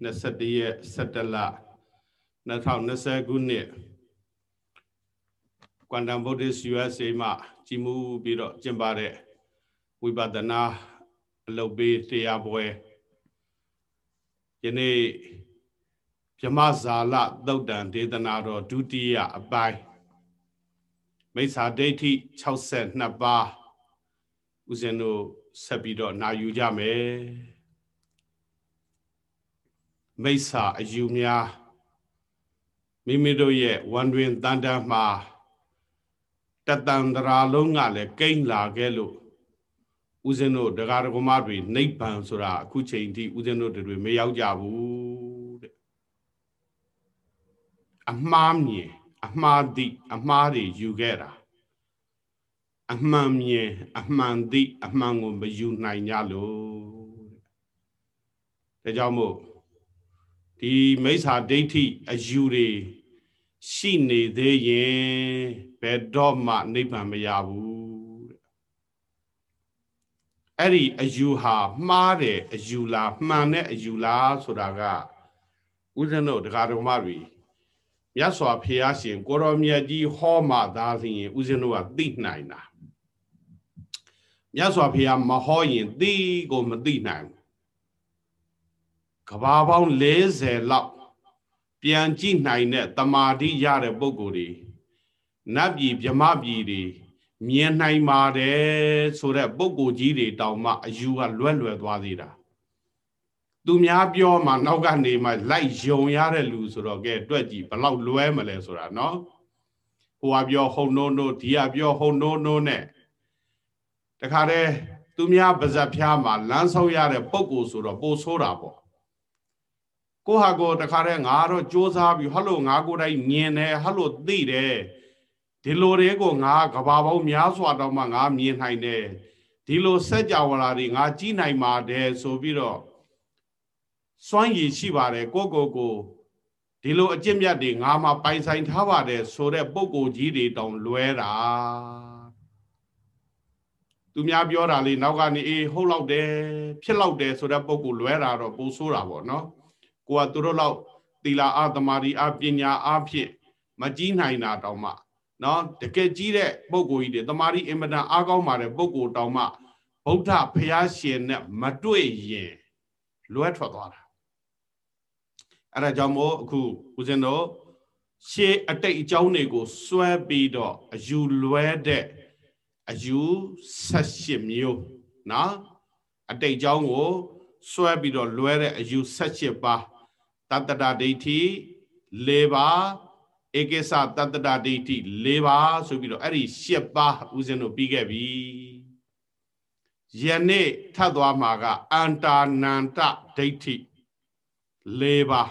21ရက်17လ2020ခုနှစ်ကွမ်တမ်ဗုဒ္ဓစ် USA မှာကြီးမှုပြီးတော့ကျင်းပတဲ့ဝိပဿနာအလုပ်ပေးတရားပွဲယနေ့ဗြဟ္မဇာလသုတ်တံဒေသနာတော်ဒုတိယအပိုင်းမိစ္ဆာဒိဋ္ဌိ62ပါးဦးဇင်းတို့ဆက်ပြီးတော့နာယူကြမယ် မိစ္ဆာအယူများမိမိတို့ရဲ့ဝန်တွင်တန်တမ်းမှာတတန်တရာလုံးကလည်းကိန်းလာခဲ့လို့ဦးဇင်းတို့ဒကာဒကမတွေနိဗ္ဗာန်ဆိုတာအခုချိန်ထိဦးဇင်းတို့တွေမရောက်ကြဘူးတဲ့အမှားမြင်အမှားသိအမှားတွေယူခဲ့တာအမှန်မြင်အမှန်သိအမှန်ကိုမယူနိုင်ကြလို့တဲ့ဒါကြောင့်မို့ ဒီမိစ္ဆာဒိဋ္ဌိအယူတွေရှိနေသေးရင်ဘယ်တော့မှနိဗ္ဗာန်မရဘူးတဲ့အဲ့ဒီအယူဟာမှားတယ်အယူလားမှန်တဲ့အယူလားဆိုတာကဥဒ္ဒနုတရားတော်မတွေမြတ်စွာဘုရားရှင် ကိုရောမြတ်ကြီးဟောမှသာလျှင်ဥစဉ်တို့ကသိနိုင်တာမြတ်စွာဘုရားမဟောရင်သိကိုမသိနိုင်ဘူး ကဘာပေါင်း40လောက်ပြန်ကြည့်နိုင်တဲ့တမာတိရတဲ့ပုံကိုယ်တွေနတ်ပြည်ဗြမပြည်တွေမြင်နိုင်ပါတယ်ဆိုတဲ့ပုံကိုယ်ကြီးတွေတောင်မှအယူကလွဲ့လွယ်သွားသေးတာသူများပြောမှနောက်ကနေမှလိုက်ယုံရတဲ့လူဆိုတော့ကဲတွက်ကြည့်ဘလောက်လွဲမလဲဆိုတာနော်ဟိုကပြောဟုံနိုးနိုးဒီကပြောဟုံနိုးနိုးနဲ့တခါတည်းသူများပါဇက်ဖျားမှာလမ်းဆောက်ရတဲ့ပုံကိုဆိုတော့ပိုဆိုးတာပေါ့ ကိုဟာကိုတခါတည်းငါတော့စ조사ပြီးဟဲ့လို့ငါကိုယ်တိုင်မြင်တယ်ဟဲ့လို့သိတယ်ဒီလိုတွေကိုငါကဘာပေါင်းများစွာတော့မှငါမြင်နိုင်တယ်ဒီလိုစက်ကြဝဠာတွေငါကြည့်နိုင်ပါတယ်ဆိုပြီးတော့စွမ်းရည်ရှိပါတယ်ကိုကိုကိုဒီလိုအကျင့်မြတ်တွေငါမှပိုင်ဆိုင်ထားပါတယ်ဆိုတဲ့ပုံကိုကြီးတွေတောင်လွဲတာသူများပြောတာလေးနောက်ကနေအေးဟုတ်လောက်တယ်ဖြစ်လောက်တယ်ဆိုတဲ့ပုံကိုလွဲတာတော့ပိုဆိုးတာပေါ့နော် ကိုကသူတို့လောက်သီလာအသမารီအပညာအဖြစ်မကြီးနိုင်တာတောင်မှနော်တကယ်ကြီးတဲ့ပုံကိုကြီးတွေတမာရီအင်မတန်အားကောင်းပါတယ်ပုံကိုတောင်မှဗုဒ္ဓဘုရားရှင်နဲ့မတွေ့ရင်လွဲထွက်သွားတာအဲ့ဒါကြောင့်မို့အခုဦးဇင်းတို့ရှေးအတိတ်အကြောင်းတွေကိုစွဲပြီးတော့အယူလွဲတဲ့အယူ78မျိုးနော်အတိတ်အကြောင်းကိုစွဲပြီးတော့လွဲတဲ့အယူ78ပါ တတ္တဒဒိဋ္ဌိ၄ပါးဧကိစ္စတတ္တဒဒိဋ္ဌိ၄ပါးဆိုပြီးတော့အဲ့ဒီ၈ပါးဦးဇင်းတို့ပြီးခဲ့ပြီယနေ့ထပ်သွားမှာကအန္တာနန္တဒိဋ္ဌိ၄ပါး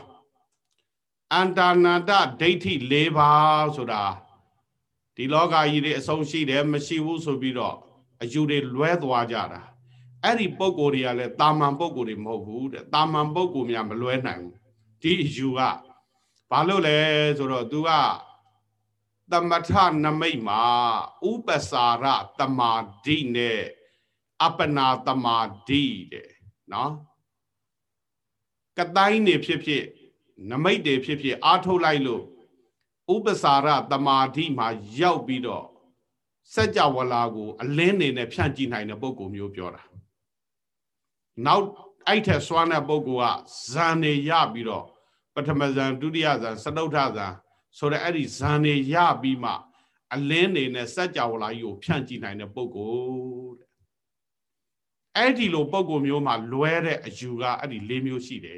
အန္တာနန္တဒိဋ္ဌိ၄ပါးဆိုတာဒီလောကကြီးတွေအဆုံးရှိတယ်မရှိဘူးဆိုပြီးတော့အယူတွေလွဲသွားကြတာအဲ့ဒီပုံကိုယ်တွေကလည်းတာမန်ပုံကိုယ်တွေမဟုတ်ဘူးတဲ့တာမန်ပုံကိုယ်များမလွဲနိုင်ဘူး ဒီအယူကဘာလို့လဲဆိုတော့ तू ကသမထနမိတ်မှာဥပစာရတမာဒိနဲ့အပနာတမာဒိတဲ့နော်ကတိုင်းနေဖြစ်ဖြစ်နမိတ်တွေဖြစ်ဖြစ်အားထုတ်လိုက်လို့ဥပစာရတမာဒိမှာရောက်ပြီးတော့စัจ java လာကို အလင်းနေနဲ့ဖြန့်ကြည့်နိုင်တဲ့ပုံကိုမျိုးပြောတာနောက် အဲ့ထက်စွမ်းတဲ့ပုံကဇန်နေရပြီးတော့ပထမဇန်ဒုတိယဇန်စတုထဇန်ဆိုတဲ့အဲ့ဒီဇန်နေရပြီးမှ အလင်းနေနဲ့စัจ java လာကြီးကိုဖြန့်ကြည့်နိုင်တဲ့ပုံကိုတဲ့အဲ့ဒီလိုပုံကိုမျိုးမှာလွဲတဲ့အယူကအဲ့ဒီ၄မျိုးရှိတယ်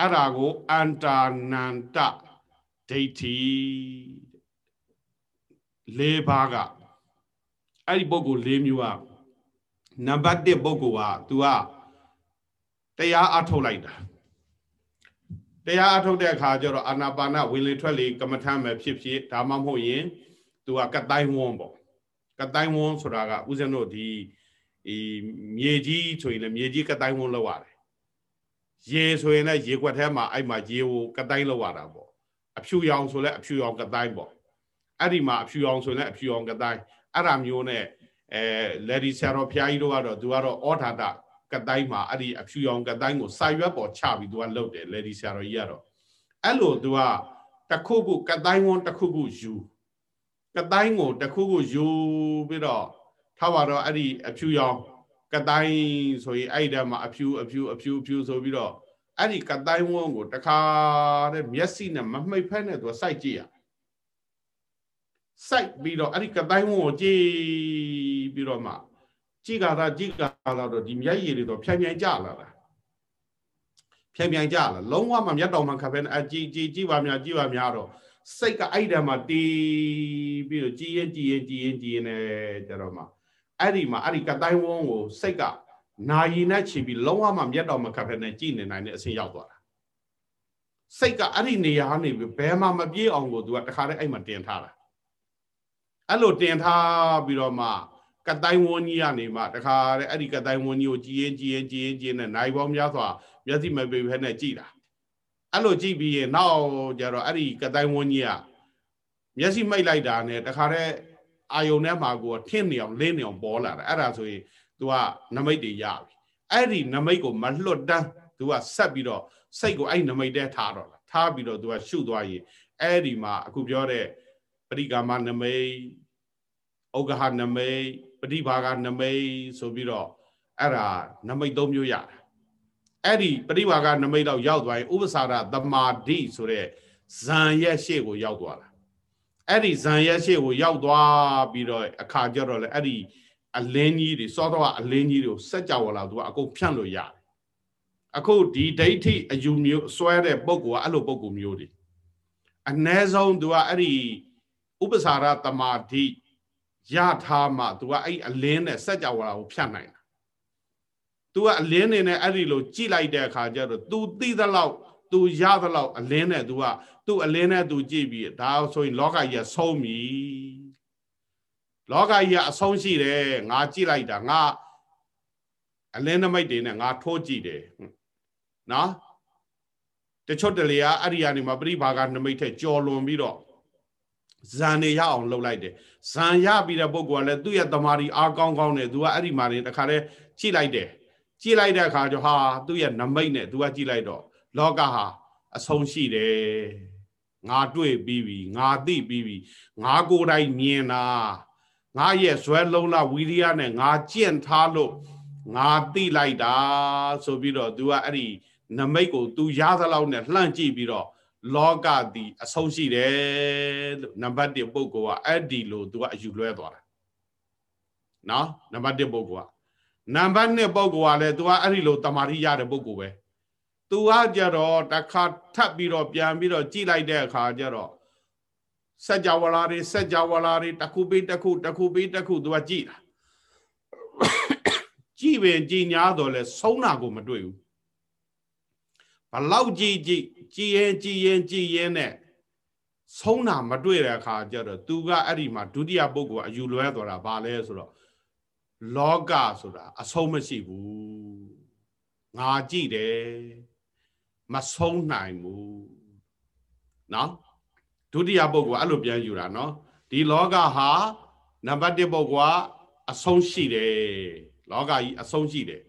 အဲ့ဒါကိုအန္တာနန္တဒိဋ္ဌိ၄ပါးကအဲ့ဒီပုဂ္ဂိုလ်၄မျိုးက နံပါတ်1ပုဂ္ဂိုလ်က तू ကတရားအထုတ်လိုက်တာတရားအထုတ်တဲ့အခါကျတော့အာနာပါနဝင်လေထွက်လေကမ္မထမ်းပဲဖြစ်ဖြစ်ဒါမှမဟုတ်ရင် तू ကကတိုင်းဝန်းပေါ့ကတိုင်းဝန်းဆိုတာကဥစဉ်တို့ဒီဒီမြေကြီးဆိုရင်လည်းမြေကြီးကတိုင်းဝန်းလောက်ရတယ်ရေဆိုရင်လည်းရေခွက်ထဲမှာအဲ့မှာရေကိုကတိုင်းလောက်ရတာပေါ့အဖြူရောင်ဆိုလည်းအဖြူရောင်ကတိုင်းပေါ့အဲ့ဒီမှာအဖြူရောင်ဆိုရင်လည်းအဖြူရောင်ကတိုင်းအဲ့ဒါမျိုးနဲ့ အဲလေဒီဆရာတော်ဖျားကြီးတို့ကတော့သူကတော့ဩထာတကတိုင်းမှာအဲ့ဒီအဖြူရောင်ကတိုင်းကိုစာရွက်ပေါ်ချပြီးသူကလှုပ်တယ်လေဒီဆရာတော်ကြီးကတော့အဲ့လိုသူကတခုခုကတိုင်းဝန်တခုခုယူကတိုင်းကိုတခုခုယူပြီးတော့ထားပါတော့အဲ့ဒီအဖြူရောင်ကတိုင်းဆိုရင်အဲ့ဒီမှာအဖြူအဖြူအဖြူအဖြူဆိုပြီးတော့အဲ့ဒီကတိုင်းဝန်းကိုတခါတဲ့မျက်စိနဲ့မမှိတ်ဖက်နဲ့သူစိုက်ကြည့်ရစိုက်ပြီးတော့အဲ့ဒီကတိုင်းဝန်းကိုကြည့် ပြီးတော့မှကြည့်ကြတာကြည့်ကြတာတော့ဒီမျက်ရည်တွေတော့ဖြန့်ဖြန့်ကြလာတာဖြန့်ဖြန့်ကြလာလုံးဝမမျက်တော်မှခပ်ပဲအကြည့်ကြည့်ကြည့်ပါများကြည့်ပါများတော့စိတ်ကအဲ့တည်းမှာတီးပြီးတော့ကြည်ရင်ကြည်ရင်ကြည်ရင်ကြည်ရင်နဲ့ကြတော့မှအဲ့ဒီမှာအဲ့ဒီကတိုင်းဝန်းကိုစိတ်ကနာယီနဲ့ချီပြီးလုံးဝမှမျက်တော်မခတ်ဖက်နဲ့ကြည်နေနိုင်တဲ့အဆင့်ရောက်သွားတာစိတ်ကအဲ့ဒီနေရာနေပြီးဘယ်မှမပြေးအောင်ကိုသူကတခါတည်းအဲ့မှာတင်ထားတာအဲ့လိုတင်ထားပြီးတော့မှ ကတိုင်းဝန်းကြီးကနေမှတခါတည်းအဲ့ဒီကတိုင်းဝန်းကြီးကိုကြည်ရင်ကြည်ရင်ကြည်ရင်ကြည်ရင်နဲ့နိုင်ပေါင်းများစွာမျက်စိမပေးဖက်နဲ့ကြည်တာအဲ့လိုကြည့်ပြီးရင်နောက်ကျတော့အဲ့ဒီကတိုင်းဝန်းကြီးကမျက်စိမိတ်လိုက်တာနဲ့တခါတည်းအာယုံထဲမှာကိုထင်းနေအောင်လင်းနေအောင်ပေါ်လာတယ်အဲ့ဒါဆိုရင် तू ကနမိတ်တွေရပြီအဲ့ဒီနမိတ်ကိုမလွတ်တန်း तू ကဆက်ပြီးတော့စိတ်ကိုအဲ့နမိတ်တဲထားတော့လာထားပြီးတော့ तू ကရှုသွားရင်အဲ့ဒီမှာအခုပြောတဲ့ပရိကာမနမိတ်ဩဃဟနမိတ် ပฏิဘာဂနမိတ်ဆိုပြီးတော့အဲ့ဒါနမိတ်၃မျိုးရတယ်အဲ့ဒီပရိဘာဂနမိတ်တော့ရောက်သွားရင်ဥပ္ပစာရသမာဓိဆိုတဲ့ဇံရဲ့ရှေ့ကိုရောက်သွားတာအဲ့ဒီဇံရဲ့ရှေ့ကိုရောက်သွားပြီးတော့အခါကျတော့လေအဲ့ဒီအလင်းကြီးတွေစောတော့အလင်းကြီးတွေကိုစက်ကြဝဠာသူကအကုန်ဖြန့်လို့ရတယ်အခုဒီဒိဋ္ဌိအယူမျိုးစွဲတဲ့ပုံကအဲ့လိုပုံကူမျိုးတွေအ ਨੇ ဆုံးသူကအဲ့ဒီဥပ္ပစာရသမာဓိ ရထားမှသူကအဲ့အလင်းနဲ့စက်ကြဝဠာကိုဖြန့်နိုင်တာ तू ကအလင်းနေနဲ့အဲ့ဒီလိုကြည့်လိုက်တဲ့အခါကျတော့ तू သိသလောက် तू ရသလောက်အလင်းနဲ့ तू ကသူ့အလင်းနဲ့ तू ကြည့်ပြီးဒါဆိုရင်လောကကြီးကဆုံးပြီလောကကြီးကအဆုံးရှိတယ်ငါကြည့်လိုက်တာငါအလင်းနမိတ်တွေနဲ့ငါထိုးကြည့်တယ်နော်တချို့တလေကအဲ့ဒီကနေမှပြိဘာကနမိတ်ထက်ကြော်လွန်ပြီးတော့ ဇန်နေရအောင်လှုပ်လိုက်တယ်ဇန်ရပြီးတဲ့ပုဂ္ဂိုလ်ကလည်းသူ့ရဲ့တမာရီအားကောင်းကောင်းနဲ့သူကအဲ့ဒီမှာနေတခါတည်းကြည့်လိုက်တယ်ကြည့်လိုက်တဲ့အခါကျဟာသူ့ရဲ့နမိတ်နဲ့သူကကြည့်လိုက်တော့လောကဟာအဆုံးရှိတယ်ငါတွေ့ပြီးပြီငါသိပြီးပြီငါကိုယ်တိုင်မြင်တာငါရဲ့ဇွဲလုံးလာဝီရိယနဲ့ငါကြင့်ထားလို့ငါသိလိုက်တာဆိုပြီးတော့ तू ကအဲ့ဒီနမိတ်ကို तू ရသလောက်နဲ့လှန့်ကြည့်ပြီးတော့ လောကသည်အဆုံးရှိတယ်လို့နံပါတ်1ပုဂ္ဂိုလ်ကအဲ့ဒီလို तू ကအယူလွဲသွားတာနော်နံပါတ်1ပုဂ္ဂိုလ်ကနံပါတ်2ပုဂ္ဂိုလ်ကလည်း तू ကအဲ့ဒီလိုတမာတိရတဲ့ပုဂ္ဂိုလ်ပဲသူကကြတော့တစ်ခါထပ်ပြီးတော့ပြန်ပြီးတော့ကြည်လိုက်တဲ့အခါကျတော့စัจ java လာတွေစัจ java လာတွေတစ်ခုပြီးတစ်ခုတစ်ခုပြီးတစ်ခုသူကကြည်တာကြည်ပင်ကြည်ညာတော့လဲဆုံးတာကိုမတွေ့ဘူး ဘလောက်ကြည်ကြည်ကြည်ရင်ကြည်ရင်ကြည်ရင်နဲ့ဆုံးတာမတွေ့တဲ့အခါကျတော့သူကအဲ့ဒီမှာဒုတိယပုဂ္ဂိုလ်အယူလွဲတော်တာဘာလဲဆိုတော့လောကဆိုတာအဆုံးမရှိဘူးငါကြည့်တယ်မဆုံးနိုင်ဘူးနော်ဒုတိယပုဂ္ဂိုလ်အဲ့လိုပြန်ယူတာနော်ဒီလောကဟာနံပါတ်1ပုဂ္ဂိုလ်ကအဆုံးရှိတယ်လောကကြီးအဆုံးရှိတယ်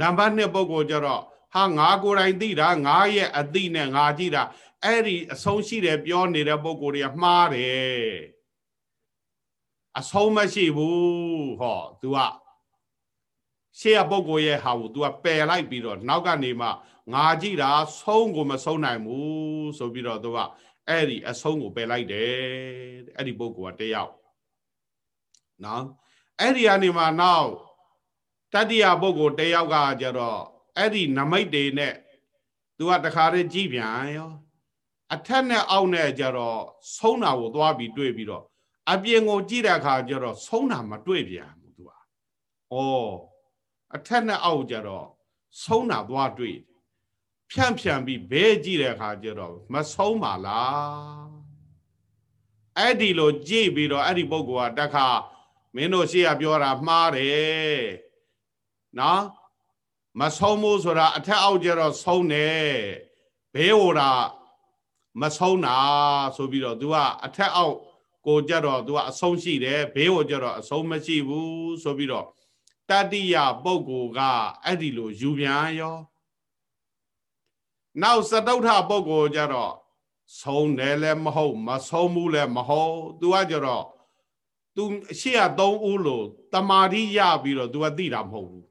နံပါတ်2ပုဂ္ဂိုလ်ကျတော့ ဟာငါကိုယ်တိုင်သိတာငါရဲ့အသိနဲ့ငါကြည့်တာအဲ့ဒီအဆုံးရှိတယ်ပြောနေတဲ့ပုဂ္ဂိုလ်တွေကမှားတယ်အဆုံးမရှိဘူးဟော तू ကရှေ့ကပုဂ္ဂိုလ်ရဲ့ဟာကို तू ကပယ်လိုက်ပြီးတော့နောက်ကနေမှငါကြည့်တာဆုံးကိုမဆုံးနိုင်ဘူးဆိုပြီးတော့ तू ကအဲ့ဒီအဆုံးကိုပယ်လိုက်တယ်အဲ့ဒီပုဂ္ဂိုလ်ကတယောက်နော်အဲ့ဒီကနေမှနောက်တတိယပုဂ္ဂိုလ်တယောက်ကကြတော့ အဲ့ဒီနမိတ်တွေနဲ့ तू ကတခါတည်းကြည့်ပြန်ရောအထက်နဲ့အောက်နဲ့ကြတော့ဆုံးတာကိုသွားပြီးတွေ့ပြီးတော့အပြင်ကိုကြည့်တဲ့အခါကျတော့ဆုံးတာမတွေ့ပြန်ဘူး तू อ่ะဩအထက်နဲ့အောက်ကြတော့ဆုံးတာသွားတွေ့ဖြန့်ဖြန့်ပြီးဘဲကြည့်တဲ့အခါကျတော့မဆုံးပါလားအဲ့ဒီလိုကြည့်ပြီးတော့အဲ့ဒီပုဂ္ဂိုလ်ကတခါမင်းတို့ရှေ့ကပြောတာမှားတယ်နော် မဆုံးဘူးဆိုတာအထက်အောက်ကျတော့ဆုံးတယ်ဘေးဟိုတာမဆုံးတာဆိုပြီးတော့ तू ကအထက်အောက်ကိုကြတော့ तू ကအဆုံးရှိတယ်ဘေးကိုကြတော့အဆုံးမရှိဘူးဆိုပြီးတော့ တတိယပုဂ္ဂိုလ်ကအဲ့ဒီလိုယူပြန်ရောနောက်စတုထပုဂ္ဂိုလ်ကြတော့ဆုံးတယ်လည်းမဟုတ်မဆုံးဘူးလည်းမဟုတ်သူကကြတော့ तू အရှိရ3ဦးလို့တမာတိရပြီးတော့ तू ကသိတာမဟုတ်ဘူး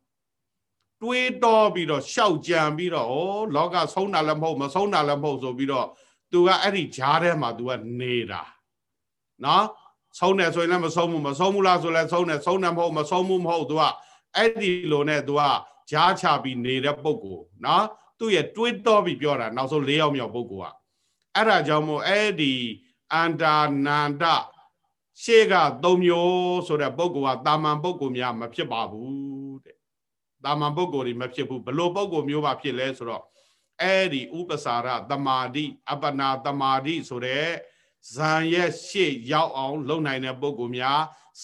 တွေးတော်ပြီးတော့ရှောက်ကြံပြီးတော့ဩလောကဆုံးတာလည်းမဟုတ်မဆုံးတာလည်းမဟုတ်ဆိုပြီးတော့ तू ကအဲ့ဒီဂျားထဲမှာ तू ကနေတာနော်ဆုံးတယ်ဆိုရင်လည်းမဆုံးဘူးမဆုံးဘူးလားဆိုလည်းဆုံးတယ်ဆုံးတယ်မဟုတ်မဆုံးဘူးမဟုတ် तू ကအဲ့ဒီလိုနဲ့ तू ကဂျားချပြီးနေတဲ့ပုံကိုနော်သူ့ရဲ့တွေးတော်ပြီးပြောတာနောက်ဆုံး၄ယောက်မြောက်ပုံကိုကအဲ့ဒါကြောင့်မို့အဲ့ဒီအန္တာနန္ဒရှေ့က၃မျိုးဆိုတဲ့ပုဂ္ဂိုလ်ကတာမန်ပုဂ္ဂိုလ်များမဖြစ်ပါဘူး တဲ့တာမန်ပုဂ္ဂိုလ်တွေမဖြစ်ဘူးဘလို့ပုဂ္ဂိုလ်မျိုးပါဖြစ်လဲဆိုတော့အဲ့ဒီဥပစာရတမာတိအပနာတမာတိဆိုတဲ့ဇံရဲ့ရှေ့ရောက်အောင် လုပ်နိုင်တဲ့ပုဂ္ဂိုလ်များ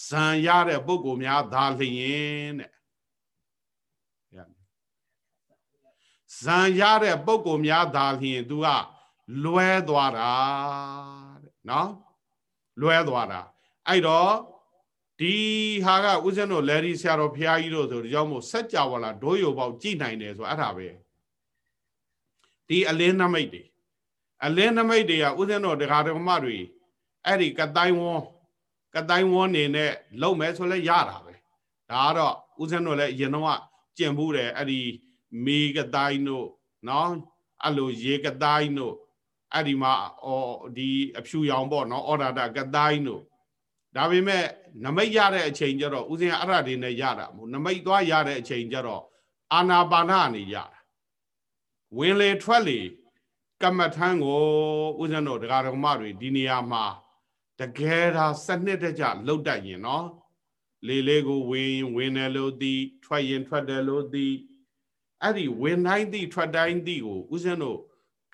ဇံရတဲ့ပုဂ္ဂိုလ်များဒါလျင်တဲ့ဇံရတဲ့ပုဂ္ဂိုလ်များဒါလျင် तू ကလွဲသွားတာတဲ့နော်လွဲသွားတာအဲ့တော့ ဒီဟာကဦးဇင်းတို့လက်ရီဆရာတော်ဘုရားကြီးတို့ဆိုဒီကြောင့်မို့စัจ java လာဒိုးရုံပေါက်ကြည်နိုင်တယ်ဆိုအဲ့ဒါပဲဒီအလင်းနမိတ်တွေအလင်းနမိတ်တွေကဦးဇင်းတို့ဒကာဒကမတွေအဲ့ဒီကတိုင်းဝန်းကတိုင်းဝန်းနေနဲ့လုံမယ်ဆိုလဲရတာပဲဒါကတော့ဦးဇင်းတို့လည်းအရင်တော့ကျင့်ဘူးတယ်အဲ့ဒီမေကတိုင်းတို့နော်အဲ့လိုရေကတိုင်းတို့အဲ့ဒီမှာအော်ဒီအဖြူရောင်ပေါ့နော်အော်ဒါတာကတိုင်းတို့ ဒါပေမဲ့နမိတ်ရတဲ့အချိန်ကျတော့ဥစဉ်အဲ့ဒါတွေနဲ့ရတာမဟုတ်နမိတ်သွားရတဲ့အချိန်ကျတော့အာနာပါနအနေရတာဝင်လေထွက်လေကမ္မထံကိုဥစဉ်တို့ဒကာဒကမတွေဒီနေရာမှာတကယ်ဒါစနစ်တကျလှုပ်တတ်ရင်နော်လေလေးကိုဝင်ဝင်တယ်လို့သိထွက်ရင်ထွက်တယ်လို့သိအဲ့ဒီဝင်တိုင်းသိထွက်တိုင်းသိကိုဥစဉ်တို့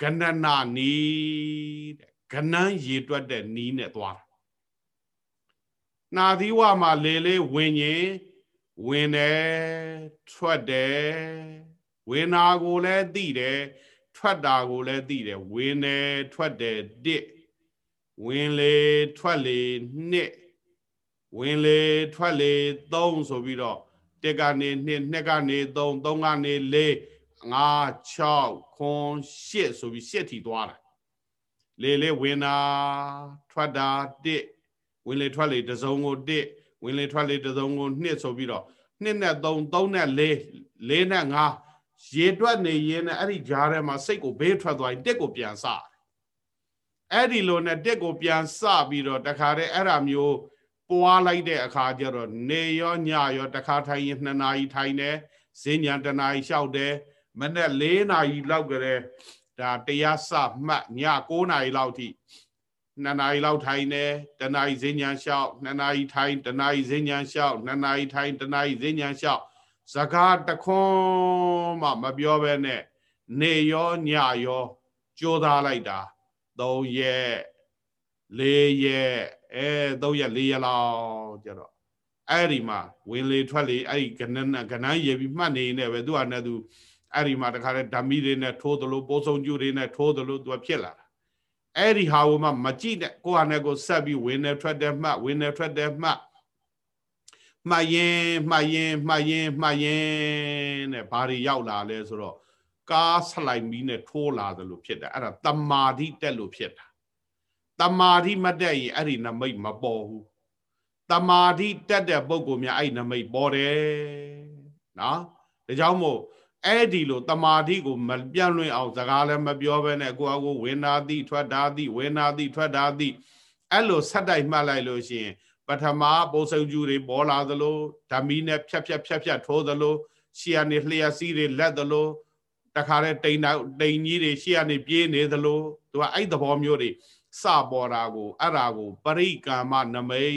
ကဏနာနီးတဲ့ကဏန်းရေတွက်တဲ့နီးနဲ့သွားတာ နာသီဝမှာလေလေးဝင်ရင်ဝင်တယ်ထွက်တယ်ဝင်နာကိုလည်းသိတယ်ထွက်တာကိုလည်းသိတယ်ဝင်တယ်ထွက်တယ်တစ်ဝင်လေထွက်လေနှစ်ဝင်လေထွက်လေသုံးဆိုပြီးတော့တစ်ကနေနှစ်နှစ်ကနေသုံးသုံးကနေလေး5 6ခွန်8ဆိုပြီး8ထီသွားတာလေလေဝင်တာထွက်တာတစ် ဝင်လေထွက်လေတစုံကိုတစ်ဝင်လေထွက်လေတစုံကိုနှစ်ဆိုပြီးတော့နှစ်နဲ့3 3နဲ့4 4နဲ့5ရေတွက်နေရင်နဲ့အဲ့ဒီကြားထဲမှာစိတ်ကိုဘေးထွက်သွားရင်တစ်ကိုပြန်စအဲ့ဒီလိုနဲ့တစ်ကိုပြန်စပြီးတော့တခါတည်းအဲ့ဒါမျိုးပွားလိုက်တဲ့အခါကျတော့နေရောညရောတခါထိုင်ရင်2နာရီထိုင်တယ်ဈဉ္ညာတနာရီလျှောက်တယ်မနေ့၄နာရီလောက်ကြတဲ့ဒါတရားစမှတ်ည9နာရီလောက်ထိ 2နာရီလောက်ထိုင်တယ်တနာရီဈဉ္ညာလျှောက်2နာရီထိုင်တနာရီဈဉ္ညာလျှောက်2နာရီထိုင်တနာရီဈဉ္ညာလျှောက်စကားတခွန်းမှမပြောဘဲနဲ့နေရောညရောကြိုးစားလိုက်တာ3ရက်4ရက်အဲ3ရက်4ရက်လောက်ကြတော့အဲ့ဒီမှာဝင်လေထွက်လေအဲ့ဒီကနန်းကနန်းရေပြီးမှတ်နေနေပဲသူကနဲ့သူအဲ့ဒီမှာတခါတည်းဓမီတွေနဲ့ထိုးသလိုပိုးစုံကျူတွေနဲ့ထိုးသလိုသူကဖြစ်လာတာ အဲ့ဒီဟာကိုမှမကြည့်နဲ့ကိုဟာနဲ့ကိုဆက်ပြီးဝင်နေထွက်တယ်မှတ်ဝင်နေထွက်တယ်မှတ်မှတ်ရင်မှတ်ရင်မှတ်ရင်မှတ်ရင်တဲ့ဘာတွေရောက်လာလဲဆိုတော့ကားဆလိုက်မီးနဲ့ထိုးလာသလိုဖြစ်တယ်အဲ့ဒါတမာတိတက်လို့ဖြစ်တာတမာတိမတက်ရင်အဲ့ဒီနမိတ်မပေါ်ဘူးတမာတိတက်တဲ့ပုံကိုများအဲ့ဒီနမိတ်ပေါ်တယ်နော်ဒါကြောင့်မို့ အဲ့ဒီလိုတမာတိကိုမပြန့်လွင့်အောင်စကားလည်းမပြောဘဲနဲ့ကိုယ့်အကိုဝေနာတိထွက်တာတိဝေနာတိထွက်တာတိအဲ့လိုဆက်တိုက်မှတ်လိုက်လို့ရှိရင်ပထမပုံစုံကျူတွေပေါ်လာသလိုဓမီနဲ့ဖြတ်ဖြတ်ဖြတ်ဖြတ်ထိုးသလိုရှေ့ကနေလျှက်စီးတွေလက်သလိုတခါတည်းတိန်တိန်ကြီးတွေရှေ့ကနေပြေးနေသလိုသူကအဲ့သဘောမျိုးတွေစပေါ်တာကိုအဲ့ဒါကိုပရိကာမနမိတ်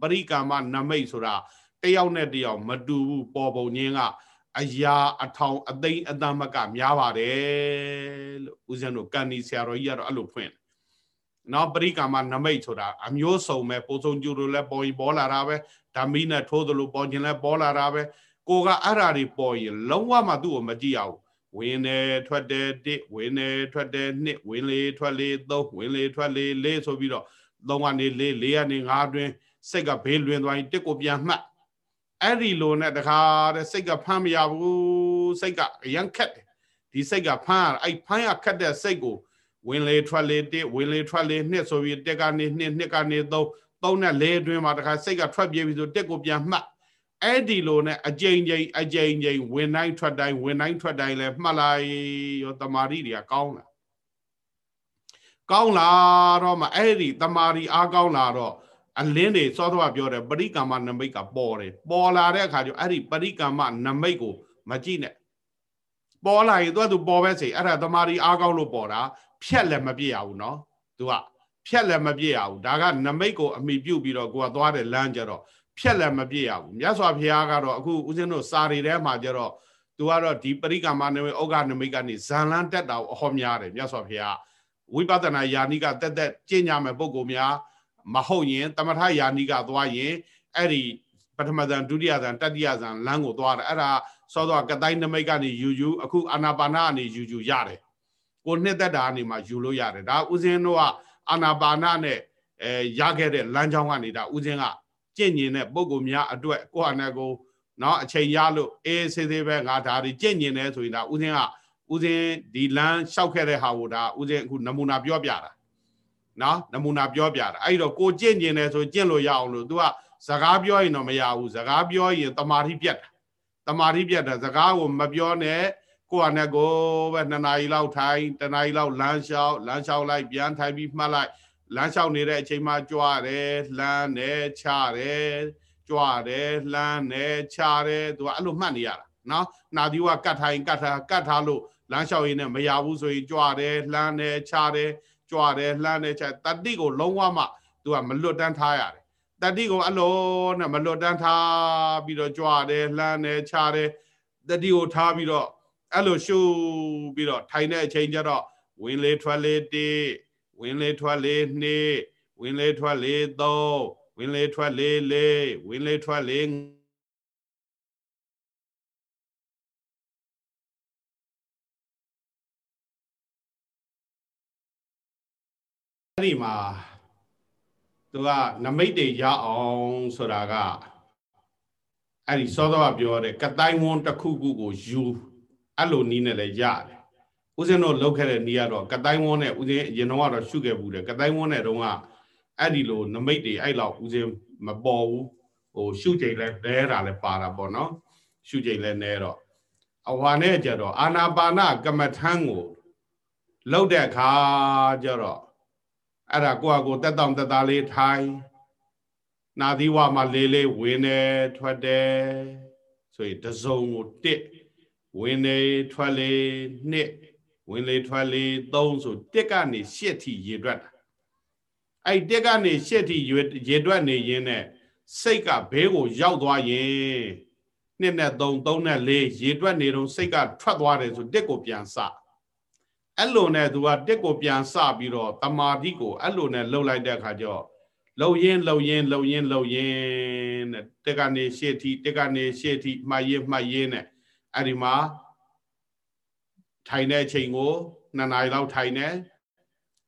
ပရိကာမနမိတ်ဆိုတာတယောက်နဲ့တယောက်မတူဘူးပေါ်ပုံချင်းက အရာအထောင်အသိအသမကများပါတယ်လို့ဦးဇင်းတို့ကန်နီဆရာတော်ကြီးကတော့အဲ့လိုဖွင့်နောက်ပရိကာမနမိတ်ဆိုတာအမျိုးစုံပဲပိုစုံကျူတို့လည်းပေါ်ရင်ပေါ်လာတာပဲဓမီနဲ့ထိုးသလိုပေါ်ခြင်းလည်းပေါ်လာတာပဲကိုကအဲ့ဓာတွေပေါ်ရင်လုံးဝမှသူ့ကိုမကြည့်အောင်ဝင်တယ်ထွက်တယ်တစ်ဝင်တယ်ထွက်တယ်နှစ်ဝင်လေထွက်လေသုံးဝင်လေထွက်လေလေးဆိုပြီးတော့သုံးကနေလေးလေးကနေငါးတွင်စိတ်ကဘေးလွင်သွားရင်တစ်ကိုပြန်မှတ် အဲ့ဒီလိုနဲ့တခါတဲ့စိတ်ကဖမ်းမရဘူးစိတ်ကအရန်ခက်တယ်ဒီစိတ်ကဖမ်းရအဲ့ဖမ်းရခက်တဲ့စိတ်ကိုဝင်လေထွက်လေတစ်ဝင်လေထွက်လေနှစ်ဆိုပြီးတက်ကနေနှစ်နှစ်ကနေသုံးသုံးနဲ့လေအတွင်းမှာတခါစိတ်ကထွက်ပြေးပြီးဆိုတက်ကိုပြန်မှတ်အဲ့ဒီလိုနဲ့အကြိမ်ကြိမ်အကြိမ်ကြိမ်ဝင်တိုင်းထွက်တိုင်းဝင်တိုင်းထွက်တိုင်းလဲမှတ်လိုက်ရောတမာရီတွေကကောင်းလားကောင်းလာတော့မှအဲ့ဒီတမာရီအားကောင်းလာတော့ အလင်းတွေစောတော့ပြောတယ်ပရိကမ္မနမိတ်ကပေါ်တယ်ပေါ်လာတဲ့အခါကျအဲ့ဒီပရိကမ္မနမိတ်ကိုမကြည့်နဲ့ပေါ်လာရင်သူကသူပေါ်ပဲစေအဲ့ဒါတမာရီအားကောင်းလို့ပေါ်တာဖြက်လည်းမပြည့်ရဘူးเนาะသူကဖြက်လည်းမပြည့်ရဘူးဒါကနမိတ်ကိုအမိပြုတ်ပြီးတော့ကိုကသွားတယ်လမ်းကြတော့ဖြက်လည်းမပြည့်ရဘူးမြတ်စွာဘုရားကတော့အခုဦးဇင်းတို့စာရီထဲမှာကြတော့သူကတော့ဒီပရိကမ္မနမိတ်ဩဃနမိတ်ကနေဇန်လန်းတက်တာကိုအဟောများတယ်မြတ်စွာဘုရားဝိပဿနာယာနိကတက်တက်ကျင့်ကြမယ်ပုံကိုများ မဟုတ်ရင်တမထယာနိကသွားရင်အဲ့ဒီပထမဇန်ဒုတိယဇန်တတိယဇန်လမ်းကိုသွားတယ်အဲ့ဒါစောစောကတိုင်းနမိတ်ကနေယူယူအခုအာနာပါနာကနေယူယူရတယ်ကိုနှစ်သက်တာကနေမှယူလို့ရတယ်ဒါဥစဉ်တို့ကအာနာပါနာနဲ့အဲရခဲ့တဲ့လမ်းကြောင်းကနေဒါဥစဉ်ကကြင့်ညင်တဲ့ပုံကိုများအတွက်ကိုဟာနဲ့ကိုနော်အချိန်ရလို့အေးဆေးသေးပဲငါဒါတွေကြင့်ညင်တယ်ဆိုရင်ဒါဥစဉ်ကဥစဉ်ဒီလမ်းလျှောက်ခဲ့တဲ့ဟာကိုဒါဥစဉ်အခုနမူနာပြောပြတာ နော်နမူနာပြောပြတာအဲ့တော့ကိုကြင့်ညင်တယ်ဆိုကြင့်လို့ရအောင်လို့ तू ကစကားပြောရင်တော့မရဘူးစကားပြောရင်တမာတိပြတ်တာတမာတိပြတ်တာစကားကိုမပြောနဲ့ကိုကနဲ့ကိုပဲနှစ်နာရီလောက်ထိုင်တနာရီလောက်လမ်းလျှောက်လမ်းလျှောက်လိုက်ပြန်ထိုင်ပြီးမှတ်လိုက်လမ်းလျှောက်နေတဲ့အချိန်မှာကြွားတယ်လှမ်းတယ်ချတယ်ကြွားတယ်လှမ်းတယ်ချတယ်သူကအဲ့လိုမှတ်နေရတာနော်နာသီဝကတ်ထိုင်ကတ်ထားကတ်ထားလို့လမ်းလျှောက်ရင်းနဲ့မရဘူးဆိုရင်ကြွားတယ်လှမ်းတယ်ချတယ် ကြွားတယ်လှမ်းတယ်ချတတိကိုလုံးဝမှသူကမလွတ်တန်းထားရတယ်တတိကိုအလုံးနဲ့မလွတ်တန်းထားပြီးတော့ကြွားတယ်လှမ်းတယ်ချတယ်တတိကိုထားပြီးတော့အဲ့လိုရှုပြီးတော့ထိုင်တဲ့အချိန်ကျတော့ဝင်လေထွက်လေတေးဝင်လေထွက်လေနှစ်ဝင်လေထွက်လေသုံးဝင်လေထွက်လေလေးဝင်လေထွက်လေ ဒီမှာသူကနမိတ်တွေရအောင်ဆိုတာကအဲ့ဒီစောစောကပြောတဲ့ကတိုင်းဝန်းတစ်ခုခုကိုယူအဲ့လိုနီးနဲ့လည်းရတယ်ဦးဇင်းတို့လောက်ခဲ့တဲ့နီးကတော့ကတိုင်းဝန်းနဲ့ဦးဇင်းအရင်တော့ကတော့ရှုခဲ့ဘူးတယ်ကတိုင်းဝန်းနဲ့တုန်းကအဲ့ဒီလိုနမိတ်တွေအဲ့လောက်ဦးဇင်းမပေါ်ဘူးဟိုရှုချိန်လဲနဲတာလဲပါတာပေါ့နော်ရှုချိန်လဲနဲတော့အဝါနဲ့ကြတော့အာနာပါနကမ္မထံကိုလောက်တဲ့အခါကျတော့ အဲ့ဒါကိုယ့်အကိုတက်တောင့်တက်သားလေးထိုင်နာသီဝမှာလေးလေးဝင်နေထွက်တယ်ဆိုရင်တစုံကိုတစ်ဝင်နေထွက်လေနှစ်ဝင်လေထွက်လေသုံးဆိုတစ်ကနေရှစ်ထိရေတွက်တာအဲ့တစ်ကနေရှစ်ထိရေတွက်နေရင်းနဲ့စိတ်ကဘေးကိုရောက်သွားရင်နှစ်နဲ့သုံးသုံးနဲ့လေးရေတွက်နေတော့စိတ်ကထွက်သွားတယ်ဆိုတစ်ကိုပြန်စ အဲ့လိုနဲ့သူကတစ်ကိုပြန်စပြီးတော့တမာတိကိုအဲ့လိုနဲ့လှုပ်လိုက်တဲ့အခါကျတော့လှုပ်ရင်လှုပ်ရင်လှုပ်ရင်လှုပ်ရင်တဲ့တစ်ကနေရှစ်ထိတစ်ကနေရှစ်ထိမှတ်ရင်မှတ်ရင်နဲ့အဲ့ဒီမှာထိုင်တဲ့အချိန်ကို2နာရီလောက်ထိုင်တယ်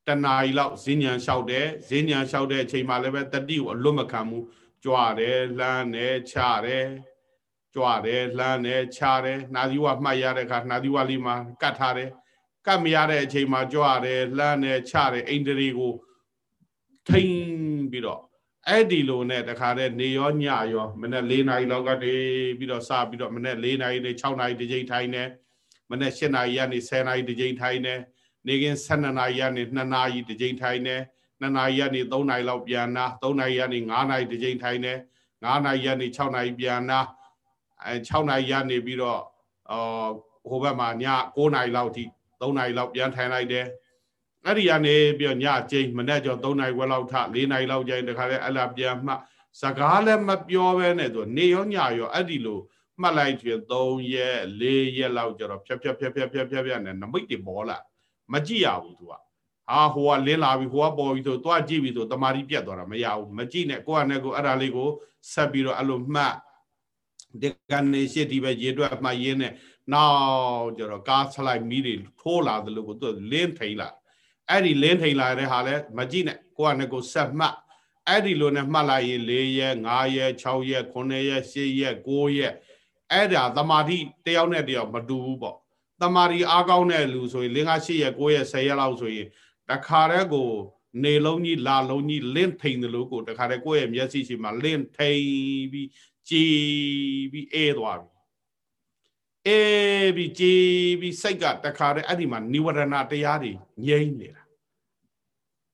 တနာရီလောက်ဈဉ္ဉံလျှောက်တယ်ဈဉ္ဉံလျှောက်တဲ့အချိန်မှာလည်းပဲတတိကိုအလွတ်မခံဘူးကြွတယ်လှမ်းတယ်ချတယ်ကြွတယ်လှမ်းတယ်ချတယ်နာသီဝမှတ်ရတဲ့အခါနာသီဝလေးမှာကတ်ထားတယ် ကတ်မရတဲ့အချိန်မှာကြွတယ်လှမ်းတယ်ချတယ်အိန္ဒြေကိုထိန်ပြီးတော့အဲ့ဒီလိုနဲ့တခါတည်းနေရောညရောမနေ့၄နာရီလောက်ကတည်းပြီးတော့စပြီးတော့မနေ့၄နာရီနဲ့6နာရီတစ်ချိန်ထိုင်နေမနေ့၈နာရီကနေ10နာရီတစ်ချိန်ထိုင်နေနေကင်း12နာရီကနေ2နာရီတစ်ချိန်ထိုင်နေ2နာရီကနေ3နာရီလောက်ပြန်နာ3နာရီကနေ5နာရီတစ်ချိန်ထိုင်နေ9နာရီကနေ6နာရီပြန်နာအဲ6နာရီကနေပြီးတော့အော်ဟိုဘက်မှာည9နာရီလောက်ထိ 3နာရီလောက်ပြန်ထိုင်လိုက်တယ်အဲ့ဒီကနေပြီးညကျိန်းမနေ့ကျော်3နာရီခွဲလောက်ထ4နာရီလောက်ကျရင်တခါလဲအဲ့လာပြန်မှစကားလည်းမပြောဘဲနဲ့ဆိုနေရောညရောအဲ့ဒီလိုမှတ်လိုက်ချင်3ရက်4ရက်လောက်ကျတော့ဖြတ်ဖြတ်ဖြတ်ဖြတ်ဖြတ်ဖြတ်ဖြတ်နဲ့နမိတ်တွေပေါ်လာမကြည့်ရဘူးသူကဟာဟိုကလင်းလာပြီဟိုကပေါ်ပြီဆိုသွားကြည့်ပြီဆိုတမာတိပြတ်သွားတာမရဘူးမကြည့်နဲ့ကိုကနဲ့ကိုအဲ့ဒါလေးကိုဆက်ပြီးတော့အဲ့လိုမှတ်ဒီကနေရှစ်ဒီပဲရေတွက်မှတ်ရင်းနဲ့ နောက်ကျတော့ကားဆလိုက်မီးတွေထိုးလာသလိုကိုသူလင်းထိန်လာအဲ့ဒီလင်းထိန်လာတဲ့ဟာလဲမကြည့်နဲ့ကိုကနဲ့ကိုဆက်မှတ်အဲ့ဒီလိုနဲ့မှတ်လိုက်ရင်၄ရက်၅ရက်6ရက်9ရက်10ရက်9ရက်အဲ့ဒါတမာတိတယောက်နဲ့တယောက်မတူဘူးပေါ့တမာတိအားကောင်းတဲ့လူဆိုရင်5 8ရက်9ရက်10ရက်လောက်ဆိုရင်တခါတည်းကိုနေလုံးကြီးလာလုံးကြီးလင့်ထိန်တယ်လို့ကိုတခါတည်းကိုယ့်ရဲ့မျက်စိရှိမှလင့်ထိန်ပြီးကြည်ပြီးအေးသွားပြီ အေးပြီးကြည်ပြီးစိတ်ကတခါတည်းအဲ့ဒီမှာនិဝရဏတရားတွေငြိမ့်နေတာ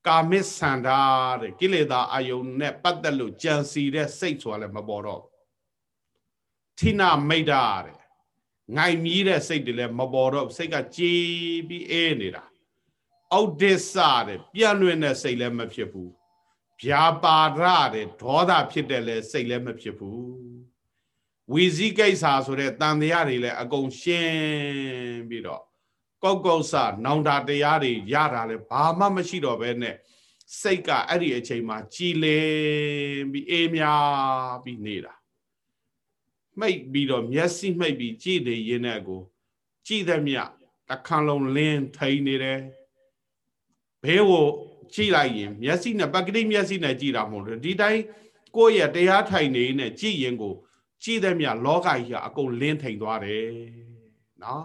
ကာမစ္ဆန္ဒတဲ့ကိလေသာအာယုန်နဲ့ပတ်သက်လို့ကြံစီတဲ့စိတ်ဆိုတာလည်းမပေါ်တော့ထိနာမိတ်တာတဲ့ငိုင်မြည်တဲ့စိတ်တွေလည်းမပေါ်တော့စိတ်ကကြည်ပြီးအေးနေတာဩဒိစ္စတဲ့ပြန့်လွင့်တဲ့စိတ်လည်းမဖြစ်ဘူးဗျာပါဒတဲ့ဒေါသဖြစ်တဲ့လဲစိတ်လည်းမဖြစ်ဘူး ဝီဇိကိစ္စဆိုတဲ့တန်တရားတွေလည်းအကုန်ရှင်းပြီးတော့ကောက်ကောက်ဆနောင်တာတရားတွေရတာလဲဘာမှမရှိတော့ဘဲနဲ့စိတ်ကအဲ့ဒီအချိန်မှာကြည်လင်ပြီးအေးမြပြီးနေတာမိတ်ပြီးတော့မျက်စိမှိတ်ပြီးကြည်နေရင်နဲ့ကို ကြည်သည်မြတခါလုံးလင်းထိန်နေတယ်ဘေးကိုကြည့်လိုက်ရင် မျက်စိနဲ့ပကတိမျက်စိနဲ့ကြည့်တာမဟုတ်ဘူးဒီတိုင်းကိုယ့်ရဲ့တရားထိုင်နေနဲ့ကြည့်ရင်ကို ကြည့်သည်မြလောကကြီးကအကုန်လင်းထိန်သွားတယ်နော်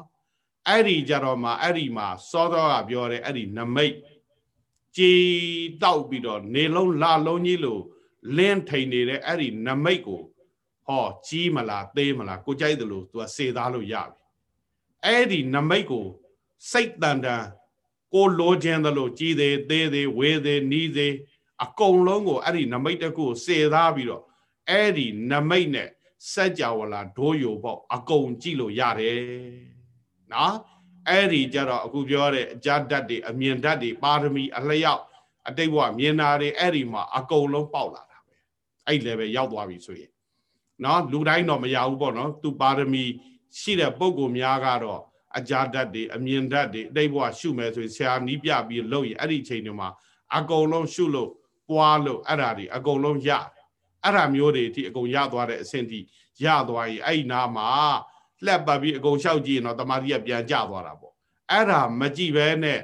အဲ့ဒီကြတော့မှအဲ့ဒီမှာစောတော်ကပြောတယ်အဲ့ဒီနမိတ်ကြည်တောက်ပြီးတော့နေလုံးလာလုံးကြီးလို့လင်းထိန်နေတဲ့အဲ့ဒီနမိတ်ကိုဟောကြီးမလားသေးမလားကိုကြိုက်တယ်လို့ तू စေသားလို့ရပြီအဲ့ဒီနမိတ်ကို စိတ်တန်တန်ကိုလိုချင်တယ်လို့ကြီးသေးသေးသေးဝေးသေးနီးသေးအကုန်လုံးကိုအဲ့ဒီနမိတ်တစ်ခုကိုစေသားပြီးတော့အဲ့ဒီနမိတ်နဲ့ စัจ java လာဒိုးယိုပေါ့အကုန်ကြည့်လို့ရတယ်နော်အဲ့ဒီကြတော့အခုပြောတဲ့အကြဓာတ်တွေအမြင်ဓာတ်တွေပါရမီအလျောက်အတိတ်ဘဝမြင်တာတွေအဲ့ဒီမှာအကုန်လုံးပေါက်လာတာပဲအဲ့ level ရောက်သွားပြီဆိုရင်နော်လူတိုင်းတော့မရဘူးပေါ့နော်သူပါရမီရှိတဲ့ပုံကိုများကတော့အကြဓာတ်တွေအမြင်ဓာတ်တွေအတိတ်ဘဝရှုမယ်ဆိုရင်ဆရာနီးပြပြီးလုပ်ရင်အဲ့ဒီချိန်တွေမှာအကုန်လုံးရှုလို့ပွားလို့အဲ့ဒါတွေအကုန်လုံးရ အဲ့ဒါမျိုးတွေအထိအကုန်ရသွားတဲ့အဆင့်ထိရသွားရင်အဲ့ဒီနားမှာလှက်ပတ်ပြီးအကုန်လျှောက်ကြည့်ရင်တော့တမာတိကပြန်ကျသွားတာပေါ့အဲ့ဒါမကြည့်ပဲနဲ့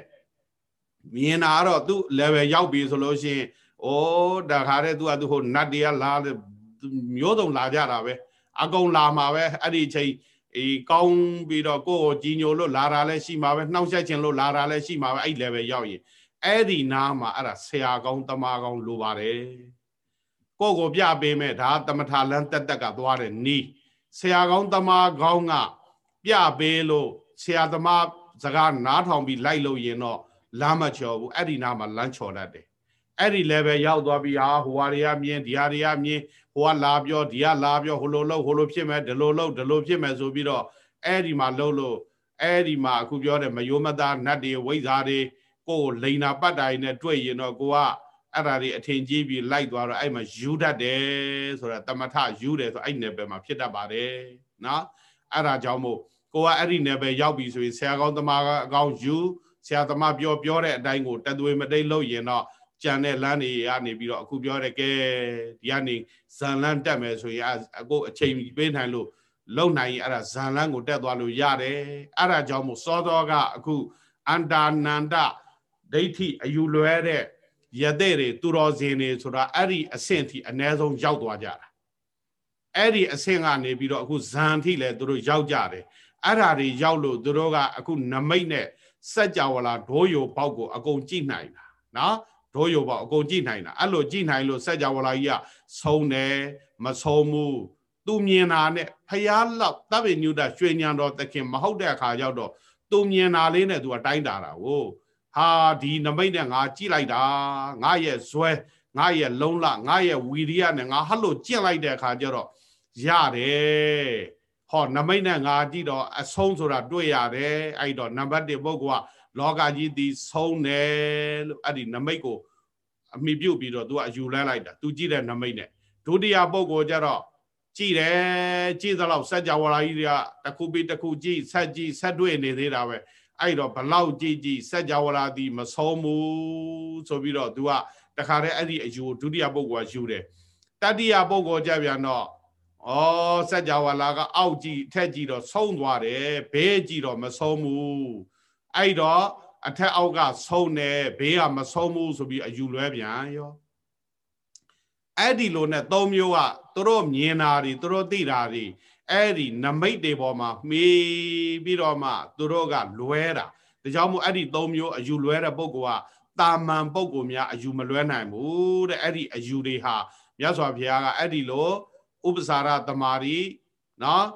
မြင်တာကတော့သူ့ level ရောက်ပြီဆိုလို့ရှိရင်ဩဒါခါတဲ့သူကသူဟိုနတ်တွေကလာမျိုးစုံလာကြတာပဲအကုန်လာမှာပဲအဲ့ဒီချိန်အေးကောင်းပြီးတော့ကိုယ့်ကိုကြီးညိုလို့လာတာလည်းရှိမှာပဲနှောက်ယှက်ခြင်းလို့လာတာလည်းရှိမှာပဲအဲ့ level ရောက်ရင်အဲ့ဒီနားမှာအဲ့ဒါဆရာကောင်းတမာကောင်းလိုပါတယ် ကိုယ့်ကိုပြပေးမဲ့ဒါတမထာလန်းတက်တက်ကသွားတယ်နီးဆရာကောင်းတမာကောင်းကပြပေးလို့ဆရာသမားစကားနားထောင်ပြီးလိုက်လို့ရင်တော့လမ်းမချော်ဘူးအဲ့ဒီနားမှာလမ်းချော်တတ်တယ်အဲ့ဒီ level ရောက်သွားပြီးဟာဟိုဟာတွေကမြင်ဒီဟာတွေကမြင်ဟိုကလာပြောဒီကလာပြောဟိုလိုလို့ဟိုလိုဖြစ်မယ်ဒီလိုလို့ဒီလိုဖြစ်မယ်ဆိုပြီးတော့အဲ့ဒီမှာလှုပ်လို့အဲ့ဒီမှာအခုပြောတယ်မယိုမသားနတ်တွေဝိဇ္ဇာတွေကိုယ်လိန်နာပတ်တိုင်နဲ့တွေ့ရင်တော့ကိုက အဲ့ဒါတွေအထင်ကြီးပြီးလိုက်သွားတော့အဲ့မှာယူတတ်တယ်ဆိုတာတမထယူတယ်ဆိုအဲ့နယ်ပယ်မှာဖြစ်တတ်ပါတယ်နော်အဲ့ဒါကြောင့်မို့ကိုကအဲ့ဒီနယ်ပယ်ရောက်ပြီဆိုရင်ဆရာကောင်းသမားအကောင်းယူဆရာသမားပြောပြောတဲ့အတိုင်းကိုတသွေးမတိတ်လို့ရင်တော့ကြံတဲ့လမ်းတွေကနေပြီးတော့အခုပြောတဲ့ကဲဒီကနေဇန်လန်းတက်မယ်ဆိုရင်အခုအချိန်ပေးနိုင်လို့လုံနိုင်ရင်အဲ့ဒါဇန်လန်းကိုတက်သွားလို့ရတယ်အဲ့ဒါကြောင့်မို့စောသောကအခုအန္တာနန္ဒဒိဋ္ဌိအယူလွဲတဲ့ ယတဲ့တွေသူတော်စင်တွေဆိုတာအဲ့ဒီအဆင့်ထိအ ਨੇ ဆုံးရောက်သွားကြတာအဲ့ဒီအဆင့်ကနေပြီးတော့အခုဇန်ထိလည်းသူတို့ရောက်ကြတယ်အဲ့ဓာတွေရောက်လို့သူတို့ကအခုနမိတ်နဲ့စัจ java လာဒိုးယိုပေါက်ကိုအကုန်ကြည့်နိုင်တာနော်ဒိုးယိုပေါက်အကုန်ကြည့်နိုင်တာအဲ့လိုကြည့်နိုင်လို့စัจ java လာကြီးကဆုံးတယ်မဆုံးဘူးသူမြင်တာနဲ့ဖျားလောက်တပ်ပိညုတရွှေညံတော်တခင်မဟုတ်တဲ့အခါရောက်တော့သူမြင်တာလေးနဲ့သူကတိုင်းတာတာကို ဟာဒီနမိတ်နဲ့ငါကြည့်လိုက်တာငါရဲ့ဇွဲငါရဲ့လုံးလငါရဲ့ဝီရိယနဲ့ငါဟတ်လို့ကျင့်လိုက်တဲ့အခါကျတော့ရတယ်ဟောနမိတ်နဲ့ငါကြည့်တော့အဆုံးဆိုတာတွေ့ရတယ်အဲ့တော့နံပါတ်1ပုဂ္ဂိုလ်ကလောကကြီးဒီဆုံးတယ်လို့အဲ့ဒီနမိတ်ကိုအမိပြုတ်ပြီးတော့သူကအယူလဲလိုက်တာသူကြည့်တဲ့နမိတ်နဲ့ဒုတိယပုဂ္ဂိုလ်ကျတော့ကြည့်တယ်ကြည့်သလောက်စัจ java လာကြီးတွေကတစ်ခုပြီးတစ်ခုကြည့်ဆက်ကြည့်ဆက်တွေ့နေသေးတာပဲ အဲ့တော့ဘလောက်ကြည့်ကြည့်စัจ java လာသည်မဆုံးဘူးဆိုပြီးတော့ तू ကတခါတည်းအဲ့ဒီအယူဒုတိယပုဂ္ဂိုလ်ကယူတယ်တတိယပုဂ္ဂိုလ်ကြပြန်တော့ဩစัจ java လာကအောက်ကြည့်ထက်ကြည့်တော့ဆုံးသွားတယ်ဘေးကြည့်တော့မဆုံးဘူးအဲ့တော့အထက်အောက်ကဆုံးတယ်ဘေးကမဆုံးဘူးဆိုပြီးအယူလွဲပြန်ရော အဲ့ဒီလိုနဲ့သုံးမျိုးကသူတို့မြင်တာတွေသူတို့သိတာတွေ အဲ့ဒီနမိတ်တွေပေါ်မှာမှီပြီးတော့မှသူတို့ကလွဲတာဒါကြောင့်မို့အဲ့ဒီသုံးမျိုးအယူလွဲတဲ့ပုဂ္ဂိုလ်ကတာမန်ပုဂ္ဂိုလ်များအယူမလွဲနိုင်ဘူးတဲ့အဲ့ဒီအယူတွေဟာမြတ်စွာဘုရားကအဲ့ဒီလိုဥပစာရတမာရီနော်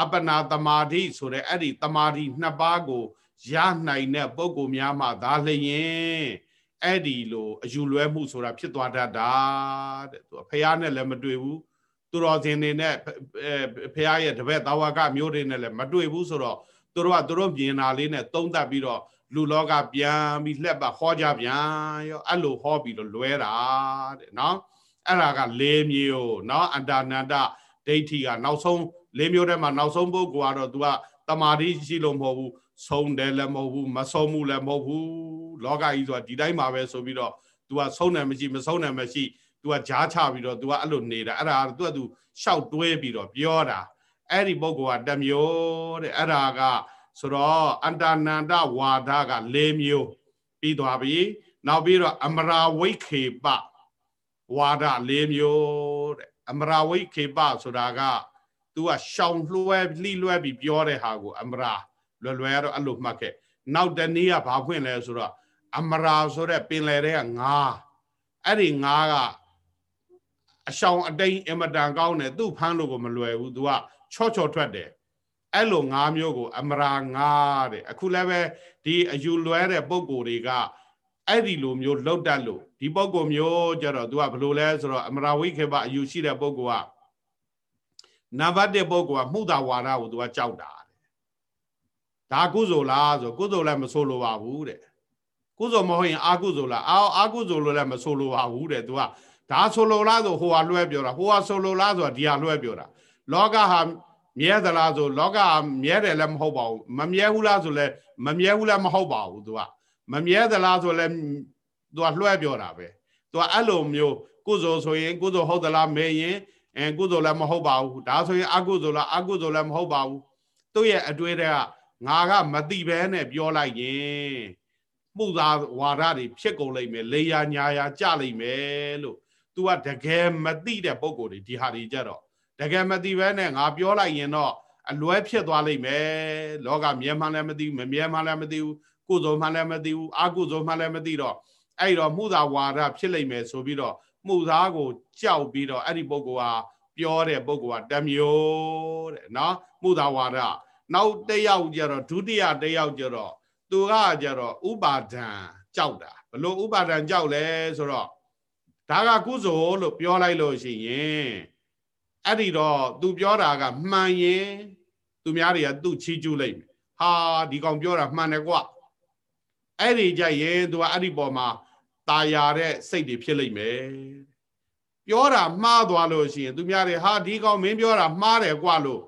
အပနာတမာတိဆိုတဲ့အဲ့ဒီတမာတိနှစ်ပါးကိုရနိုင်တဲ့ပုဂ္ဂိုလ်များမှဒါလျင်အဲ့ဒီလိုအယူလွဲမှုဆိုတာဖြစ်သွားတတ်တာတဲ့သူဖះနဲ့လည်းမတွေ့ဘူး သူတော်စင်တွေနဲ့ဖះရဲ့တပည့်တာဝကမျိုးတွေနဲ့လည်းမတွေ့ဘူးဆိုတော့သူတို့ကသူတို့မြင်တာလေးနဲ့သုံးသပ်ပြီးတော့လူလောကပြန်ပြီးလှက်ပါဟောကြပြန်ရောအဲ့လိုဟောပြီးတော့လွဲတာတဲ့နော်အဲ့ဒါက၄မျိုးနော်အန္တနန္တဒိဋ္ဌိကနောက်ဆုံး၄မျိုးထဲမှာနောက်ဆုံးပုဂ္ဂိုလ်ကတော့ तू ကတမာတိရှိလို့မဟုတ်ဘူးဆုံးတယ်လည်းမဟုတ်ဘူးမဆုံးမှုလည်းမဟုတ်ဘူးလောကကြီးဆိုတာဒီတိုင်းမှာပဲဆိုပြီးတော့ तू ကဆုံးတယ်မရှိမဆုံးတယ်မရှိ तू ကဂျားချပြီးတော့ तू ကအဲ့လိုနေတာအဲ့ဒါက तू က तू ရှောက်တွဲပြီးတော့ပြောတာအဲ့ဒီပုဂ္ဂိုလ်ကတမျိုးတဲ့အဲ့ဒါကဆိုတော့အန္တနန္တဝါဒက၄မျိုးပြီးသွားပြီနောက်ပြီးတော့အမရာဝိခေပဝါဒ၄မျိုးတဲ့အမရာဝိခေပဆိုတာက तू ကရှောင်လွှဲလှိလွှဲပြီးပြောတဲ့ဟာကိုအမရာလွယ်လွယ်ကတော့အဲ့လိုမှတ်ခဲ့နောက်တနည်းကဘာဖွင့်လဲဆိုတော့အမရာဆိုတဲ့ပင်လယ်ထဲကငါးအဲ့ဒီငါးက အရှောင်အတိန်အမတန်ကောင်းတယ်သူ့ဖမ်းလို့ကိုမလွယ်ဘူး तू ကချော့ချော့ထွက်တယ်အဲ့လိုငါးမျိုးကို အမရာငါးတဲ့အခုလည်းပဲဒီအယူလွဲတဲ့ပုံကိုယ်တွေကအဲ့ဒီလိုမျိုးလှုပ်တတ်လို့ဒီပုံကိုယ်မျိုးကြတော့ तू ကဘယ်လိုလဲဆိုတော့အမရာဝိခေဘအယူရှိတဲ့ပုံကိုယ်ကနံပါတ်1ပုံကိုယ်ကမှုတာဝါဒကို तू ကကြောက်တာဒါကုသိုလ်လားဆိုကုသိုလ်လည်းမဆိုလိုပါဘူးတဲ့ကုသိုလ်မဟုတ်ရင်အာကုသိုလ်လားအာအာကုသိုလ်လို့လည်းမဆိုလိုပါဘူးတဲ့ तू က ဒါဆိုလိုလားဆိုဟိုဟာလွှဲပြောတာဟိုဟာဆိုလိုလားဆိုတာဒီဟာလွှဲပြောတာလောကဟာမြဲသလားဆိုလောကမြဲတယ်လည်းမဟုတ်ပါဘူးမမြဲဘူးလားဆိုလည်းမမြဲဘူးလည်းမဟုတ်ပါဘူး तू ကမမြဲသလားဆိုလည်း तू ကလွှဲပြောတာပဲ तू ကအဲ့လိုမျိုးကုသိုလ်ဆိုရင်ကုသိုလ်ဟုတ်သလားမေးရင်အဲကုသိုလ်လည်းမဟုတ်ပါဘူးဒါဆိုရင်အကုသိုလ်လားအကုသိုလ်လည်းမဟုတ်ပါဘူးသူ့ရဲ့အတွေ့တွေကငါကမတိဘဲနဲ့ပြောလိုက်ရင်မှုသာဝါဒတွေဖြစ်ကုန်လိမ့်မယ်လေယာညာယာကြလိမ့်မယ်လို့ तू ကတကယ်မတိတဲ့ပုံကိုယ်တွေဒီဟာတွေကြတော့တကယ်မတိဘဲနဲ့ငါပြောလိုက်ရင်တော့အလွဲဖြစ်သွားလိမ့်မယ်လောကမြဲမှလည်းမသိဘူးမမြဲမှလည်းမသိဘူးကုသိုလ်မှလည်းမသိဘူးအကုသိုလ်မှလည်းမသိတော့အဲ့တော့မှုသာဝါဒဖြစ်လိမ့်မယ်ဆိုပြီးတော့မှုသားကိုကြောက်ပြီးတော့အဲ့ဒီပုဂ္ဂိုလ်ဟာပြောတဲ့ပုဂ္ဂိုလ်ကတမျိုးတဲ့နော်မှုသာဝါဒနောက်တစ်ယောက်ကျတော့ဒုတိယတစ်ယောက်ကျတော့သူကကျတော့ဥပါဒံကြောက်တာဘလို့ဥပါဒံကြောက်လဲဆိုတော့ ဒါကကုသိုလ်လို့ပြောလိုက်လို့ရှိရင်အဲ့ဒီတော့ तू ပြောတာကမှန်ရင်သူများတွေကသူ့ချီးကျူးလိုက်မယ်ဟာဒီကောင်ပြောတာမှန်တယ်ကွအဲ့ဒီကြရင် तू ကအဲ့ဒီပေါ်မှာตายာတဲ့စိတ်တွေဖြစ်လိမ့်မယ်ပြောတာမှားသွားလို့ရှိရင်သူများတွေဟာဒီကောင်မင်းပြောတာမှားတယ်ကွလို့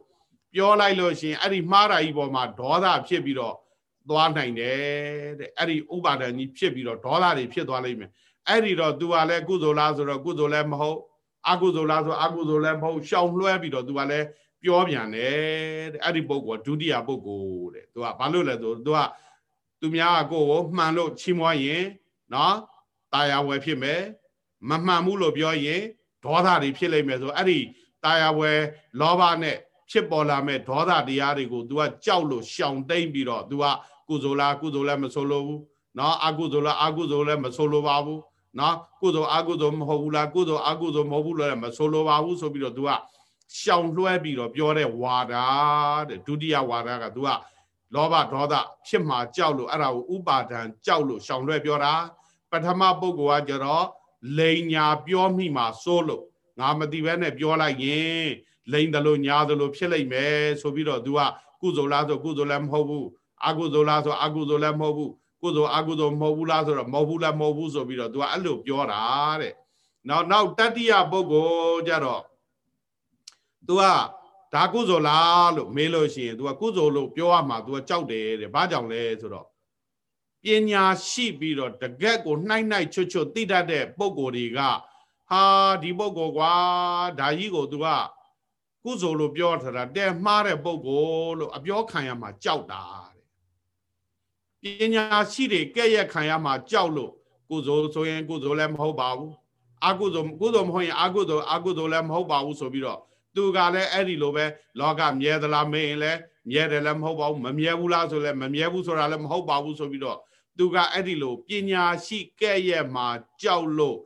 ပြောလိုက်လို့ရှိရင်အဲ့ဒီမှားတာကြီးပေါ်မှာဒေါသဖြစ်ပြီးတော့သွားနိုင်တယ်တဲ့အဲ့ဒီဥပါဒဏ်ကြီးဖြစ်ပြီးတော့ဒေါသတွေဖြစ်သွားလိမ့်မယ် အဲ့ဒီတော့ तू ကလည်းကုသိုလ်လားဆိုတော့ကုသိုလ်လည်းမဟုတ်အကုသိုလ်လားဆိုအကုသိုလ်လည်းမဟုတ်ရှောင်လွှဲပြီးတော့ तू ကလည်းပြောပြန်တယ်တဲ့အဲ့ဒီပုဂ္ဂိုလ်ဒုတိယပုဂ္ဂိုလ်တဲ့ तू ကဘာလို့လဲဆို तू ကသူများကကိုယ်ကိုမှန်လို့ချီးမွမ်းရင်နော်ตายဝယ်ဖြစ်မယ်မမှန်ဘူးလို့ပြောရင်ဒေါသတွေဖြစ်လိမ့်မယ်ဆိုအဲ့ဒီตายဝယ်လောဘနဲ့ဖြစ်ပေါ်လာမဲ့ဒေါသတရားတွေကို तू ကကြောက်လို့ရှောင်တိမ့်ပြီးတော့ तू ကကုသိုလ်လားကုသိုလ်လည်းမဆိုလိုဘူးเนาะအကုသိုလ်လားအကုသိုလ်လည်းမဆိုလိုပါဘူး နော်ကုသိုလ်အကုသိုလ်မဟုတ်ဘူးလားကုသိုလ်အကုသိုလ်မဟုတ်ဘူးလို့လည်းမဆိုလိုပါဘူးဆိုပြီးတော့ तू ကရှောင်လွှဲပြီးတော့ပြောတဲ့ဝါဒတဲ့ဒုတိယဝါဒက तू ကလောဘဒေါသဖြစ်မှာကြောက်လို့အဲ့ဒါကိုဥပါဒံကြောက်လို့ရှောင်လွှဲပြောတာပထမပုဂ္ဂိုလ်ကကြတော့လိန်ညာပြောမိမှာစိုးလို့ငါမတိဘဲနဲ့ပြောလိုက်ရင်လိန်တယ်လို့ညာတယ်လို့ဖြစ်လိမ့်မယ်ဆိုပြီးတော့ तू ကကုသိုလ်လားဆိုကုသိုလ်လည်းမဟုတ်ဘူးအကုသိုလ်လားဆိုအကုသိုလ်လည်းမဟုတ်ဘူး ကုသိုလ်အကုသိုလ်မဟုတ်ဘူးလားဆိုတော့မဟုတ်ဘူးလားမဟုတ်ဘူးဆိုပြီးတော့ तू ကအဲ့လိုပြောတာတဲ့နောက်နောက်တတိယပုဂ္ဂိုလ်ကြတော့ तू ကဒါကုသိုလ်လားလို့မေးလို့ရှိရင် तू ကကုသိုလ်လို့ပြောရမှာ तू ကကြောက်တယ်တဲ့ဘာကြောင့်လဲဆိုတော့ပညာရှိပြီးတော့တကက်ကိုနှိုက်နှိုက်ချွတ်ချွတ်သိတတ်တဲ့ပုံကိုယ်တွေကဟာဒီပုံကိုယ်ကွာဒါကြီးကို तू ကကုသိုလ်လို့ပြောထားတာတဲ့မှားတဲ့ပုဂ္ဂိုလ်လို့အပြောခံရမှာကြောက်တာတဲ့ ပညာရှိတွေကဲ့ရဲ့ခံရမှာကြောက်လို့ကုသိုလ်ဆိုရင်ကုသိုလ်လည်းမဟုတ်ပါဘူးအာကုသိုလ်ကုသိုလ်မဟုတ်ရင်အာကုသိုလ်အာကုသိုလ်လည်းမဟုတ်ပါဘူးဆိုပြီးတော့သူကလည်းအဲ့ဒီလိုပဲလောကမြဲသလားမင်းရင်လည်းမြဲတယ်လည်းမဟုတ်ပါဘူးမမြဲဘူးလားဆိုလည်းမမြဲဘူးဆိုတာလည်းမဟုတ်ပါဘူးဆိုပြီးတော့သူကအဲ့ဒီလိုပညာရှိကဲ့ရဲ့မှာကြောက်လို့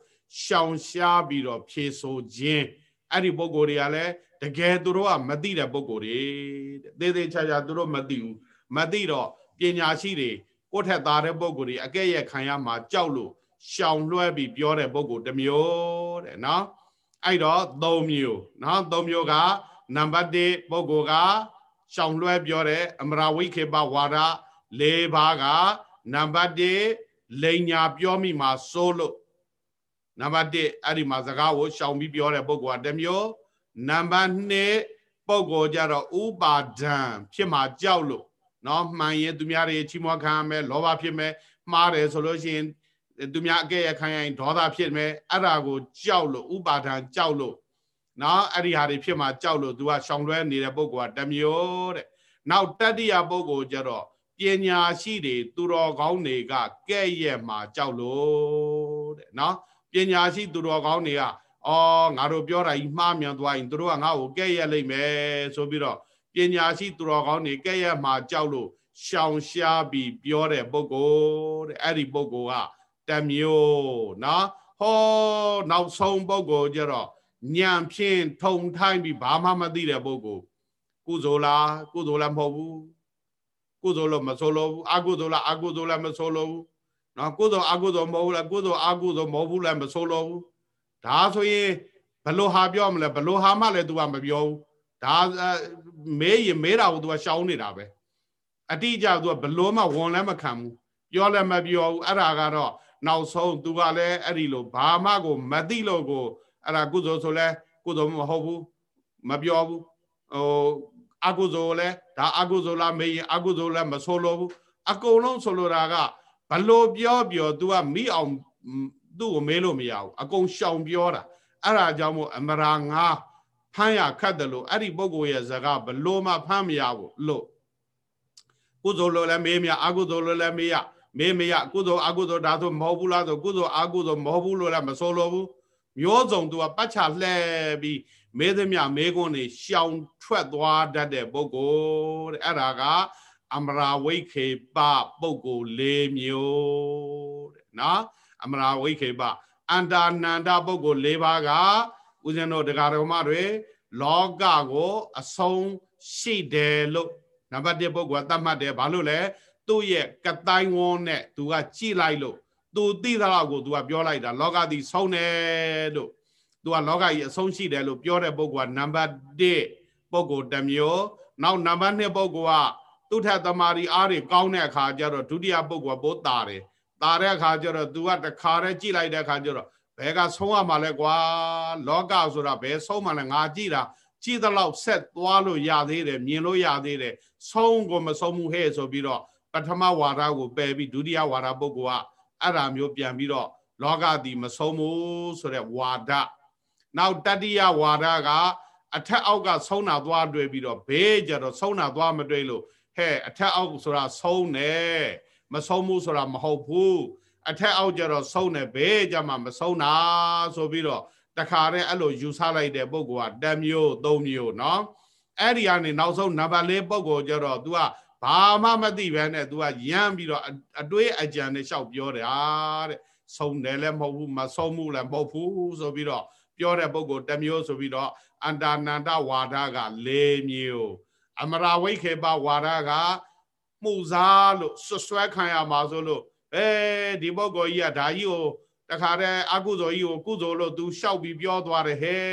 ရှောင်ရှားပြီးတော့ဖြေဆိုခြင်းအဲ့ဒီပုံကိုယ်တွေကလည်းတကယ်သူတို့ကမသိတဲ့ပုံကိုယ်တွေတဲ့သေးသေးချာချာသူတို့မသိဘူးမသိတော့ ပညာရှိတွေကိုယ့်ထက်သားတဲ့ပုံကိုယ်တွေအကဲ့ရဲ့ခံရမှာကြောက်လို့ရှောင်လွှဲပြီးပြောတဲ့ပုံကိုယ်တစ်မျိုးတဲ့နော်အဲ့တော့၃မျိုးနော်၃မျိုးကနံပါတ်1ပုံကိုယ်ကရှောင်လွှဲပြောတဲ့အမရာဝိခေပဝါဒ၄ပါးကနံပါတ်1လိန်ညာပြောမိမှာစိုးလို့နံပါတ်1အဲ့ဒီမှာစကားကိုရှောင်ပြီးပြောတဲ့ပုဂ္ဂိုလ်ကတစ်မျိုးနံပါတ်2ပုဂ္ဂိုလ်ကြတော့ဥပါဒံဖြစ်မှာကြောက်လို့ နော်မှန်ရင်သူများတွေချီးမွမ်းခံရမယ်လောဘဖြစ်မယ်မှားတယ်ဆိုလို့ရှိရင်သူများအကဲ့ရခံရရင်ဒေါသဖြစ်မယ်အဲ့ဒါကိုကြောက်လို့ဥပါဒံကြောက်လို့နော်အဲ့ဒီဟာတွေဖြစ်မှာကြောက်လို့ तू ကရှောင်လွဲနေတဲ့ပုံကတမျိုးတဲ့နောက်တတိယပုံကိုကြတော့ပညာရှိတွေသူတော်ကောင်းတွေကကဲ့ရဲ့မှာကြောက်လို့တဲ့နော်ပညာရှိသူတော်ကောင်းတွေကအော်ငါတို့ပြောတာကြီးမှားမြန်သွားရင်တို့ကငါ့ကိုကဲ့ရဲ့လိမ့်မယ်ဆိုပြီးတော့ ပညာရှိသူတော်ကောင်းတွေကဲ့ရဲ့မှာကြောက်လို့ရှောင်ရှားပြီးပြောတဲ့ပုဂ္ဂိုလ်တဲ့အဲ့ဒီပုဂ္ဂိုလ်ကတမျိုးနော်ဟောနောက်ဆုံးပုဂ္ဂိုလ်ကျတော့ညံဖြင့်ထုံထိုင်းပြီးဘာမှမသိတဲ့ပုဂ္ဂိုလ်ကုသိုလ်လားကုသိုလ်လည်းမဟုတ်ဘူးကုသိုလ်လို့မဆိုလို့ဘူးအကုသိုလ်လားအကုသိုလ်လည်းမဆိုလို့ဘူးနော်ကုသိုလ်အကုသိုလ်မဟုတ်ဘူးလားကုသိုလ်အကုသိုလ်မဟုတ်ဘူးလည်းမဆိုလို့ဘူးဒါဆိုရင်ဘလို့ဟာပြောမလဲဘလို့ဟာမှလည်း तू ကမပြောဘူး ဒါမေးရင်မေးတာကို तू ကရှောင်းနေတာပဲအတိအကျ तू ကဘလို့မှဝန်လည်းမခံဘူးပြောလည်းမပြောဘူးအဲ့ဒါကတော့နောက်ဆုံး तू ကလည်းအဲ့ဒီလိုဘာမှကိုမသိလို့ကိုအဲ့ဒါကုသိုလ်ဆိုလဲကုသိုလ်မဟုတ်ဘူးမပြောဘူးဟိုအကုသိုလ်လဲဒါအကုသိုလ်လားမေးရင်အကုသိုလ်လဲမဆိုလို့ဘူးအကုန်လုံးဆိုလိုတာကဘလို့ပြောပြော तू ကမိအောင်သူ့ကိုမေးလို့မရဘူးအကုန်ရှောင်ပြောတာအဲ့ဒါကြောင့်မို့အမရာငါ ဖမ်းရခတ်တယ်လို့အဲ့ဒီပုဂ္ဂိုလ်ရဲ့ဇကာဘလို့မှဖမ်းမရဘူးလို့ကုသိုလ်လို့လည်းမေးမရအကုသိုလ်လို့လည်းမေးရမေးမရကုသိုလ်အကုသိုလ်ဒါဆိုမဟုတ်ဘူးလားဆိုကုသိုလ်အကုသိုလ်မဟုတ်ဘူးလို့လည်းမဆိုလိုဘူးမျိုးစုံသူကပတ်ချလှဲပြီးမေးသမျှမေးခွန်းတွေရှောင်ထွက်သွားတတ်တဲ့ပုဂ္ဂိုလ်တဲ့အဲ့ဒါကအမရာဝိခေပပုဂ္ဂိုလ်၄မျိုးတဲ့နော်အမရာဝိခေပအန္တာနန္ဒပုဂ္ဂိုလ်၄ပါးက ဦးဇင်းတို့ဒကာဒကမတွေလောကကိုအဆုံးရှိတယ်လို့နံပါတ်1ပုဂ္ဂိုလ်ကသတ်မှတ်တယ်ဘာလို့လဲသူ့ရဲ့ကတိုင်းဝန်းနဲ့သူကကြည်လိုက်လို့သူသိသလောက်ကိုသူကပြောလိုက်တာလောကသည်ဆုံးတယ်လို့သူကလောကကြီးအဆုံးရှိတယ်လို့ပြောတဲ့ပုဂ္ဂိုလ်ကနံပါတ်1ပုဂ္ဂိုလ်တစ်မျိုးနောက်နံပါတ်2ပုဂ္ဂိုလ်ကသူထက်တမာရီအားတွေကောင်းတဲ့အခါကျတော့ဒုတိယပုဂ္ဂိုလ်ကပိုးတာတယ်တာတဲ့အခါကျတော့ तू ကတခါတည်းကြည်လိုက်တဲ့အခါကျတော့ ဘယ်ကဆုံးရမှာလဲကွာလောကဆိုတာဘယ်ဆုံးမှလဲငါကြည့်တာကြည့်သလောက်ဆက်သွားလို့ရသေးတယ်မြင်လို့ရသေးတယ်ဆုံးကိုမဆုံးမှုဟဲ့ဆိုပြီးတော့ပထမဝါဒကိုပယ်ပြီးဒုတိယဝါဒပုဂ္ဂိုလ်ကအဲ့ဒါမျိုးပြန်ပြီးတော့လောကသည်မဆုံးဘူးဆိုတဲ့ဝါဒနောက်တတိယဝါဒကအထက်အောက်ကဆုံးတာသွားတွေ့ပြီးတော့ဘေးကြတော့ဆုံးတာသွားမတွေ့လို့ဟဲ့အထက်အောက်ဆိုတာဆုံးတယ်မဆုံးဘူးဆိုတာမဟုတ်ဘူး အထက်အောက်ကြတော့ဆုံးတယ်ဘေးကြမှာမဆုံးတာဆိုပြီးတော့တခါတည်းအဲ့လိုယူဆလိုက်တဲ့ပုံကတမျိုးသုံးမျိုးเนาะအဲ့ဒီကနေနောက်ဆုံးနံပါတ်၄ပုံကကြတော့ तू ကဘာမှမသိဘဲနဲ့ तू ကရမ်းပြီးတော့အတွေးအကြံနဲ့ရှောက်ပြောတယ်ဟာတဲ့ဆုံးတယ်လည်းမဟုတ်ဘူးမဆုံးမှုလည်းမဟုတ်ဘူးဆိုပြီးတော့ပြောတဲ့ပုဂ္ဂိုလ်တစ်မျိုးဆိုပြီးတော့အန္တာနန္ဒဝါဒက၄မျိုးအမရာဝိခေပဝါဒကမှုစားလို့ဆွဆွဲခံရမှာဆိုလို့ အဲဒီပုဂ္ဂိုလ်ကြီးကဒါကြီးကိုတခါတည်းအကုသိုလ်ကြီးကိုကုသိုလ်လို့ तू ရှောက်ပြီးပြောသွားတယ်ဟဲ့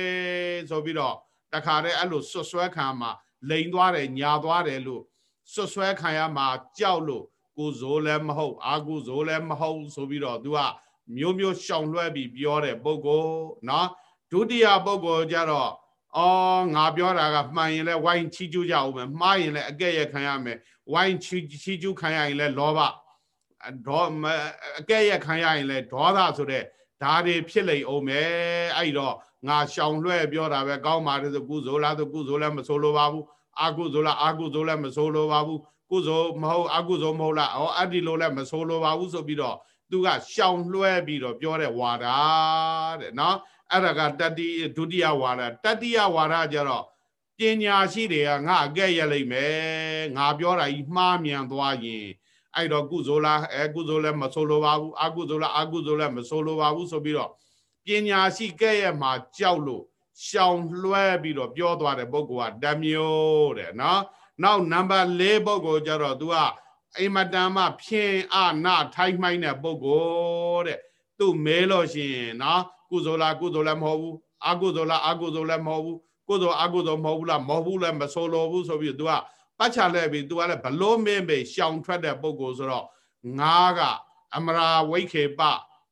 ဆိုပြီးတော့တခါတည်းအဲ့လိုဆွဆွဲခံမှာလိန်သွားတယ်ညာသွားတယ်လို့ဆွဆွဲခံရမှာကြောက်လို့ကုသိုလ်လည်းမဟုတ်အကုသိုလ်လည်းမဟုတ်ဆိုပြီးတော့ तू ကမျိုးမျိုးရှောင်လွှဲပြီးပြောတဲ့ပုဂ္ဂိုလ်နော်ဒုတိယပုဂ္ဂိုလ်ကြတော့အော်ငါပြောတာကမှန်ရင်လဲဝိုင်းချီကျူးကြအောင်မယ်မှားရင်လဲအကဲ့ရခံရမယ်ဝိုင်းချီချီကျူးခံရရင်လဲလောဘ ဒေါအကဲ့ရခံရရင်လည်းဒေါသဆိုတဲ့ဓာတ်တွေဖြစ်လိမ့်အောင်မယ်အဲ့တော့ငါရှောင်လွှဲပြောတာပဲကောင်းပါတယ်ဆိုကုသိုလ်လားဆိုကုသိုလ်လည်းမဆိုလိုပါဘူးအာကုသိုလ်လားအာကုသိုလ်လည်းမဆိုလိုပါဘူးကုသိုလ်မဟုတ်အကုသိုလ်မဟုတ်လားဟောအဲ့ဒီလိုလည်းမဆိုလိုပါဘူးဆိုပြီးတော့သူကရှောင်လွှဲပြီးတော့ပြောတဲ့ဝါဒတဲ့နော်အဲ့ဒါကတတိဒုတိယဝါဒတတိယဝါဒကျတော့ပညာရှိတွေကငါအကဲ့ရလိမ့်မယ်ငါပြောတာကြီးမှားမြန်သွားရင် အဲ့တော့ကုသိုလ်လားအဲကုသိုလ်လည်းမဆိုလိုပါဘူးအကုသိုလ်လားအကုသိုလ်လည်းမဆိုလိုပါဘူးဆိုပြီးတော့ပညာရှိကဲ့ရဲ့မှာကြောက်လို့ရှောင်လွှဲပြီးတော့ပြောသွားတဲ့ပုဂ္ဂိုလ်ကဓမျိုးတဲ့နော်နောက်နံပါတ်၄ပုဂ္ဂိုလ်ကျတော့ तू ကအိမ်မတန်မှဖြင်းအနာထိုင်းမိုင်းတဲ့ပုဂ္ဂိုလ်တဲ့သူမဲလို့ရှိရင်နော်ကုသိုလ်လားကုသိုလ်လည်းမဟုတ်ဘူးအကုသိုလ်လားအကုသိုလ်လည်းမဟုတ်ဘူးကုသိုလ်အကုသိုလ်မဟုတ်ဘူးလားမဟုတ်ဘူးလည်းမဆိုလိုဘူးဆိုပြီး तू က ပတ်ချလဲပြီး तू ကလည်းဘလို့မင်းပဲရှောင်ထွက်တဲ့ပုဂ္ဂိုလ်ဆိုတော့ငါးကအမရာဝိခေပ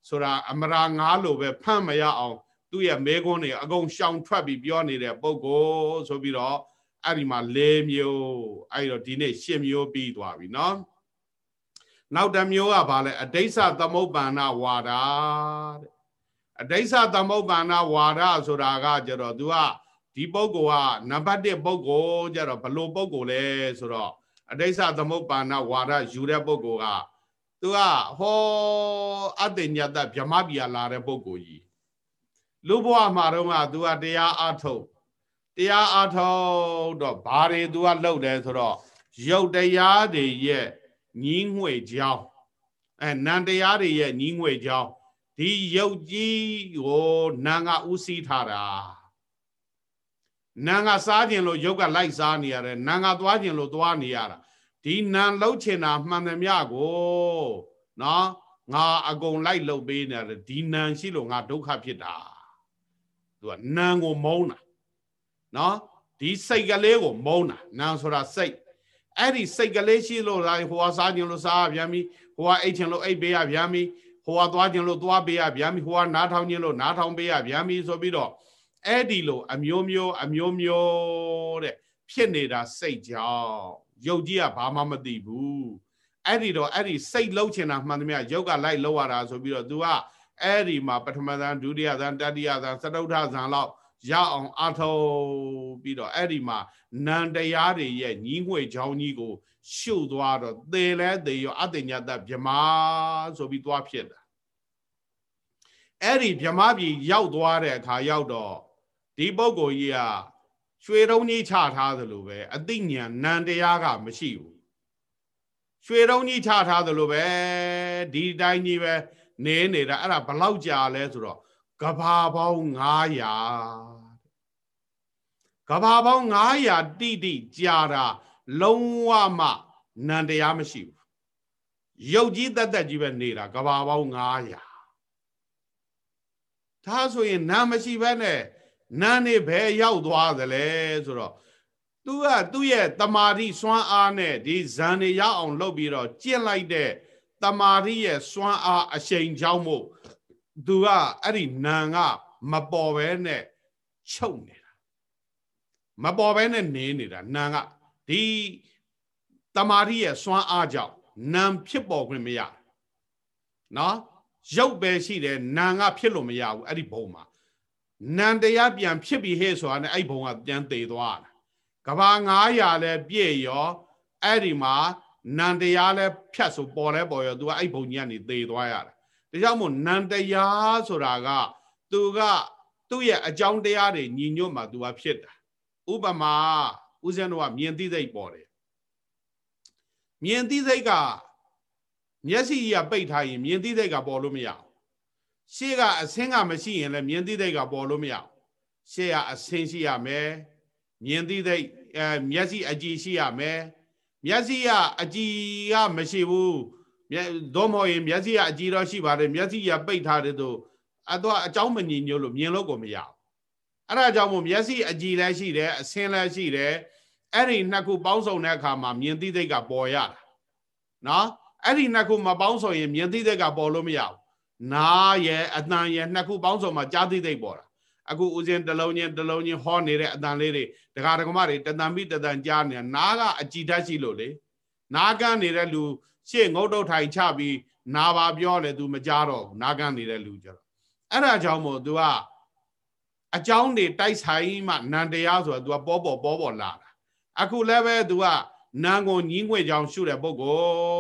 ဆိုတာအမရာငါးလိုပဲဖမ်းမရအောင်သူ့ရဲ့မဲခွန်းတွေအကုန်ရှောင်ထွက်ပြီးပြောနေတဲ့ပုဂ္ဂိုလ်ဆိုပြီးတော့အဲ့ဒီမှာ၄မျိုးအဲ့တော့ဒီနေ့၈မျိုးပြီးသွားပြီเนาะနောက်တစ်မျိုးကဘာလဲအဋိစ္စသမုပ္ပန္နဝါဒတဲ့အဋိစ္စသမုပ္ပန္နဝါဒဆိုတာကကြတော့ तू က ဒီပုဂ္ဂိုလ်ကနံပါတ်1ပုဂ္ဂိုလ်ကြတော့ဘလို့ပုဂ္ဂိုလ်လဲဆိုတော့အတိတ်သမုပ္ပါဏဝါဒယူတဲ့ပုဂ္ဂိုလ်ကသူကဟောအတ္တညတဗြဟ္မပိယလာတဲ့ပုဂ္ဂိုလ်ကြီးလူဘဝမှာတော့ကသူကတရားအထုတ်တရားအထုတ်တော့ဘာတွေသူကလှုပ်လဲဆိုတော့ရုပ်တရားတွေရဲ့ညင်းငွေကြောင်းအဲနံတရားတွေရဲ့ညင်းငွေကြောင်းဒီရုပ်ကြီးကိုနံကဥစည်းထားတာ နံကစားခြင်းလို့ရုပ်ကလိုက်စားနေရတယ်နံကသွားခြင်းလို့သွားနေရတာဒီနံလှုပ်ချင်တာမှန်သမျှကိုနော်ငါအကုန်လိုက်လှုပ်ပေးနေတယ်ဒီနံရှိလို့ငါဒုက္ခဖြစ်တာသူကနံကိုမုန်းတာနော်ဒီစိတ်ကလေးကိုမုန်းတာနံဆိုတာစိတ်အဲ့ဒီစိတ်ကလေးရှိလို့လားဟိုကစားခြင်းလို့စားပြန်ပြီဟိုကအိတ်ခြင်းလို့အိတ်ပေးရပြန်ပြီဟိုကသွားခြင်းလို့သွားပေးရပြန်ပြီဟိုကနားထောင်ခြင်းလို့နားထောင်ပေးရပြန်ပြီဆိုပြီးတော့ အဲ့ဒီလို အမျိုးမျိုးအမျိုးမျိုးတဲ့ဖြစ်နေတာစိတ်ကြောင့်ယုတ်ကြီးကဘာမှမသိဘူးအဲ့ဒီတော့အဲ့ဒီစိတ်လှုပ်ချင်တာမှန်သမျှယုတ်ကလိုက်လှုပ်ရတာဆိုပြီးတော့ तू ကအဲ့ဒီမှာပထမဇန်ဒုတိယဇန်တတိယဇန်သတုဋ္ဌဇန်လောက်ရအောင်အထောပြီးတော့အဲ့ဒီမှာနန္တရားတွေရဲ့ညီးငွေချောင်းကြီးကို ရှုပ်သွားတော့သေလဲသေရောအတ္တညတဗြမာဆိုပြီးသွားဖြစ်တာအဲ့ဒီဗြမာပြည်ရောက်သွားတဲ့အခါရောက်တော့ ဒီပုဂ္ဂိုလ်ကြီးကရွှေတုံးကြီးချထားသလိုပဲအသိဉာဏ်နန္တရားကမရှိဘူးရွှေတုံးကြီးချထားသလိုပဲဒီတိုင်းကြီးပဲနေနေတာအဲ့ဒါဘလောက်ကြာလဲဆိုတော့ကဘာပေါင်း900ကဘာပေါင်း900တိတိကြာတာလုံးဝမှနန္တရားမရှိဘူးရုပ်ကြီးတက်တက်ကြီးပဲနေတာကဘာပေါင်း900ဒါဆိုရင်နာမရှိဘဲနဲ့ နာနေဘယ်ရောက်သွားသလဲဆိုတော့သူကသူ့ရဲ့တမာတိစွမ်းအားနဲ့ဒီဇန်နေရအောင်လုပ်ပြီးတော့ကျင့်လိုက်တဲ့တမာတိရဲ့စွမ်းအားအရှိန်ကြောင့်မို့သူကအဲ့ဒီနန်ကမပေါ်ပဲနဲ့ချုပ်နေမပေါ်ဘဲနဲ့နေနေတာနာကဒီတမာရီရဲ့စွမ်းအားကြောင့်နာဖြစ်ပေါ်ခွင့်မရနော်ရုပ်ပဲရှိတယ်နာကဖြစ်လို့မရဘူးအဲ့ဒီဘုံမှာ နံတရားပြန်ဖြစ်ပြီးဟဲ့ဆိုတာနဲ့အဲ့ဘုံကပြန်တည်သွားတာကဘာ900လဲပြည့်ရောအဲ့ဒီမှာနံတရားလဲဖြတ်ဆိုပေါ်လဲပေါ်ရော तू ကအဲ့ဘုံကြီးကနေတည်သွားရတာဒါကြောင့်မို့နံတရားဆိုတာက तू ကသူ့ရဲ့အကြောင်းတရားတွေညီညွတ်မှ तू ကဖြစ်တာဥပမာဦးဇင်းတို့ကမြင်သိစိတ်ပေါ်တယ်မြင်သိစိတ်ကမျက်စိကြီးကပိတ်ထားရင်မြင်သိစိတ်ကပေါ်လို့မရဘူး ရှေ့ကအဆင်းကမရှိရင်လည်းမြင်သိတဲ့ကပေါ်လို့မရဘူးရှေ့ကအဆင်းရှိရမယ်မြင်သိတဲ့အဲမျက်စိအကြည့်ရှိရမယ်မျက်စိကအကြည့်ကမရှိဘူးသို့မဟုတ်ရင်မျက်စိကအကြည့်တော့ရှိပါတယ်မျက်စိကပိတ်ထားတဲ့တို့အတော့အကြောင်းမညီညွတ်လို့မြင်လို့ကိုမရဘူးအဲ့ဒါကြောင့်မို့မျက်စိအကြည့်လည်းရှိတယ်အဆင်းလည်းရှိတယ်အဲ့ဒီနှစ်ခုပေါင်းစုံတဲ့အခါမှာမြင်သိတဲ့ကပေါ်ရတာနော်အဲ့ဒီနှစ်ခုမပေါင်းစုံရင်မြင်သိတဲ့ကပေါ်လို့မရဘူး နားရဲ့အတန်ရဲ့နှစ်ခုပေါင်းစုံမှာကြားသိသိပေါ်တာအခုဦးဇင်းတလုံးချင်းတလုံးချင်းဟောနေတဲ့အတန်လေးတွေဒကာဒကမတွေတတန်မိတတန်ကြားနေနားကအကြည်တတ်ရှိလို့လေနားကန်းနေတဲ့လူရှေ့ငုတ်တုတ်ထိုင်ချပြီးနာပါပြောလေ तू မကြားတော့ဘူးနားကန်းနေတဲ့လူကြတော့အဲ့ဒါကြောင့်မို့ तू ကအကြောင်းတွေတိုက်ဆိုင်မှနန္တရားဆိုတာ तू ကပေါ်ပေါ်ပေါ်ပေါ်လာတာအခုလည်းပဲ तू ကနန်းကိုညင်းငွေကြောင်ရှုတဲ့ပုဂ္ဂို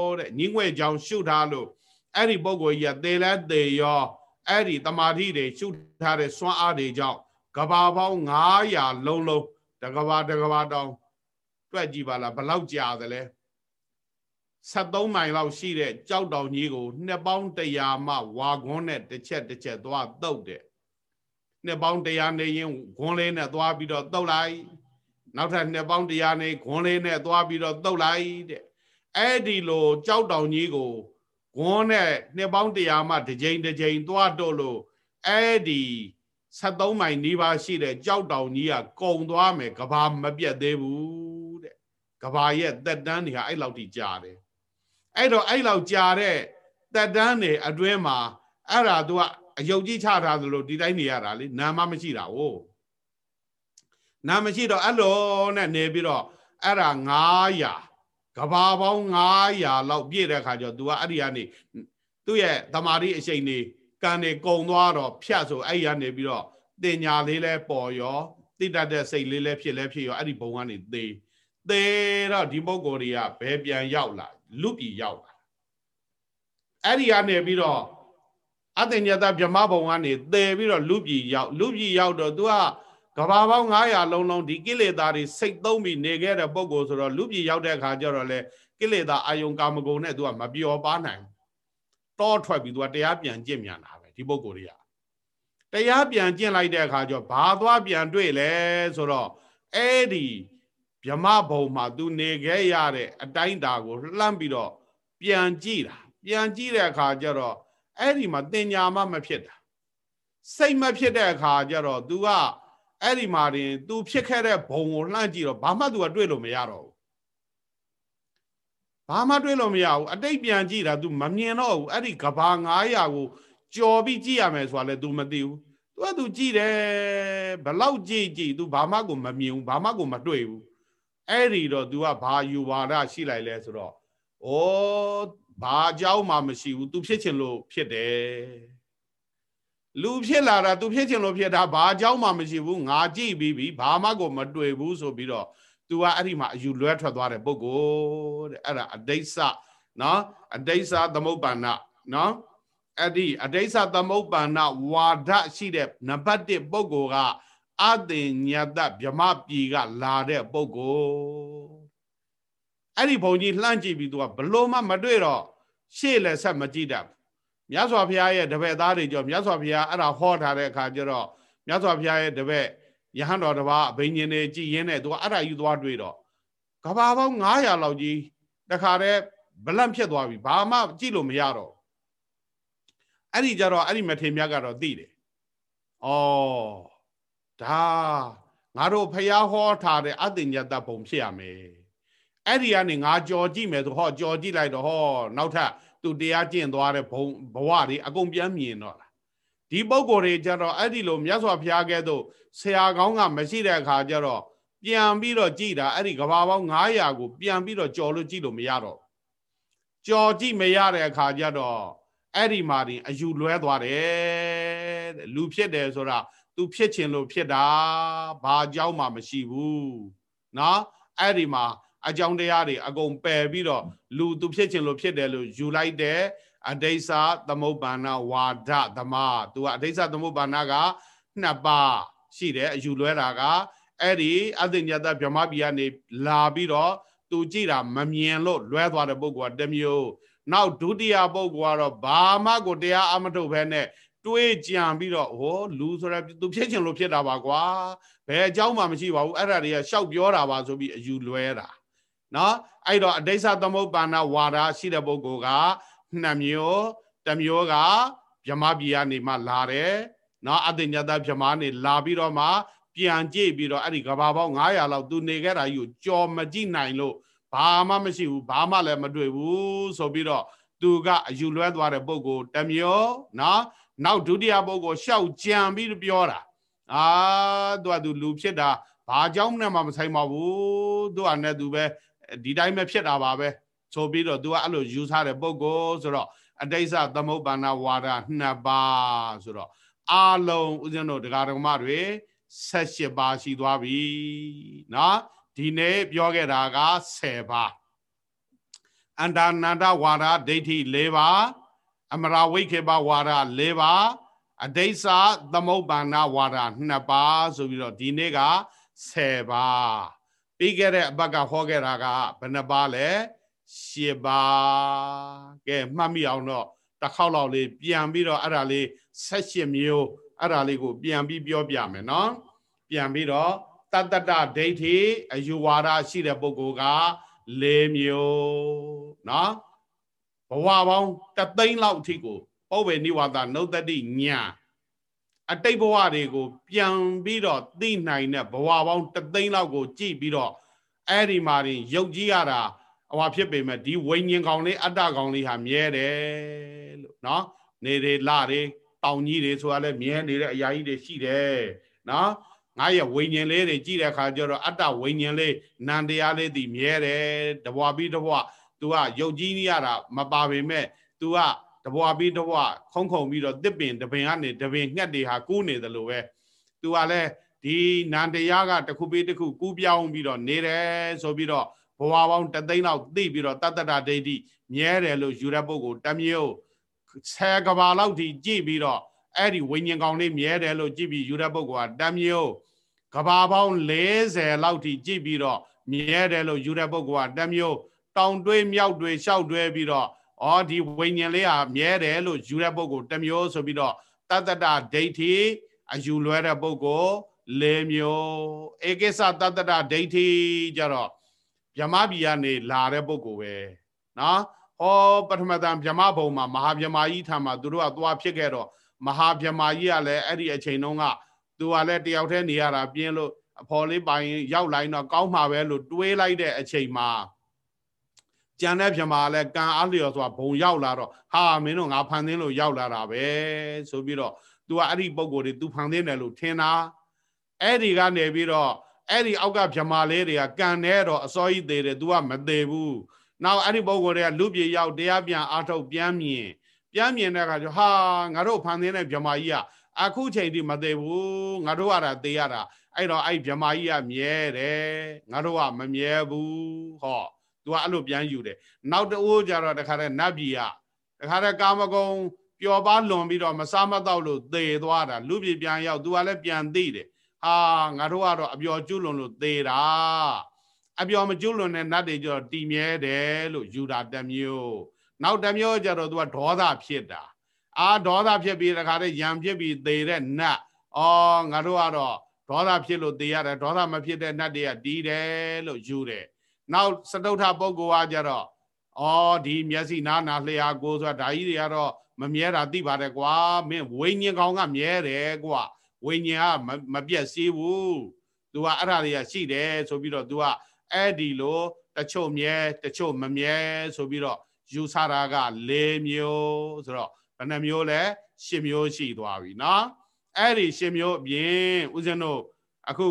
လ်တဲ့ညင်းငွေကြောင်ရှုထားလို့ အဲ့ဒီပုဂ္ဂိုလ်ကြီးကသေလဲသေရောအဲ့ဒီတမာတိတွေရှုထားတဲ့စွမ်းအားတွေကြောင့်ကဘာပေါင်း900လုံးလုံးတကဘာတကဘာတောင်တွက်ကြည့်ပါလားဘလောက်ကြာသလဲ73မိုင်လောက်ရှိတဲ့ကြောက်တောင်ကြီးကိုနှစ်ပေါင်း100မှဝါခွန်းနဲ့တစ်ချက်တစ်ချက်သွားတုတ်တယ်နှစ်ပေါင်း100နေရင်ခွန်းလေးနဲ့သွားပြီးတော့တုတ်လိုက်နောက်ထပ်နှစ်ပေါင်း100နေခွန်းလေးနဲ့သွားပြီးတော့တုတ်လိုက်တဲ့အဲ့ဒီလိုကြောက်တောင်ကြီးကို ခွန်းနဲ့နှစ်ပေါင်း100မှတစ်ကြိမ်တစ်ကြိမ်သွားတော့လို့အဲ့ဒီ73မိုင်နီးပါးရှိတဲ့ကြောက်တောင်ကြီးကကုံသွားမယ်ကဘာမပြတ်သေးဘူးတဲ့ကဘာရဲ့သက်တမ်းတွေဟာအဲ့လောက်ထိကြာတယ်အဲ့တော့အဲ့လောက်ကြာတဲ့သက်တမ်းတွေအတွင်းမှာအဲ့ဒါသူကအယုတ်ကြီးချထားသလိုဒီတိုင်းနေရတာလေနာမမရှိတာ哦နာမရှိတော့အဲ့လိုနဲ့နေပြီးတော့အဲ့ဒါ900 ကဘာပေါင်း900လောက်ပြည့်တဲ့ခါကျတော့ तू ကအဲ့ဒီကနေသူ့ရဲ့တမာရီအရှိန်တွေကံတွေကုံသွားတော့ဖြတ်ဆိုအဲ့ဒီကနေပြီးတော့တင်ညာလေးလဲပေါ်ရောတိတတ်တဲ့စိတ်လေးလဲဖြစ်လဲဖြစ်ရောအဲ့ဒီဘုံကနေသေးသေးတော့ဒီပုံကိုယ်တွေကဘယ်ပြန်ရောက်လာလူပြည်ရောက်လာအဲ့ဒီကနေပြီးတော့အတ္တညတဗြဟ္မဘုံကနေသေပြီးတော့လူပြည်ရောက်လူပြည်ရောက်တော့ तू က ကဘာပေါင်း900လုံးလုံးဒီကိလေသာတွေစိတ်သုံးပြီးနေခဲ့တဲ့ပုံကိုယ်ဆိုတော့လူပြည်ရောက်တဲ့အခါကျတော့လေကိလေသာအာယုံကာမဂုဏ်နဲ့ तू ကမပျော်ပါနိုင်တောထွက်ပြီး तू ကတရားပြန်ကျင့်မြန်တာပဲဒီပုံကိုယ်တွေကတရားပြန်ကျင့်လိုက်တဲ့အခါကျတော့ဘာသွားပြန်တွေ့လဲဆိုတော့အဲ့ဒီဗြဟ္မဘုံမှာ तू နေခဲ့ရတဲ့အတိုင်းတာကိုလှမ်းပြီးတော့ပြန်ကြည့်တာပြန်ကြည့်တဲ့အခါကျတော့အဲ့ဒီမှာတင်ညာမှမဖြစ်တာစိတ်မဖြစ်တဲ့အခါကျတော့ तू က အဲ့ဒီမှာတင် तू ဖြစ်ခဲ့တဲ့ဘုံကိုလှမ်းကြည့်တော့ဘာမှ तू ကတွေ့လို့မရတော့ဘူးဘာမှတွေ့လို့မရဘူးအတိတ်ပြန်ကြည့်တာ तू မမြင်တော့ဘူးအဲ့ဒီကဘာ900ကိုကြော်ပြီးကြည့်ရမယ်ဆိုတာလည်း तू မသိဘူး तू က तू ကြည့်တယ်ဘလောက်ကြည့်ကြည့် तू ဘာမှကိုမမြင်ဘူးဘာမှကိုမတွေ့ဘူးအဲ့ဒီတော့ तू ကဘာယူဝါဒရှိလိုက်လဲဆိုတော့ဩဘာအကြောင်းမှမရှိဘူး तू ဖြစ်ချင်လို့ဖြစ်တယ် လူဖြစ်လာတာ तू ဖြစ်ချင်လို့ဖြစ်တာဘာအကြောင်းမှမရှိဘူးငါကြည့်ပြီးပြီဘာမှကိုမတွေ့ဘူးဆိုပြီးတော့ तू ကအဲ့ဒီမှာအယူလွဲထွက်သွားတဲ့ပုဂ္ဂိုလ်တဲ့အဲ့ဒါအတိစ္စနော်အတိစ္စသမုပ္ပန္နနော်အဲ့ဒီအတိစ္စသမုပ္ပန္နဝါဒရှိတဲ့နံပါတ်1ပုဂ္ဂိုလ်ကအတင်ညတဗြမပြည်ကလာတဲ့ပုဂ္ဂိုလ်အဲ့ဒီဘုံကြီးလှမ်းကြည့်ပြီးသူကဘလို့မှမတွေ့တော့ရှေ့လည်းဆက်မကြည့်တတ် မြတ်စွာဘုရားရဲ့တပည့်သားတွေကြောမြတ်စွာဘုရားအဲ့ဒါဟောထားတဲ့အခါကျတော့မြတ်စွာဘုရားရဲ့တပည့်ယဟန်တော်တစ်ပါးအဘိညာဉ်တွေကြည်ရင်းနဲ့သူကအဲ့ဒါယူသွားတွေ့တော့ကဘာပေါင်း900လောက်ကြီးတခါတည်းဗလန့်ဖြစ်သွားပြီဘာမှကြည့်လို့မရတော့အဲ့ဒီကြတော့အဲ့ဒီမထေမြတ်ကတော့သိတယ်။အော်ဒါငါတို့ဖျားဟောထားတဲ့အတ္တညတဘုံဖြစ်ရမယ်။အဲ့ဒီကနေငါကြော်ကြည့်မယ်ဆိုဟောကြော်ကြည့်လိုက်တော့ဟောနောက်ထပ် သူတရားကျင့်သွားတဲ့ဘုံဘဝတွေအကုန်ပြန်မြင်တော့လား။ဒီပုံကိုယ်တွေကြတော့အဲ့ဒီလိုမြတ်စွာဘုရားကဲ့သို့ဆရာကောင်းကမရှိတဲ့အခါကျတော့ပြန်ပြီးတော့ကြည်တာအဲ့ဒီကဘာပေါင်း900ကိုပြန်ပြီးတော့ကြော်လို့ကြည့်လို့မရတော့ကြော်ကြည့်မရတဲ့အခါကျတော့အဲ့ဒီမှာတင်အယူလွဲသွားတယ်တဲ့လူဖြစ်တယ်ဆိုတာ तू ဖြစ်ချင်လို့ဖြစ်တာဘာအကြောင်းမှမရှိဘူးเนาะအဲ့ဒီမှာ အကြောင်းတရားတွေအကုန်ပယ်ပြီးတော့လူသူဖြစ်ခြင်းလို့ဖြစ်တယ်လို့ယူလိုက်တယ်အဋိစ္စသမုပ္ပန္နဝါဒသမား तू ကအဋိစ္စသမုပ္ပန္နကနှစ်ပါးရှိတယ်အယူလွဲတာကအဲ့ဒီအသိဉာဏ်ဗြဟ္မပီကနေလာပြီးတော့သူကြည့်တာမမြင်လို့လွဲသွားတဲ့ပုဂ္ဂိုလ်ကတစ်မျိုးနောက်ဒုတိယပုဂ္ဂိုလ်ကတော့ဘာမှကိုတရားအမထုတ်ဘဲနဲ့တွေးကြံပြီးတော့ဟိုလူဆိုရသူဖြစ်ချင်လို့ဖြစ်တာပါကွာဘယ်အကြောင်းမှမရှိပါဘူးအဲ့ဒါတွေကရှောက်ပြောတာပါဆိုပြီးအယူလွဲတာ နော်အဲ့တော့အဋိစ္စသမုပ္ပါဏဝါဒရှိတဲ့ပုဂ္ဂိုလ်ကနှစ်မျိုးတစ်မျိုးကဗြဟ္မပြည်ကနေမှလာတယ်နော်အတ္တညတဗြဟ္မနေလာပြီးတော့မှပြန်ကြည့်ပြီးတော့အဲ့ဒီကဘာပေါင်း900လောက်သူနေခဲ့တာကြီးကိုကြော်မကြည့်နိုင်လို့ဘာမှမရှိဘူးဘာမှလည်းမတွေ့ဘူးဆိုပြီးတော့သူကအယူလွဲသွားတဲ့ပုံကိုတမျိုးနော်နောက်ဒုတိယပုံကိုရှောက်ကြံပြီးပြောတာအာသူကသူလူဖြစ်တာဘာကြောင့်နဲ့မှမဆိုင်ပါဘူးသူကနဲ့သူပဲ ဒီတိုင်းပဲဖြစ်တာပါပဲဆိုပြီးတော့သူကအဲ့လိုယူဆတဲ့ပုံကိုဆိုတော့အတိစ္စသမုပ္ပါဏဝါဒနှစ်ပါးဆိုတော့အာလုံးဦးဇင်းတို့တရားတော်မတွေ78ပါးရှိသွားပြီနော်ဒီနေ့ပြောခဲ့တာက10ပါးအန္တာနန္ဒဝါဒဒိဋ္ဌိ4ပါးအမရာဝိခေပဝါဒ၄ပါးအဒိဋ္ဌသမုပ္ပန္နဝါဒ2ပါးဆိုပြီးတော့ဒီနေ့က10ပါး ပြီးခဲ့တဲ့အပတ်ကဟောခဲ့တာကဘယ်နှပါးလဲ10ပါးကဲမှတ်မိအောင်တော့တစ်ခေါက်လောက်လေးပြန်ပြီးတော့အဲ့ဒါလေး78မျိုးအဲ့ဒါလေးကိုပြန်ပြီးပြောပြမယ်နော်ပြန်ပြီးတော့တတ္တတဒိဋ္ဌိအယူဝါဒရှိတဲ့ပုဂ္ဂိုလ်က၄မျိုးနော်ဘဝပေါင်းတသိန်းလောက်အထိကိုပုဗ္ဗေနိဝါဒနုတ္တိညာ အတိတ်ဘဝတွေကိုပြန်ပြီးတော့သိနိုင်တဲ့ဘဝပေါင်းတသိန်းလောက်ကိုကြည့်ပြီးတော့အဲ့ဒီမှာရင်ယုတ်ကြည်ရတာဟောဖြစ်ပေမဲ့ဒီဝိညာဉ်ကောင်လေးအတ္တကောင်လေးဟာမြဲတယ်လို့နော်နေတွေလတွေတောင်ကြီးတွေဆိုတာလည်းမြဲနေတဲ့အရာကြီးတွေရှိတယ်နော်ငါရဲ့ဝိညာဉ်လေးတွေကြည့်တဲ့အခါကျတော့အတ္တဝိညာဉ်လေးနန္တရားလေးဒီမြဲတယ်တဘွားပြီးတဘွား तू ကယုတ်ကြီးနေရတာမပါပေမဲ့ तू က တဘွားပြီးတဘွားခုံခုံပြီးတော့တစ်ပင်တပင်ကနေတပင်ငှက်တွေဟာကူးနေတယ်လို့ပဲ तू ကလည်းဒီနန္တရားကတစ်ခုပြီးတစ်ခုကူးပြောင်းပြီးတော့နေတယ်ဆိုပြီးတော့ဘဝပေါင်းတသိန်းလောက်သိပြီးတော့တတ္တတာဒိဋ္ဌိမြဲတယ်လို့ယူတဲ့ပုဂ္ဂိုလ်တမျိုးဆယ်ကဘာလောက်ထိကြည့်ပြီးတော့အဲ့ဒီဝိညာဉ်ကောင်လေးမြဲတယ်လို့ကြည့်ပြီးယူတဲ့ပုဂ္ဂိုလ်ကတမျိုးကဘာပေါင်း40လောက်ထိကြည့်ပြီးတော့မြဲတယ်လို့ယူတဲ့ပုဂ္ဂိုလ်ကတမျိုးတောင်တွေးမြောက်တွေရှောက်တွေးပြီးတော့ ဩဒီဝိညာဉ်လေးဟာမြဲတယ်လို့ယူတဲ့ပုဂ္ဂိုလ်တမျိုးဆိုပြီးတော့တတ္တတဒိဋ္ဌိအယူလွဲတဲ့ပုဂ္ဂိုလ်၄မျိုးဧကိစ္စတတ္တတဒိဋ္ဌိကြတော့ဗြဟ္မပြည်ကနေလာတဲ့ပုဂ္ဂိုလ်ပဲနော်ဟောပထမတန်ဗြဟ္မဘုံမှာမဟာဗြဟ္မာကြီးထာမှာသူတို့ကသွားဖြစ်ခဲ့တော့မဟာဗြဟ္မာကြီးကလည်းအဲ့ဒီအချိန်တုန်းကသူကလည်းတယောက်တည်းနေရတာပြင်းလို့အဖော်လေးပိုင်ရောက်လိုက်တော့ကောင်းမှာပဲလို့တွေးလိုက်တဲ့အချိန်မှာ ကြံတဲ့ဗြဟ္မာလည်းကံအားလျော်ဆိုတာဘုံရောက်လာတော့ဟာမင်းတို့ငါဖန်သင်းလို့ရောက်လာတာပဲဆိုပြီးတော့ तू ကအဲ့ဒီပုံကိုယ်တွေ तू ဖန်သင်းတယ်လို့ထင်တာအဲ့ဒီကနေပြီးတော့အဲ့ဒီအောက်ကဗြမာလေးတွေကကန်နေတော့အစောကြီးသေးတယ် तू ကမသေးဘူးနောက်အဲ့ဒီပုံကိုယ်တွေကလူပြေရောက်တရားပြန်အားထုတ်ပြန်မြင်ပြန်မြင်တဲ့အခါကျဟာငါတို့ဖန်သင်းတဲ့ဗြမာကြီးကအခုချိန်ထိမသေးဘူးငါတို့ကတာသေးရတာအဲ့တော့အဲ့ဗြမာကြီးကမြဲတယ်ငါတို့ကမမြဲဘူးဟော သူကအဲ့လိုပြန်ယူတယ်နောက်တအိုးကြတော့တခါတည်းနတ်ပြည်ကတခါတည်းကာမဂုံပျော်ပါလွန်ပြီးတော့မစားမတော့လို့သေသွားတာလူပြည်ပြန်ရောက်သူကလည်းပြန်သိတယ်ဟာငါတို့ကတော့အပျော်ကျွလွန်လို့သေတာအပျော်မကျွလွန်တဲ့နတ်တွေကြတော့တည်မြဲတယ်လို့ယူတာတစ်မျိုးနောက်တစ်မျိုးကြတော့သူကဒေါသဖြစ်တာအာဒေါသဖြစ်ပြီးတခါတည်းရံဖြစ်ပြီးသေတဲ့နတ်အော်ငါတို့ကတော့ဒေါသဖြစ်လို့သေရတယ်ဒေါသမဖြစ်တဲ့နတ်တွေကတီးတယ်လို့ယူတယ် နောက်စတုထပုဂ္ဂိုလ်ကကြတော့အော်ဒီမျက်စိနားနာလျှာကိုဆိုတာဒါကြီးတွေကတော့မမြဲတာသိပါတယ်ကွာမင်းဝိညာဉ်ကောင်ကမြဲတယ်ကွာဝိညာဉ်ကမပြတ်စေးဘူး तू ကအဲ့ဒါတွေကရှိတယ်ဆိုပြီးတော့ तू ကအဲ့ဒီလိုတချို့မြဲတချို့မမြဲဆိုပြီးတော့ယူဆတာက၄မျိုးဆိုတော့ဘယ်နှမျိုးလဲ၈မျိုးရှိသွားပြီเนาะအဲ့ဒီ၈မျိုးအပြင်ဦးဇင်းတို့အခု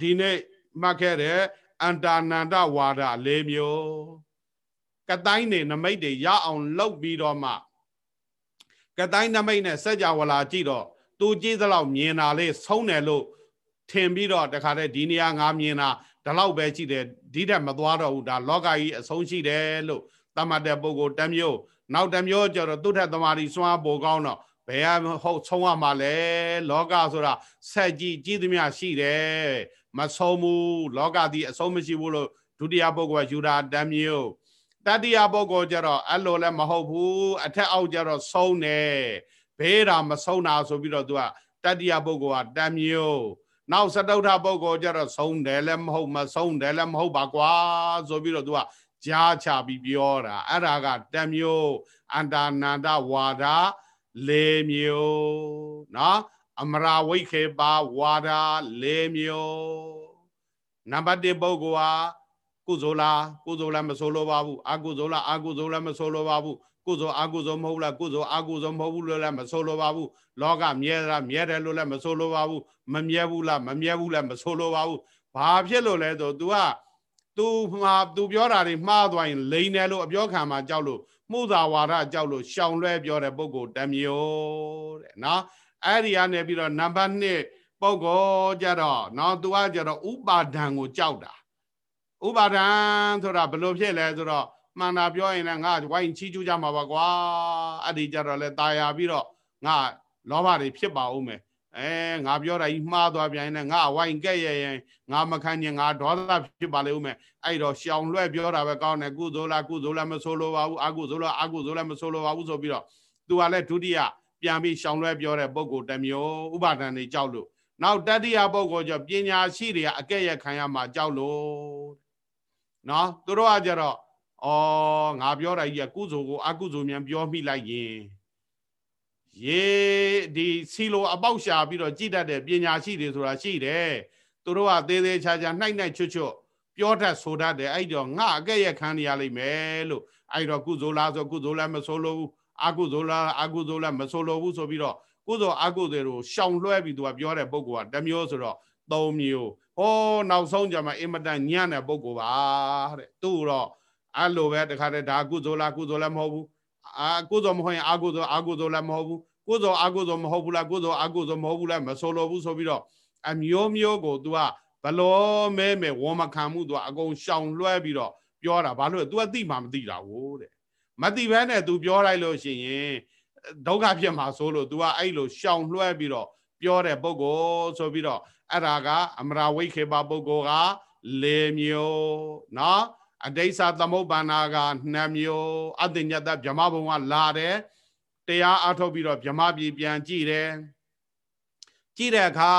ဒီနေ့မှတ်ခဲ့တဲ့ အန္တာနန္ဒဝါဒ၄မျိုးကတိုင်းနေနမိတ်တွေရအောင်လုပ်ပြီးတော့မှကတိုင်းနမိတ်နဲ့စัจ java လာကြည့်တော့သူကြည့်သလောက်မြင်တာလေးဆုံးတယ်လို့ထင်ပြီးတော့တခါတည်းဒီနေရာငါမြင်တာဒီလောက်ပဲရှိတယ်ဒီတက်မသွားတော့ဘူးဒါလောကကြီးအဆုံးရှိတယ်လို့သတ်မှတ်တဲ့ပုဂ္ဂိုလ်တစ်မျိုးနောက်တစ်မျိုးကျတော့သူထက်သမာဓိစွမ်းပိုကောင်းတော့ ဘယ်ဟုတ်ဆုံးရမှာလဲလောကဆိုတာဆက်ကြည့်ကြည့်သမျှရှိတယ်မဆုံးဘူးလောကသည်အဆုံးမရှိဘူးလို့ဒုတိယပုဂ္ဂိုလ်ကယူတာတမျိုးတတိယပုဂ္ဂိုလ်ကျတော့အဲ့လိုလည်းမဟုတ်ဘူးအထက်အောက်ကျတော့ဆုံးတယ်ဘေးတာမဆုံးတာဆိုပြီးတော့သူကတတိယပုဂ္ဂိုလ်ကတမျိုးနောက်စတုထပုဂ္ဂိုလ်ကျတော့ဆုံးတယ်လည်းမဟုတ်မဆုံးတယ်လည်းမဟုတ်ပါကွာဆိုပြီးတော့သူကကြားချပြီးပြောတာအဲ့ဒါကတမျိုးအန္တာနန္ဒဝါဒ ၄မျိုးနော်အမရာဝိခေပါဝါဒ၄မျိုးနံပါတ်1ပုဂ္ဂိုလ်ဟာကုသိုလ်လားကုသိုလ်လည်းမဆိုလိုပါဘူးအကုသိုလ်လားအကုသိုလ်လည်းမဆိုလိုပါဘူးကုသိုလ်အကုသိုလ်မဟုတ်လားကုသိုလ်အကုသိုလ်မဟုတ်ဘူးလို့လည်းမဆိုလိုပါဘူးလောကမြဲတာမြဲတယ်လို့လည်းမဆိုလိုပါဘူးမမြဲဘူးလားမမြဲဘူးလည်းမဆိုလိုပါဘူးဘာဖြစ်လို့လဲဆို तू က तू မှာ तू ပြောတာတွေမှားသွားရင်လိန်တယ်လို့အပြောခံမှာကြောက်လို့ မှုသာဝါဒကြောက်လို့ရှောင်လွဲပြောတဲ့ပုဂ္ဂိုလ်တမျိုးတဲ့နော်အဲ့ဒီကနေပြီးတော့နံပါတ်1ပုဂ္ဂိုလ်ကြတော့နော် तू ကကြတော့ဥပါဒံကိုကြောက်တာဥပါဒံဆိုတာဘယ်လိုဖြစ်လဲဆိုတော့ မှန်တာပြောရင်လည်းငါဝိုင်းချီးကျူးကြမှာပါကွာအဲ့ဒီကြတော့လဲตายာပြီးတော့ငါလောဘတွေဖြစ်ပါဦးမယ် အဲငါပြောတာကြီးမှားသွားပြန်ရင်ငါဝိုင်းကဲ့ရရင်ငါမခံရင်ငါဒေါသဖြစ်ပါလေဦးမယ်အဲ့တော့ရှောင်လွှဲပြောတာပဲကောင်းတယ်ကုသိုလ်လားကုသိုလ်လားမဆိုးလို့ပါဘူးအကုသိုလ်လားအကုသိုလ်လည်းမဆိုးလို့ပါဘူးဆိုပြီးတော့သူကလည်းဒုတိယပြန်ပြီးရှောင်လွှဲပြောတဲ့ပုဂ္ဂိုလ်တစ်မျိုးဥပါဒဏ်တွေကြောက်လို့နောက်တတိယပုဂ္ဂိုလ်ကျပညာရှိတွေကအကဲ့ရခံရမှာကြောက်လို့နော်သူတို့ကကြတော့ဩငါပြောတာကြီးကကုသိုလ်ကိုအကုသိုလ်မြန်ပြောမိလိုက်ရင် ရေဒီစီလိုအပေါက်ရှာပြီးတော့ကြည်တတ်တဲ့ပညာရှိတွေဆိုတာရှိတယ်သူတို့ကသေးသေးချာချာနှိုက်နှိုက်ချွတ်ချွတ်ပြောတတ်ဆိုတတ်တယ်အဲ့တော့ငါအကဲ့ရခံရလိမ့်မယ်လို့အဲ့တော့ကုသိုလ်လားဆိုကုသိုလ်လည်းမဆိုးလို့ဘူးအကုသိုလ်လားအကုသိုလ်လည်းမဆိုးလို့ဘူးဆိုပြီးတော့ကုသိုလ်အကုသိုလ်ကိုရှောင်လွှဲပြီးသူကပြောတဲ့ပုဂ္ဂိုလ်ကတမျိုးဆိုတော့သုံးမျိုးဟောနောက်ဆုံးကြမှာအင်မတန်ညံ့တဲ့ပုဂ္ဂိုလ်ပါတဲ့သူ့တော့အဲ့လိုပဲတခါတည်းဒါကုသိုလ်လားကုသိုလ်လည်းမဟုတ်ဘူး အာကုသိုလ်မဟုတ်ရင်အကုသိုလ်အကုသိုလ်လည်းမဟုတ်ဘူးကုသိုလ်အကုသိုလ်မဟုတ်ဘူးလားကုသိုလ်အကုသိုလ်မဟုတ်ဘူးလားမဆိုလိုဘူးဆိုပြီးတော့အမျိုးမျိုးကို तू ကဘလောမဲမဲဝမခံမှု तू အကုန်ရှောင်လွှဲပြီးတော့ပြောတာဘာလို့ तू ကသိမှမသိတာကိုတဲ့မသိဘဲနဲ့ तू ပြောလိုက်လို့ရှိရင်ဒုက္ခဖြစ်မှာဆိုလို့ तू ကအဲ့လိုရှောင်လွှဲပြီးတော့ပြောတဲ့ပုဂ္ဂိုလ်ဆိုပြီးတော့အဲ့ဒါကအမရာဝိခေပပုဂ္ဂိုလ်က၄မျိုးနော် အတိစ္ဆသမုပ္ပန္နာက2မျိုးအတ္တညတဗြဟ္မဘုံကလာတယ်တရားအထုတ်ပြီးတော့ဗြဟ္မပြည်ပြန်ကြည့်တယ်ကြည့်တဲ့အခါ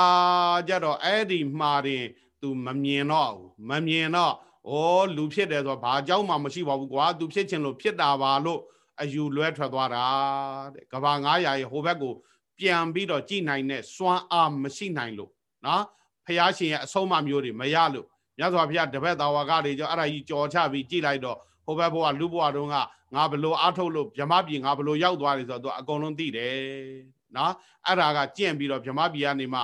ကျတော့အဲ့ဒီမှာတင် तू မမြင်တော့ဘူးမမြင်တော့ဩလူဖြစ်တယ်ဆိုတော့ဘာအကြောင်းမှမရှိပါဘူးကွာ तू ဖြစ်ခြင်းလို့ဖြစ်တာပါလို့အယူလွဲထွက်သွားတာတဲ့ကဘာ900ရဲ့ဟိုဘက်ကိုပြန်ပြီးတော့ကြည်နိုင်တဲ့စွမ်းအားမရှိနိုင်လို့နော်ဖះရှင်ရဲ့အဆုံးအမမျိုးတွေမရလို့ မြတ်စွာဘုရားတပည့်တော်ဝါကတွေကြောအဲ့ဒါကြီးကြော်ချပြီးကြည်လိုက်တော့ဟိုဘက်ဘဝလူဘဝတုန်းကငါဘလို့အားထုတ်လို့ဗြဟ္မပြည်ငါဘလို့ရောက်သွားတယ်ဆိုတော့သူအကုန်လုံးသိတယ်နော်အဲ့ဒါကကြင့်ပြီးတော့ဗြဟ္မပြည်ကနေမှ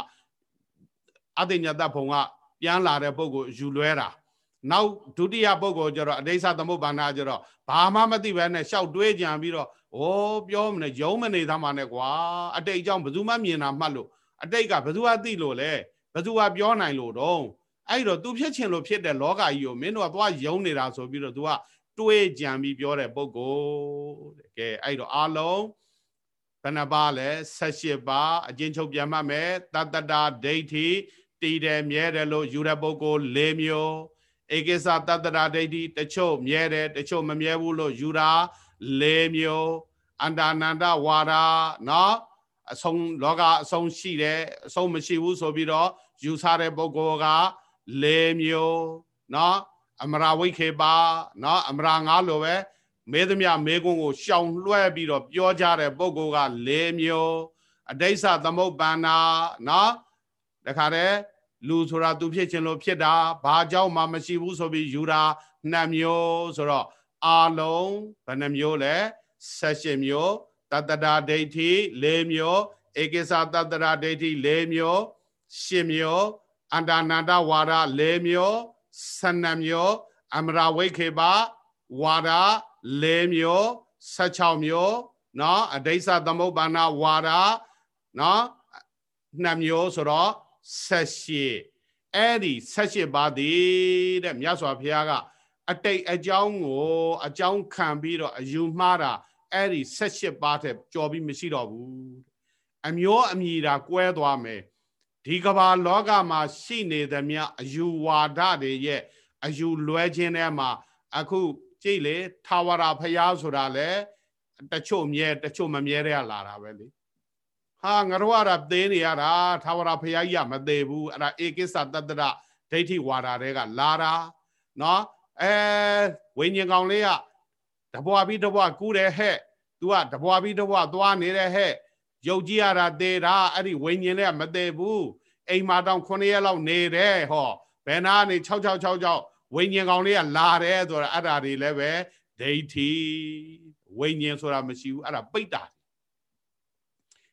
အသိဉာတဘုံကပြန်လာတဲ့ပုံကိုယူလွဲတာနောက်ဒုတိယပုဂ္ဂိုလ်ကျတော့အဋိစ္စသမုပ္ပါဏကျတော့ဘာမှမသိဘဲနဲ့ရှောက်တွေးကြံပြီးတော့ဩပြောမနေယုံမနေသားမှနဲ့ကွာအတိတ်အကြောင်းဘယ်သူမှမြင်တာမှတ်လို့အတိတ်ကဘယ်သူကသိလို့လဲဘယ်သူကပြောနိုင်လို့တော့ အဲ့တော့ तू ဖြစ်ချင်လို့ဖြစ်တဲ့လောကကြီးကိုမင်းတို့ကသွားယုံနေတာဆိုပြီးတော့ तू ကတွေးကြံပြီးပြောတဲ့ပုဂ္ဂိုလ်တဲ့ကဲအဲ့တော့အလုံးဘယ်နှပါလဲ78ပါအကျဉ်းချုပ်ပြန်မှတ်မယ်တတ္တတာဒိဋ္ဌိတည်တယ်မြဲတယ်လို့ယူတဲ့ပုဂ္ဂိုလ်၄မျိုးဧကိစ္စတတ္တရာဒိဋ္ဌိတချို့မြဲတယ်တချို့မမြဲဘူးလို့ယူတာ၄မျိုးအန္တာနန္ဒဝါဒနော်အဆုံးလောကအဆုံးရှိတယ်အဆုံးမရှိဘူးဆိုပြီးတော့ယူဆတဲ့ပုဂ္ဂို လ်က၄မျိုးနော်အမရာဝိခေပါနော်အမရာငါလိုပဲမေးသမျှမေးခွန်းကိုရှောင်လွှဲပြီးတော့ပြောကြတဲ့ပုဂ္ဂိုလ်က၄မျိုးအတိစ္စသမုပ္ပန္နာနော်တခါတည်းလူဆိုတာသူဖြစ်ခြင်းလို့ဖြစ်တာဘာကြောင့်မှမရှိဘူးဆိုပြီးယူတာနှစ်မျိုးဆိုတော့အာလုံးဘယ်နှမျိုးလဲ78မျိုးတတ္တရာဒိဋ္ဌိ၄မျိုးဧကိစ္စတတ္တရာဒိဋ္ဌိ၄မျိုး10မျိုး အန္တနာတဝါဒ၄မျိုး12မျိုးအမရာဝိခေပဝါဒ၄မျိုး16မျိုးเนาะအဒိစ္စသမုပ္ပါဏဝါဒเนาะ2မျိုးဆိုတော့78အဲ့ဒီ78ပါးသည်တဲ့မြတ်စွာဘုရားကအတိတ်အကြောင်းကိုအကြောင်းခံပြီးတော့အယူမှားတာအဲ့ဒီ78ပါးတဲ့ကြော်ပြီးမရှိတော့ဘူးအမျိုးအမည်တာကွဲသွားမယ် ဒီကဘာလောကမှာရှိနေသမျှအယူဝါဒတွေရဲ့အယူလွဲခြင်းထဲမှာအခုကြည့်လေထာဝရဘုရားဆိုတာလေတချို့မြဲတချို့မမြဲတဲ့လာတာပဲလေဟာငါတို့ကတော့သေးနေရတာထာဝရဘုရားကြီးကမသေးဘူးအဲ့ဒါဧကိစ္စတတ္တရဒိဋ္ဌိဝါဒတွေကလာတာနော်အဲဝိညာဉ်ကောင်လေးကတဘွားပြီးတဘွားကူးတယ်ဟဲ့ तू ကတဘွားပြီးတဘွားသွားနေတယ်ဟဲ့ ယုတ်ကြည်ရတာသေးတာအဲ့ဒီဝိညာဉ်လေးကမသေးဘူးအိမ်မှာတောင်9ရက်လောက်နေတယ်ဟောဘယ်နာနေ6666ဝိညာဉ်ကောင်လေးကလာတယ်ဆိုတာအဲ့ဒါတွေလည်းပဲဒိဋ္ဌိဝိညာဉ်ဆိုတာမရှိဘူးအဲ့ဒါပိတ်တာ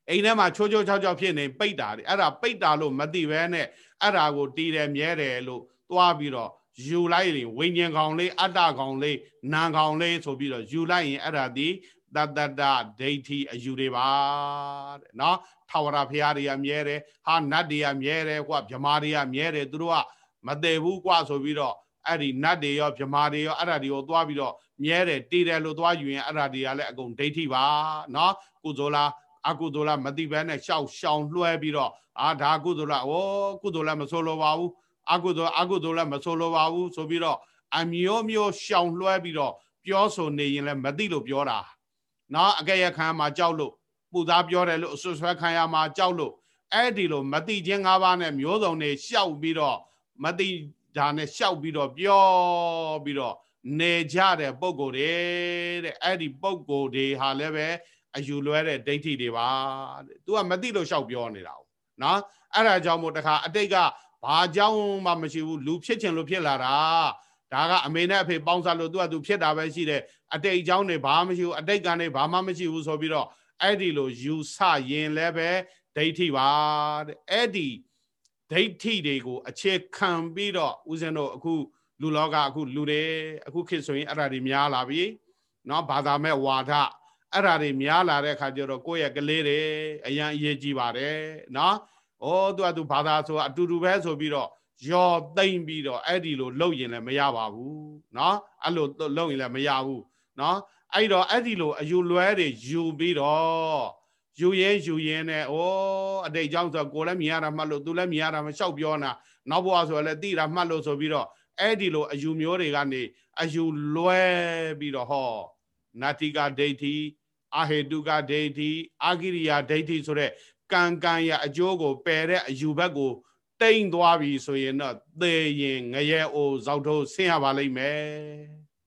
အိမ်ထဲမှာချိုးချိုးချောက်ချောက်ဖြစ်နေပိတ်တာတွေအဲ့ဒါပိတ်တာလို့မသိဘဲနဲ့အဲ့ဒါကိုတီးတယ်မြဲတယ်လို့သွားပြီးတော့ယူလိုက်ရင်ဝိညာဉ်ကောင်လေးအတ္တကောင်လေးနာမ်ကောင်လေးဆိုပြီးတော့ယူလိုက်ရင်အဲ့ဒါဒီ တတ္တတဒိဋ္ဌိအယူတွေပါတဲ့နော်ထာဝရဘုရားတွေကမြဲတယ်ဟာနတ်တွေကမြဲတယ်ကွာဗြမာတွေကမြဲတယ်သူတို့ကမတည်ဘူးကွာဆိုပြီးတော့အဲ့ဒီနတ်တွေရောဗြမာတွေရောအဲ့ဒါတွေကိုသွားပြီးတော့မြဲတယ်တည်တယ်လို့သွားယူရင်အဲ့ဒါတွေကလည်းအကုန်ဒိဋ္ဌိပါနော်ကုသိုလ်လားအကုသိုလ်လားမသိဘဲနဲ့ရှောက်ရှောင်လွှဲပြီးတော့အာဒါကုသိုလ်လားဩကုသိုလ်လည်းမဆိုလိုပါဘူးအကုသိုလ်အကုသိုလ်လည်းမဆိုလိုပါဘူးဆိုပြီးတော့အမျိုးမျိုးရှောင်လွှဲပြီးတော့ပြောဆိုနေရင်လည်းမသိလို့ပြောတာ နော်အကဲရခံမှာကြောက်လို့ပူသားပြောတယ်လို့အဆွဆွဲခံရမှာကြောက်လို့အဲ့ဒီလိုမတိခြင်း၅ပါးနဲ့မျိုးစုံတွေရှောက်ပြီးတော့မတိဒါနဲ့ရှောက်ပြီးတော့ပြောပြီးတော့နေကြတဲ့ပုံကိုယ်တွေတဲ့အဲ့ဒီပုံကိုယ်တွေဟာလည်းပဲအယူလွဲတဲ့ဒိဋ္ဌိတွေပါတဲ့ तू ကမသိလို့ရှောက်ပြောနေတာ哦နော်အဲ့ဒါကြောင့်မို့တခါအတိတ်ကဘာကြောင့်မှမရှိဘူးလူဖြစ်ချင်လို့ဖြစ်လာတာ ဒါကအမေနဲ့အဖေပေါင်းစားလို့ तू က तू ဖြစ်တာပဲရှိတယ်အတိတ်အကြောင်းတွေဘာမှမရှိဘူးအတိတ်ကနေဘာမှမရှိဘူးဆိုပြီးတော့အဲ့ဒီလိုယူဆရင်လည်းပဲဒိဋ္ဌိပါတဲ့အဲ့ဒီဒိဋ္ဌိတွေကိုအခြေခံပြီးတော့ဦးဇင်းတို့အခုလူလောကအခုလူတွေအခုခေတ်ဆိုရင်အဲ့ဒါတွေများလာပြီเนาะဘာသာမဲ့ဝါဒအဲ့ဒါတွေများလာတဲ့အခါကျတော့ကိုယ့်ရဲ့ကလေးတွေအရန်အရေးကြီးပါတယ်เนาะဩသူကသူဘာသာဆိုအတူတူပဲဆိုပြီးတော့ ရောသိမ့်ပြီးတော့အဲ့ဒီလိုလုပ်ရင်လည်းမရပါဘူးเนาะအဲ့လိုလုပ်ရင်လည်းမရဘူးเนาะအဲ့တော့အဲ့ဒီလိုအယူလွဲတွေယူပြီးတော့ယူရဲယူရင်နဲ့ဩအတိတ်ကြောင့်ဆိုကိုလည်းမြင်ရတာမှတ်လို့သူလည်းမြင်ရတာမလျှောက်ပြောနာနောက်ဘဝဆိုလည်းသိတာမှတ်လို့ဆိုပြီးတော့အဲ့ဒီလိုအယူမျိုးတွေကနေအယူလွဲပြီးတော့ဟောနာတိကဒိဋ္ဌိအာဟေတုကဒိဋ္ဌိအာဂိရိယာဒိဋ္ဌိဆိုတဲ့ကံကံရအကျိုးကိုပယ်တဲ့အယူဘက်ကို တိမ့်သွားပြီဆိုရင်တော့သေရင်ငရဲအိုဇောက်ထုတ်ဆင်းရပါလိမ့်မယ်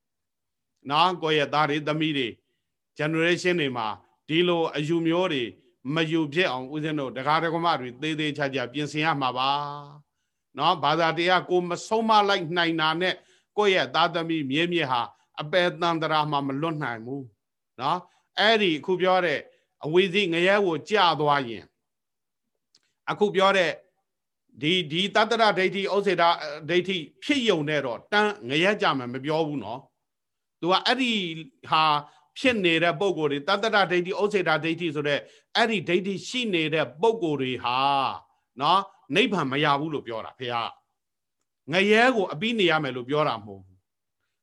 ။နော်ကိုယ့်ရဲ့သားတွေသမီးတွေ generation တွေမှာဒီလိုအယူမျိုးတွေမယူဖြစ်အောင်ဦးဇင်းတို့တရားဓမ္မတွေသေးသေးချာချာပြင်ဆင်ရမှာပါ။နော်ဘာသာတရားကိုမဆုံးမလိုက်နိုင်တာနဲ့ကိုယ့်ရဲ့သားသမီးမြေမြေဟာအပယ်တန်တရာမှာမလွတ်နိုင်ဘူး။နော်အဲ့ဒီအခုပြောတဲ့အဝိဇိငရဲကိုကြာသွားရင်အခုပြောတဲ့ ဒီဒီတတ္တရဒိဋ္ဌိဥစ္စေတာဒိဋ္ဌိဖြစ်ယုံတဲ့တော့တန်းငရဲကြမယ်မပြောဘူးနော်သူကအဲ့ဒီဟာဖြစ်နေတဲ့ပုံကိုယ်တွေတတ္တရဒိဋ္ဌိဥစ္စေတာဒိဋ္ဌိဆိုတဲ့အဲ့ဒီဒိဋ္ဌိရှိနေတဲ့ပုံကိုယ်တွေဟာနော်နိဗ္ဗာန်မရဘူးလို့ပြောတာဖေဟာငရဲကိုအပြီးနေရမယ်လို့ပြောတာမဟုတ်ဘူး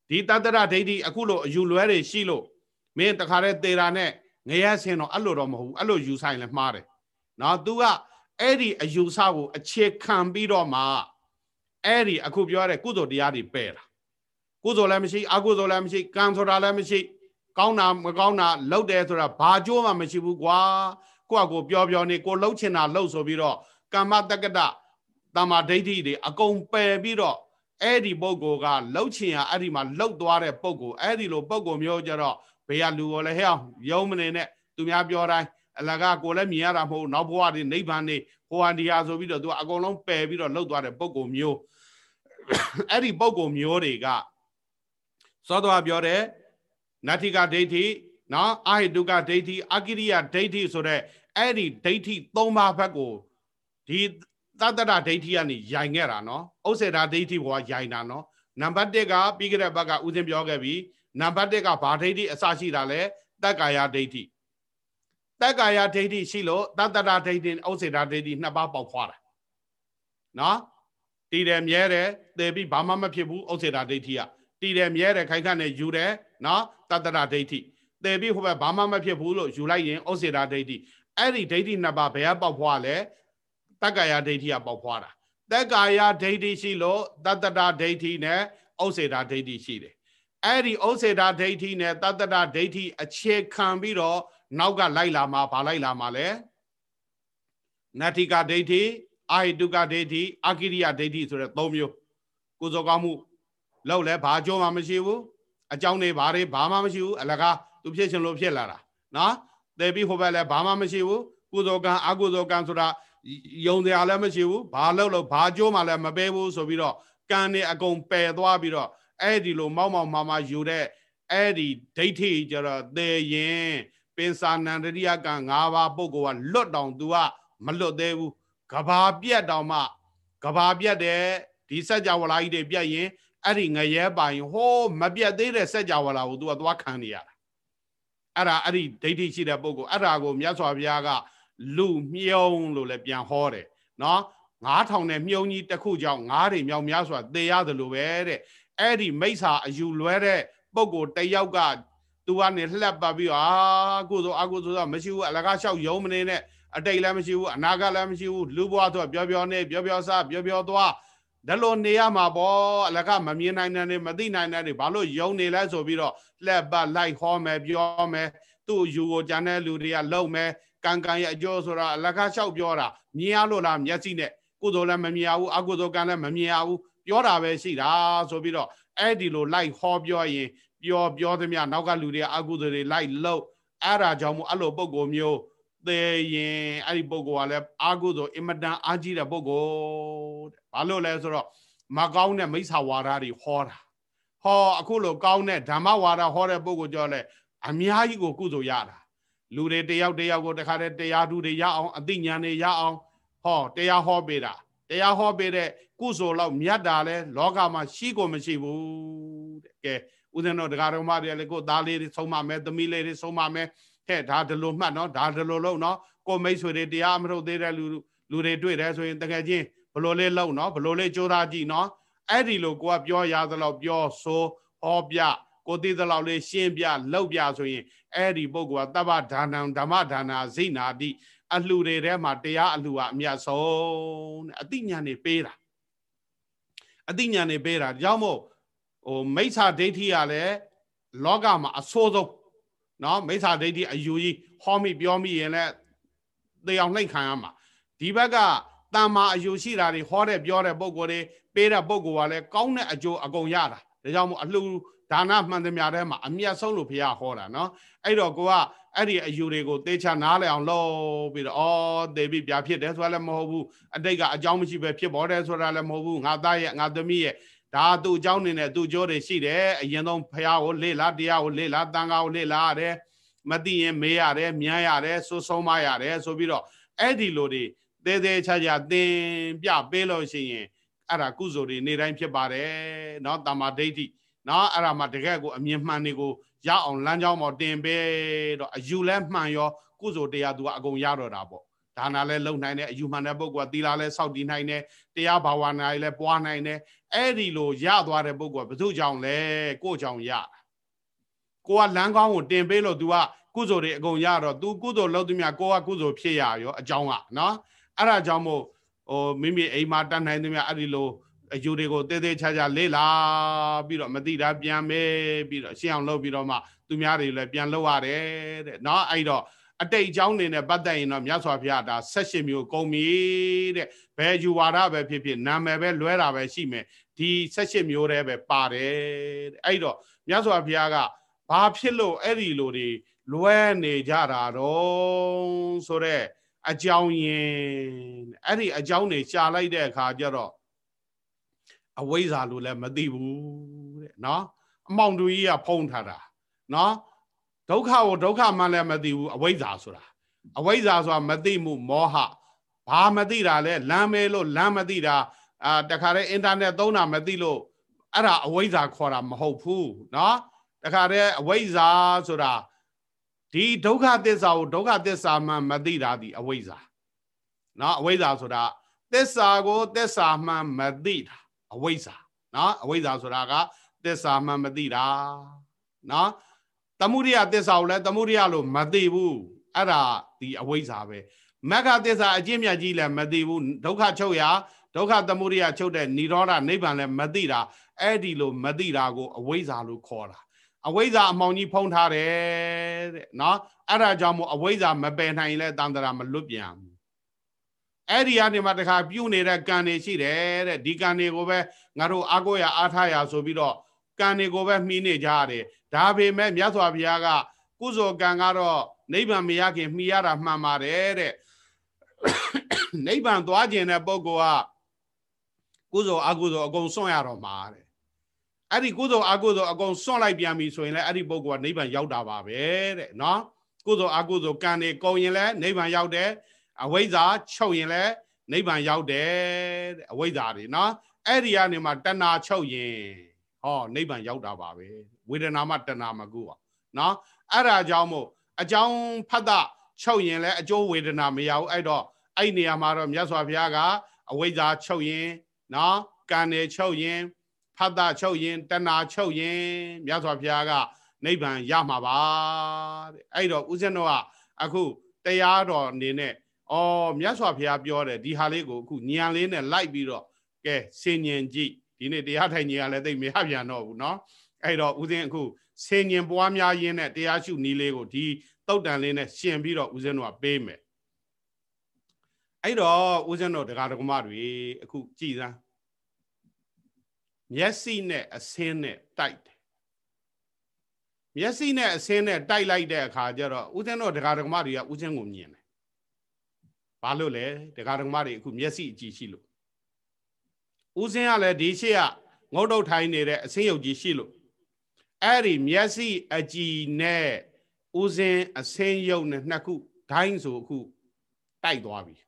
ဒီတတ္တရဒိဋ္ဌိအခုလို့အယူလွဲတွေရှိလို့မင်းတခါတည်းသေတာနဲ့ငရဲဆင်းတော့အဲ့လိုတော့မဟုတ်ဘူးအဲ့လိုယူဆိုင်လဲမှားတယ်နော် तू က အဲ့ဒီအယူဆကိုအခြေခံပြီးတော့မှအဲ့ဒီအခုပြောရတဲ့ကုသိုလ်တရားတွေပယ်တာကုသိုလ်လည်းမရှိအကုသိုလ်လည်းမရှိကံဆိုတာလည်းမရှိကောင်းတာမကောင်းတာလှုပ်တယ်ဆိုတာဘာကြိုးမှမရှိဘူးကွာကိုယ့်အကိုပြောပြောနေကိုလှုပ်ချင်တာလှုပ်ဆိုပြီးတော့ကမ္မတက္ကတတမ္မာဒိဋ္ဌိတွေအကုန်ပယ်ပြီးတော့အဲ့ဒီပုဂ္ဂိုလ်ကလှုပ်ချင်ရအဲ့ဒီမှာလှုပ်သွားတဲ့ပုဂ္ဂိုလ်အဲ့ဒီလိုပုဂ္ဂိုလ်မျိုးကြတော့ဘေးကလူကိုလည်းဟဲ့အောင်ယုံမနေနဲ့သူများပြောတိုင်း အလကကိုလည်းမြင်ရတာမဟုတ်နောက်ဘဝတွေနိဗ္ဗာန်နေဟိုဟာဒီဟာဆိုပြီးတော့သူအကုန်လုံးပယ်ပြီးတော့လှုပ်သွားတဲ့ပုံကုမျိုးအဲ့ဒီပုံကုမျိုးတွေကသောတော်ပြောတဲ့နတ္ထိကဒိဋ္ဌိနော်အာဟိတုကဒိဋ္ဌိအကိရိယဒိဋ္ဌိဆိုတဲ့အဲ့ဒီဒိဋ္ဌိ၃ပါးဘက်ကိုဒီသတ္တရဒိဋ္ဌိကနေရိုင်ခဲ့တာနော်ဥစ္စေတာဒိဋ္ဌိဘောရိုင်တာနော်နံပါတ်1ကပြီးခဲ့တဲ့ဘက်ကဦးဇင်းပြောခဲ့ပြီနံပါတ်1ကဘာဒိဋ္ဌိအစရှိတာလဲတက္ကာယဒိဋ္ဌိ တက္ကာယဒိဋ္ဌိရှိလို့တတ္တရာဒိဋ္ဌိဥစ္စေတာဒိဋ္ဌိနှစ်ပါးပေါက်ဖွာတာနော်တည်တယ်မြဲတယ်သေပြီးဘာမှမဖြစ်ဘူးဥစ္စေတာဒိဋ္ဌိကတည်တယ်မြဲတယ်ခိုင်ခန့်နဲ့ယူတယ်နော်တတ္တရာဒိဋ္ဌိသေပြီးဟိုဘက်ဘာမှမဖြစ်ဘူးလို့ယူလိုက်ရင်ဥစ္စေတာဒိဋ္ဌိအဲ့ဒီဒိဋ္ဌိနှစ်ပါးဘယ်ကပေါက်ဖွာလဲတက္ကာယဒိဋ္ဌိကပေါက်ဖွာတာတက္ကာယဒိဋ္ဌိရှိလို့တတ္တရာဒိဋ္ဌိနဲ့ဥစ္စေတာဒိဋ္ဌိရှိတယ်အဲ့ဒီဥစ္စေတာဒိဋ္ဌိနဲ့တတ္တရာဒိဋ္ဌိအခြေခံပြီးတော့ နောက်ကလိုက်လာမှာဘာလိုက်လာမှာလဲနတ္ထိကဒိဋ္ဌိအာဟိတုကဒိဋ္ဌိအာကိရိယဒိဋ္ဌိဆိုတဲ့၃မျိုးကုသိုလ်ကောင်းမှုလောက်လဲဘာကြိုးမှမရှိဘူးအကြောင်းတွေဘာတွေဘာမှမရှိဘူးအလကားသူဖြစ်ရှင်လို့ဖြစ်လာတာနော်သေပြီးဟိုဘက်လဲဘာမှမရှိဘူးကုသိုလ်ကံအကုသိုလ်ကံဆိုတာယုံတရားလည်းမရှိဘူးဘာလို့လို့ဘာကြိုးမှလည်းမပေးဘူးဆိုပြီးတော့ကံနေအကုန်ပယ်သွားပြီးတော့အဲ့ဒီလိုမောက်မောက်မာမာယူတဲ့အဲ့ဒီဒိဋ္ဌိကျတော့သေရင်ပ င်စာနန္တရိယကံ၅ပါးပုဂ္ဂိုလ်ကလွတ်တောင်သူကမလွတ်သေးဘူးကဘာပြက်တောင်မှကဘာပြက်တဲ့ဒီစัจ java လာကြီးတွေပြက်ရင်အဲ့ဒီငရဲပိုင်ဟိုးမပြက်သေးတဲ့စัจ java လာကိုသူကသွားခံနေရတာအဲ့ဒါအဲ့ဒီဒိဋ္ဌိရှိတဲ့ပုဂ္ဂိုလ်အဲ့ဒါကိုမြတ်စွာဘုရားကလူမြုံလို့လည်းပြန်ဟောတယ်နော်9000နဲ့မြုံကြီးတစ်ခုကြောင့်ငါးတွေမြောက်များစွာသေရတယ်လို့ပဲတဲ့အဲ့ဒီမိစ္ဆာအယူလွဲတဲ့ပုံကိုတယောက်က သူကနေလှက်ပတ်ပြီးအာကုသိုလ်အကုသိုလ်ဆိုမရှိဘူးအလကားလျှောက်ယုံမနေနဲ့အတိတ်လည်းမရှိဘူးအနာဂတ်လည်းမရှိဘူးလူဘဝဆိုပြောပြောနေပြောပြောစားပြောပြောသွားဒါလို့နေရမှာပေါ့အလကမမြင်နိုင်တဲ့နေမသိနိုင်တဲ့နေဘာလို့ယုံနေလဲဆိုပြီးတော့လှက်ပတ်လိုက်ဟောမယ်ပြောမယ်သူ့ယူကိုကြံတဲ့လူတွေကလုံမယ်ကံကံရဲ့အကျိုးဆိုတာအလကလျှောက်ပြောတာမြင်ရလို့လားမျက်စိနဲ့ကုသိုလ်လည်းမမြင်ရဘူးအကုသိုလ်ကံလည်းမမြင်ရဘူးပြောတာပဲရှိတာဆိုပြီးတော့အဲ့ဒီလိုလိုက်ဟောပြောရင် ပြောပြောသမျှနောက်ကလူတွေအကုသိုလ်တွေလိုက်လှုပ်အဲ့ဒါကြောင့်မို့အဲ့လိုပုံကိုမျိုးသေရင်အဲ့ဒီပုဂ္ဂိုလ်ကလည်းအာဟုဆိုအင်မတန်အားကြီးတဲ့ပုဂ္ဂိုလ်တဲ့ဘာလို့လဲဆိုတော့မကောင်းတဲ့မိစ္ဆာဝါဒတွေဟောတာဟောအခုလိုကောင်းတဲ့ဓမ္မဝါဒဟောတဲ့ပုဂ္ဂိုလ်ကြောလဲအများကြီးကိုကုသိုလ်ရတာလူတွေတယောက်တယောက်ကိုတခါတည်းတရားဓုတွေရအောင်အသိဉာဏ်တွေရအောင်ဟောတရားဟောပေးတာတရားဟောပေးတဲ့ကုသိုလ်လောက်မြတ်တာလဲလောကမှာရှိကိုမရှိဘူးတဲ့ကဲ ဦးဇင်းတို့တရားတော်မတွေလည်းကိုသားလေးတွေဆုံးမမယ်သမီးလေးတွေဆုံးမမယ်ဟဲ့ဒါဒီလိုမှတ်နော်ဒါဒီလိုလုံးနော်ကိုမိတ်ဆွေတွေတရားမထုတ်သေးတဲ့လူလူတွေတွေ့တယ်ဆိုရင်တကယ်ချင်းဘလို့လေးလုံးနော်ဘလို့လေးကြိုးစားကြည့်နော်အဲ့ဒီလိုကိုကပြောရသလောက်ပြောဆိုဟောပြကိုသိသလောက်လေးရှင်းပြလောက်ပြဆိုရင်အဲ့ဒီပုဂ္ဂိုလ်ကတပ္ပဒါနံဓမ္မဒါနာဇိနာတိအလှူတွေထဲမှာတရားအလှူကအမြတ်ဆုံးတဲ့အသိဉာဏ်နေပေးတာအသိဉာဏ်နေပေးတာကြောင့်မို့ ဟိုမိစ္ဆာဒိဋ္ဌိကလည်းလောကမှာအဆိုးဆုံးနော်မိစ္ဆာဒိဋ္ဌိအယူကြီးဟောမိပြောမိရင်လည်းသေအောင်နှိမ့်ခံရမှာဒီဘက်ကတမ္မာအယူရှိတာတွေဟောတဲ့ပြောတဲ့ပုံကိုယ်တွေပေးတဲ့ပုံကိုယ်ကလည်းကောင်းတဲ့အကျိုးအကုန်ရတာဒါကြောင့်မို့အလှဒါနမှန်သမျှထဲမှာအမျက်ဆုံးလို့ဘုရားဟောတာနော်အဲ့တော့ကိုကအဲ့ဒီအယူတွေကိုသေချာနားလည်အောင်လုပ်ပြီးတော့ဩသေပြီပြဖြစ်တယ်ဆိုတာလည်းမဟုတ်ဘူးအတိတ်ကအကြောင်းမရှိပဲဖြစ်ပေါ်တယ်ဆိုတာလည်းမဟုတ်ဘူးငါသားရဲ့ငါသမီးရဲ့ ဒါသူ့အကြောင်းနေနဲ့သူ့ကြောတွေရှိတယ်အရင်ဆုံးဖះကိုလေ့လာတရားကိုလေ့လာတန်ခါကိုလေ့လာရတယ်မသိရင်မေးရတယ်မြန်းရတယ်စိုးဆုံးမရတယ်ဆိုပြီးတော့အဲ့ဒီလိုတွေသေးသေးချာချာသင်ပြပေးလို့ရှိရင်အဲ့ဒါကုသိုလ်တွေနေတိုင်းဖြစ်ပါတယ်เนาะတမ္မာဒိဋ္ဌိเนาะအဲ့ဒါမှတကယ်ကိုအမြင်မှန်တွေကိုရအောင်လမ်းကြောင်းပေါ်တင်ပေးတော့အယူလဲမှန်ရောကုသိုလ်တရားသူကအကုန်ရတော့တာပေါ့ဒါနာလဲလုံနိုင်တယ်အယူမှန်တဲ့ပုဂ္ဂိုလ်ကသီလလဲစောင့်တည်နိုင်တယ်တရားဘာဝနာလဲပွားနိုင်တယ် အဲ့ဒီလိုရသွားတဲ့ပုံကဘု து ကြောင့်လဲကိုကြောင့်ရကိုကလမ်းကောင်းကိုတင်ပေးလို့ तू ကကုစုတွေအကုန်ရတော့ तू ကုစုလောက်သူများကိုကကုစုဖြစ်ရရောအကြောင်းကနော်အဲ့ဒါကြောင့်မို့ဟိုမိမိအိမ်မှာတတ်နိုင်သူများအဲ့ဒီလိုအယူတွေကိုတဲတဲချာချာလေးလာပြီးတော့မတိတာပြန်မဲပြီးတော့ရှင်းအောင်လုပ်ပြီးတော့မှသူများတွေလည်းပြန်လုပ်ရတယ်တဲ့နော်အဲ့တော့ အတိတ်အကြောင်းနေနဲ့ပတ်သက်ရင်တော့မြတ်စွာဘုရားဒါ16မျိုးကုန်ပြီတဲ့ဘယ်ယူဝါဒပဲဖြစ်ဖြစ်နာမည်ပဲလွဲတာပဲရှိမယ်ဒီ16မျိုးတည်းပဲပါတယ်တဲ့အဲ့တော့မြတ်စွာဘုရားကဘာဖြစ်လို့အဲ့ဒီလိုတွေလွဲနေကြတာတော့ဆိုတော့အကြောင်းရင်းအဲ့ဒီအကြောင်းတွေရှားလိုက်တဲ့အခါကျတော့အဝိဇ္ဇာလို့လည်းမသိဘူးတဲ့နော်အမောင်တူကြီးကဖုံးထားတာနော် ဒုက္ခကိုဒုက္ခမှလည်းမသိဘူးအဝိဇ္ဇာဆိုတာအဝိဇ္ဇာဆိုတာမသိမှုမောဟဘာမသိတာလဲလမ်းမဲလို့လမ်းမသိတာအာတခါတည်းအင်တာနက်သုံးတာမသိလို့အဲ့ဒါအဝိဇ္ဇာခေါ်တာမဟုတ်ဘူးเนาะတခါတည်းအဝိဇ္ဇာဆိုတာဒီဒုက္ခသစ္စာကိုဒုက္ခသစ္စာမှမသိတာဒီအဝိဇ္ဇာเนาะအဝိဇ္ဇာဆိုတာသစ္စာကိုသစ္စာမှမသိတာအဝိဇ္ဇာနော်အဝိဇ္ဇာဆိုတာကသစ္စာမှမသိတာနော် တမှုရိယသစ္စာကိုလည်းတမှုရိယလို့မသိဘူးအဲ့ဒါဒီအဝိဇ္ဇာပဲမက္ခသစ္စာအကျင့်မြတ်ကြီးလည်းမသိဘူးဒုက္ခချုပ်ရာဒုက္ခတမှုရိယချုပ်တဲ့និရောဓနိဗ္ဗာန်လည်းမသိတာအဲ့ဒီလိုမသိတာကိုအဝိဇ္ဇာလို့ခေါ်တာအဝိဇ္ဇာအမောင်ကြီးဖုံးထားတယ်တဲ့နော်အဲ့ဒါကြောင့်မို့အဝိဇ္ဇာမပယ်နိုင်လဲတန်တရာမလွတ်ပြန်ဘူးအဲ့ဒီကနေမှတခါပြုတ်နေတဲ့ကံတွေရှိတယ်တဲ့ဒီကံတွေကိုပဲငါတို့အာကိုရအားထားရဆိုပြီးတော့ကံတွေကိုပဲမှီးနေကြရတယ် ဒါပေမဲ့မြတ်စွာဘုရားကကုသိုလ်ကံကတော့နိဗ္ဗာန်မရခင်မှီရတာမှန်ပါတယ်တဲ့နိဗ္ဗာန်သွားခြင်းတဲ့ပုဂ္ဂိုလ်ကကုသိုလ်အကုသိုလ်အကုန်စွန့်ရတော့မှာတဲ့အဲ့ဒီကုသိုလ်အကုသိုလ်အကုန်စွန့်လိုက်ပြန်ပြီဆိုရင်လည်းအဲ့ဒီပုဂ္ဂိုလ်ကနိဗ္ဗာန်ရောက်တာပါပဲတဲ့နော်ကုသိုလ်အကုသိုလ်ကံတွေကုန်ရင်လည်းနိဗ္ဗာန်ရောက်တယ်အဝိဇ္ဇာချုပ်ရင်လည်းနိဗ္ဗာန်ရောက်တယ်တဲ့အဝိဇ္ဇာတွေနော်အဲ့ဒီကနေမှတဏှာချုပ်ရင် ဟောနိဗ္ဗာန်ရောက်တာပါပဲဝေဒနာမှတဏှာမကူပါနော်အဲ့ဒါကြောင့်မို့အကြောင်းဖတ်တာချုပ်ရင်လည်းအကျိုးဝေဒနာမရဘူးအဲ့တော့အဲ့နေရာမှာတော့မြတ်စွာဘုရားကအဝိဇ္ဇာချုပ်ရင်နော်ကံနေချုပ်ရင်ဖတ်တာချုပ်ရင်တဏှာချုပ်ရင်မြတ်စွာဘုရားကနိဗ္ဗာန်ရမှာပါတဲ့အဲ့တော့ဦးဇင်းတို့ကအခုတရားတော်အနေနဲ့အော်မြတ်စွာဘုရားပြောတယ်ဒီဟာလေးကိုအခုညံလေးနဲ့လိုက်ပြီးတော့ကဲဆင်ញင်ကြည့် ဒီနေ့တရားထိုင်ကြီးကလည်းသိမရပြန်တော့ဘူးเนาะအဲ့တော့ဦးဇင်းအခုဆင်ញင်ပွားများရင်းနဲ့တရားရှုနည်းလေးကိုဒီတုတ်တန်လေးနဲ့ရှင်ပြီးတော့ဦးဇင်းတို့ကပေးမယ်အဲ့တော့ဦးဇင်းတို့တရားဓမ္မတွေအခုကြည်စမ်းမျက်စိနဲ့အဆင်းနဲ့တိုက်တယ်မျက်စိနဲ့အဆင်းနဲ့တိုက်လိုက်တဲ့အခါကျတော့ဦးဇင်းတို့တရားဓမ္မတွေကဦးဇင်းကိုမြင်တယ်ဘာလို့လဲတရားဓမ္မတွေအခုမျက်စိအကြည့်ရှိလို့ ဦးဇင်းကလည်းဒီရှေ့ကငုတ်တုတ်ထိုင်နေတဲ့အဆင်းရုပ်ကြီးရှိလို့အဲ့ဒီမျက်စိအကြည့်နဲ့ဦးဇင်းအဆင်းရုပ်နဲ့နှစ်ခုဒိုင်းဆိုအခုတိုက်သွားပြီ။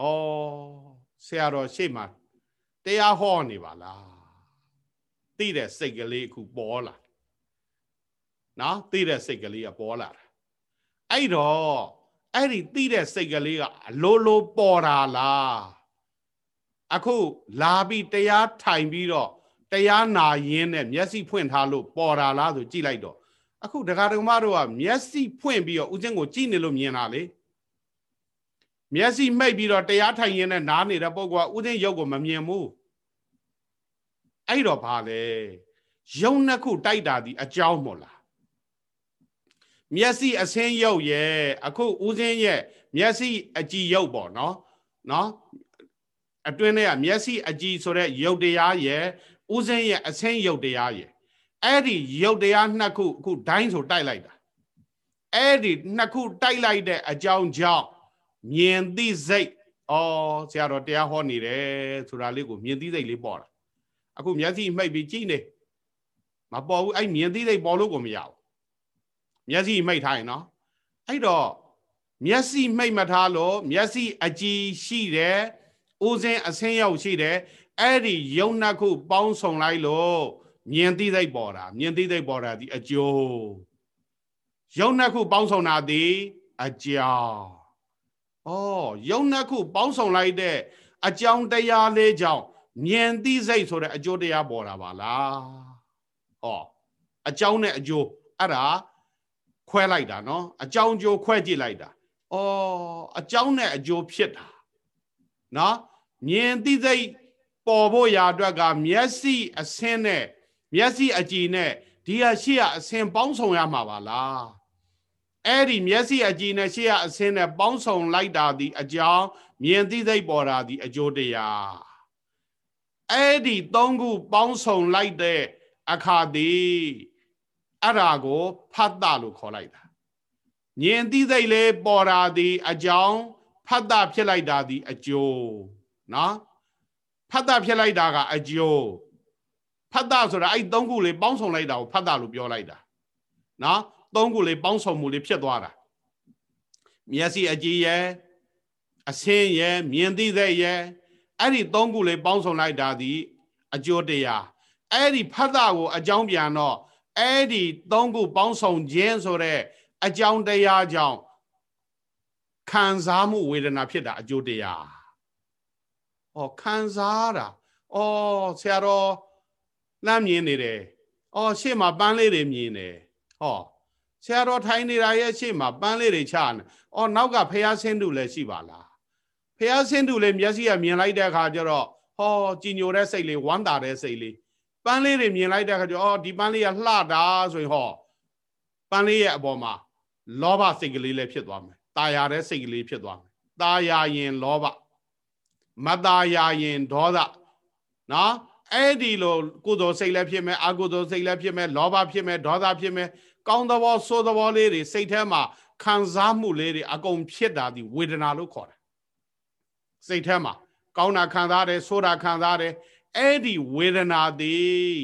ဩဆရာတော်ရှေ့မှာတရားဟောနေပါလား။သိတဲ့စိတ်ကလေးအခုပေါ်လာ။နော်သိတဲ့စိတ်ကလေးကပေါ်လာတာ။အဲ့တော့အဲ့ဒီသိတဲ့စိတ်ကလေးကအလိုလိုပေါ်တာလား။ အခုလာပြီးတရားထိုင်ပြီးတော့တရားနာရင်းနဲ့မျက်စိဖွင့်ထားလို့ပေါ်တာလားဆိုကြည့်လိုက်တော့အခုဒကာဒကမတို့ကမျက်စိဖွင့်ပြီးတော့ဦးဇင်းကိုကြည့်နေလို့မြင်တာလေမျက်စိမိတ်ပြီးတော့တရားထိုင်ရင်းနဲ့နားနေတဲ့ပုဂ္ဂိုလ်ကဦးဇင်းရုပ်ကိုမမြင်ဘူးအဲ့တော့ဘာလဲယုံနှစ်ခုတိုက်တာဒီအကြောင်းမို့လားမျက်စိအဆင်းရုပ်ရဲ့အခုဦးဇင်းရဲ့မျက်စိအကြည်ရုပ်ပေါ့နော်နော် အတွင်းထဲကမျက်စိအကြည်ဆိုတဲ့ရုပ်တရားရဲ့ဦးဇင်းရဲ့အဆင်းရုပ်တရားရဲ့အဲ့ဒီရုပ်တရားနှစ်ခုအခုဒိုင်းဆိုတိုက်လိုက်တာအဲ့ဒီနှစ်ခုတိုက်လိုက်တဲ့အကြောင်းကြောင့်မြင်သိစိတ်ဩဆရာတော်တရားဟောနေတယ်ဆိုတာလေးကိုမြင်သိစိတ်လေးပေါ်လာအခုမျက်စိမှိတ်ပြီးကြည့်နေမပေါ်ဘူးအဲ့မြင်သိစိတ်ပေါ်လို့ကိုမရဘူးမျက်စိမှိတ်ထားရင်နော်အဲ့တော့မျက်စိမှိတ်မထားလို့မျက်စိအကြည်ရှိတယ် ဦးစင်းအဆင်းရောက်ရှိတယ်အဲ့ဒီယုံနှစ်ခု ပေါင်းစုံလိုက်လို့မြင်သိသိပေါ်တာမြင်သိသိပေါ်တာဒီအကျိုးယုံနှစ်ခုပေါင်းစုံတာဒီအကြောင်းဩယုံနှစ်ခုပေါင်းစုံလိုက်တဲ့အကြောင်းတရားလေးကြောင့်မြင်သိစိတ်ဆိုတဲ့အကျိုးတရားပေါ်တာပါလားဟောအကြောင်းနဲ့အကျိုးအဲ့ဒါခွဲလိုက်တာနော်အကြောင်းကျိုးခွဲကြည့်လိုက်တာဩအကြောင်းနဲ့အကျိုးဖြစ်တာ နော်မြင်သိစိတ်ပေါ်ဖို့ရာအတွက်ကမျက်စိအဆင်းနဲ့မျက်စိအကြည်နဲ့ဒီဟာရှေ့ကအဆင်းပေါင်းဆောင်ရမှာပါလားအဲ့ဒီမျက်စိအကြည်နဲ့ရှေ့ကအဆင်းနဲ့ပေါင်းဆောင်လိုက်တာဒီအကြောင်းမြင်သိသိပေါ်တာဒီအကျိုးတရားအဲ့ဒီသုံးခုပေါင်းဆောင်လိုက်တဲ့အခါဒီအဲ့ဒါကိုဖတ်တာလို့ခေါ်လိုက်တာမြင်သိသိလေးပေါ်တာဒီအကြောင်း ဖတ်တာဖြစ်လိုက်တာဒီအကျိုးနော်ဖတ်တာဖြစ်လိုက်တာကအကျိုးဖတ်တာဆိုတာအဲ့သုံးခုလေးပေါင်းစုံလိုက်တာကိုဖတ်တာလို့ပြောလိုက်တာနော်သုံးခုလေးပေါင်းစုံမှုလေးဖြစ်သွားတာမျက်စိအကြည့်ရဲ့အဆင်းရဲ့မြင်သိတဲ့ရဲ့အဲ့ဒီသုံးခုလေးပေါင်းစုံလိုက်တာဒီအကျိုးတရားအဲ့ဒီဖတ်တာကိုအကြောင်းပြန်တော့အဲ့ဒီသုံးခုပေါင်းစုံခြင်းဆိုတဲ့အကြောင်းတရားကြောင့် ခံစားမှုဝေဒနာဖြစ်တာအကျိုးတရားဩခံစားတာဩဆရာတော်လှမ်းမြင်နေတယ်ဩရှေ့မှာပန်းလေးတွေမြင်တယ်ဟောဆရာတော်ထိုင်နေတာရဲ့ရှေ့မှာပန်းလေးတွေချနေဩနောက်ကဖះဆင်းတုလည်းရှိပါလားဖះဆင်းတုလည်းမျက်စိကမြင်လိုက်တဲ့အခါကျတော့ဟောကြည်ညိုတဲ့စိတ်လေးဝမ်းသာတဲ့စိတ်လေးပန်းလေးတွေမြင်လိုက်တဲ့အခါကျတော့ဩဒီပန်းလေးကလှတာဆိုရင်ဟောပန်းလေးရဲ့အပေါ်မှာလောဘစိတ်ကလေးလည်းဖြစ်သွားမယ် ตาရတဲ့စိတ်ကလေးဖြစ်သွားမယ်ตาရရင်လောဘမตาရရင်ဒေါသနော်အဲ့ဒီလိုကုသိုလ်စိတ်လည်းဖြစ်မယ်အကုသိုလ်စိတ်လည်းဖြစ်မယ်လောဘဖြစ်မယ်ဒေါသဖြစ်မယ်ကောင်းသဘောဆိုးသဘောလေးတွေစိတ်ထဲမှာခံစားမှုလေးတွေအကုန်ဖြစ်တာဒီဝေဒနာလို့ခေါ်တာစိတ်ထဲမှာကောင်းတာခံစားတယ်ဆိုးတာခံစားတယ်အဲ့ဒီဝေဒနာသည်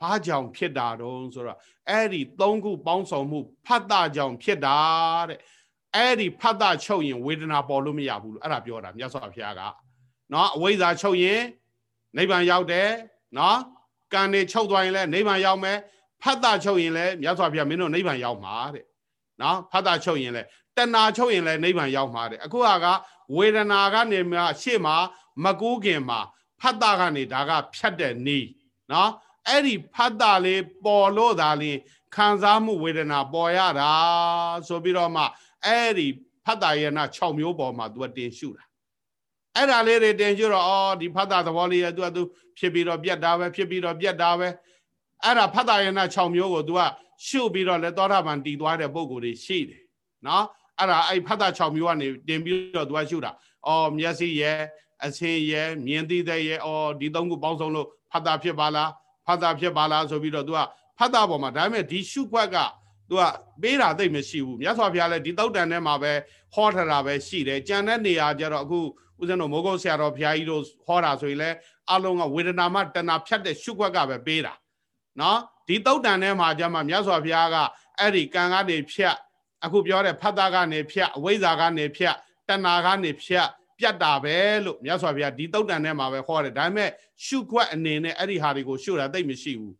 ဘာကြောင့်ဖြစ်တာတုံးဆိုတော့အဲ့ဒီသုံးခုပေါင်းစုံမှုဖတ်တာကြောင့်ဖြစ်တာတဲ့ အဲ့ဒီဖတ်တာချုပ်ရင်ဝေဒနာပေါ်လို့မရဘူးလို့အဲ့ဒါပြောတာမြတ်စွာဘုရားကနော်အဝိဇ္ဇာချုပ်ရင်နိဗ္ဗာန်ရောက်တယ်နော်ကံတွေချုပ်သွားရင်လည်းနိဗ္ဗာန်ရောက်မယ်ဖတ်တာချုပ်ရင်လည်းမြတ်စွာဘုရားမင်းတို့နိဗ္ဗာန်ရောက်မှာတဲ့နော်ဖတ်တာချုပ်ရင်လည်းတဏှာချုပ်ရင်လည်းနိဗ္ဗာန်ရောက်မှာတဲ့အခုကဝေဒနာကနေမှရှေ့မှာမကူးခင်မှာဖဖတ်တာကနေဒါကဖြတ်တဲ့နီးနော်အဲ့ဒီဖတ်တာလေးပေါ်လို့သာလျှင်ခံစားမှုဝေဒနာပေါ်ရတာဆိုပြီးတော့မှ အဲ့ဒီဖတ်တာယနာ6မျိုးပေါ်မှာ तू တင်ရှုတာအဲ့ဒါလေးတွေတင်ရှုတော့အော်ဒီဖတ်တာသဘောလေးရ तू က तू ဖြစ်ပြီးတော့ပြတ်တာပဲဖြစ်ပြီးတော့ပြတ်တာပဲအဲ့ဒါဖတ်တာယနာ6မျိုးကို तू ကရှုပြီးတော့လဲသောတာပန်တည်သွားတဲ့ပုံကိုယ်တွေရှိတယ်နော်အဲ့ဒါအဲ့ဖတ်တာ6မျိုးကနေတင်ပြီးတော့ तू ကရှုတာအော်မျက်စိရဲ့အဆင်းရဲ့မြင်သိတဲ့ရဲ့အော်ဒီသုံးခုပေါင်းစုံလို့ဖတ်တာဖြစ်ပါလားဖတ်တာဖြစ်ပါလားဆိုပြီးတော့ तू ကဖတ်တာပေါ်မှာဒါပေမဲ့ဒီရှုခွက်က သူကပေးတာသိမရှိဘူးမြတ်စွာဘုရားလည်းဒီတောက်တန်ထဲမှာပဲဟောထားတာပဲရှိတယ်ကြံတဲ့နေရာကျတော့အခုဦးဇင်းတို့မိုးကုတ်ဆရာတော်ဘုရားကြီးတို့ဟောတာဆိုရင်လည်းအလုံးကဝေဒနာမှတဏှာဖြတ်တဲ့ရှုခွက်ကပဲပေးတာနော်ဒီတောက်တန်ထဲမှာကျမှမြတ်စွာဘုရားကအဲ့ဒီကံကနေဖြတ်အခုပြောတဲ့ဖတ်တာကနေဖြတ်အဝိဇ္ဇာကနေဖြတ်တဏှာကနေဖြတ်ပြတ်တာပဲလို့မြတ်စွာဘုရားဒီတုတ်တန်ထဲမှာပဲဟောတယ်ဒါပေမဲ့ရှုခွက်အနေနဲ့အဲ့ဒီဟာတွေကိုရှုတာသိမရှိဘူး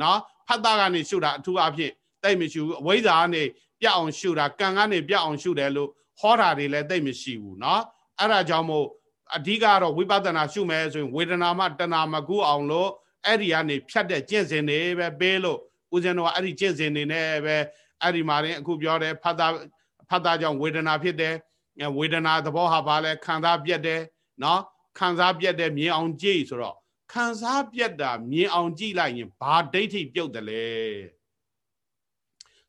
နော်ဖတ်တာကနေရှုတာအထူးအဖြစ် သိမရှိဘူးအဝိဇ္ဇာကနေပြအောင်ရှုတာကံကနေပြအောင်ရှုတယ်လို့ဟောတာတွေလည်းသိမရှိဘူးနော်အဲ့ဒါကြောင့်မို့အဓိကတော့ဝိပဿနာရှုမယ်ဆိုရင်ဝေဒနာမှတဏမကူအောင်လို့အဲ့ဒီကနေဖြတ်တဲ့ကျင့်စဉ်တွေပဲပေးလို့ဦးဇင်းတော်ကအဲ့ဒီကျင့်စဉ်တွေနဲ့ပဲအဲ့ဒီမှာရင်အခုပြောတယ်ဖတ်တာဖတ်တာကြောင့်ဝေဒနာဖြစ်တယ်ဝေဒနာသဘောဟာဘာလဲခံစားပြက်တယ်နော်ခံစားပြက်တယ်မြင်အောင်ကြည့်ဆိုတော့ခံစားပြက်တာမြင်အောင်ကြည့်လိုက်ရင်ဘာဒိဋ္ဌိပြုတ်တယ်လဲ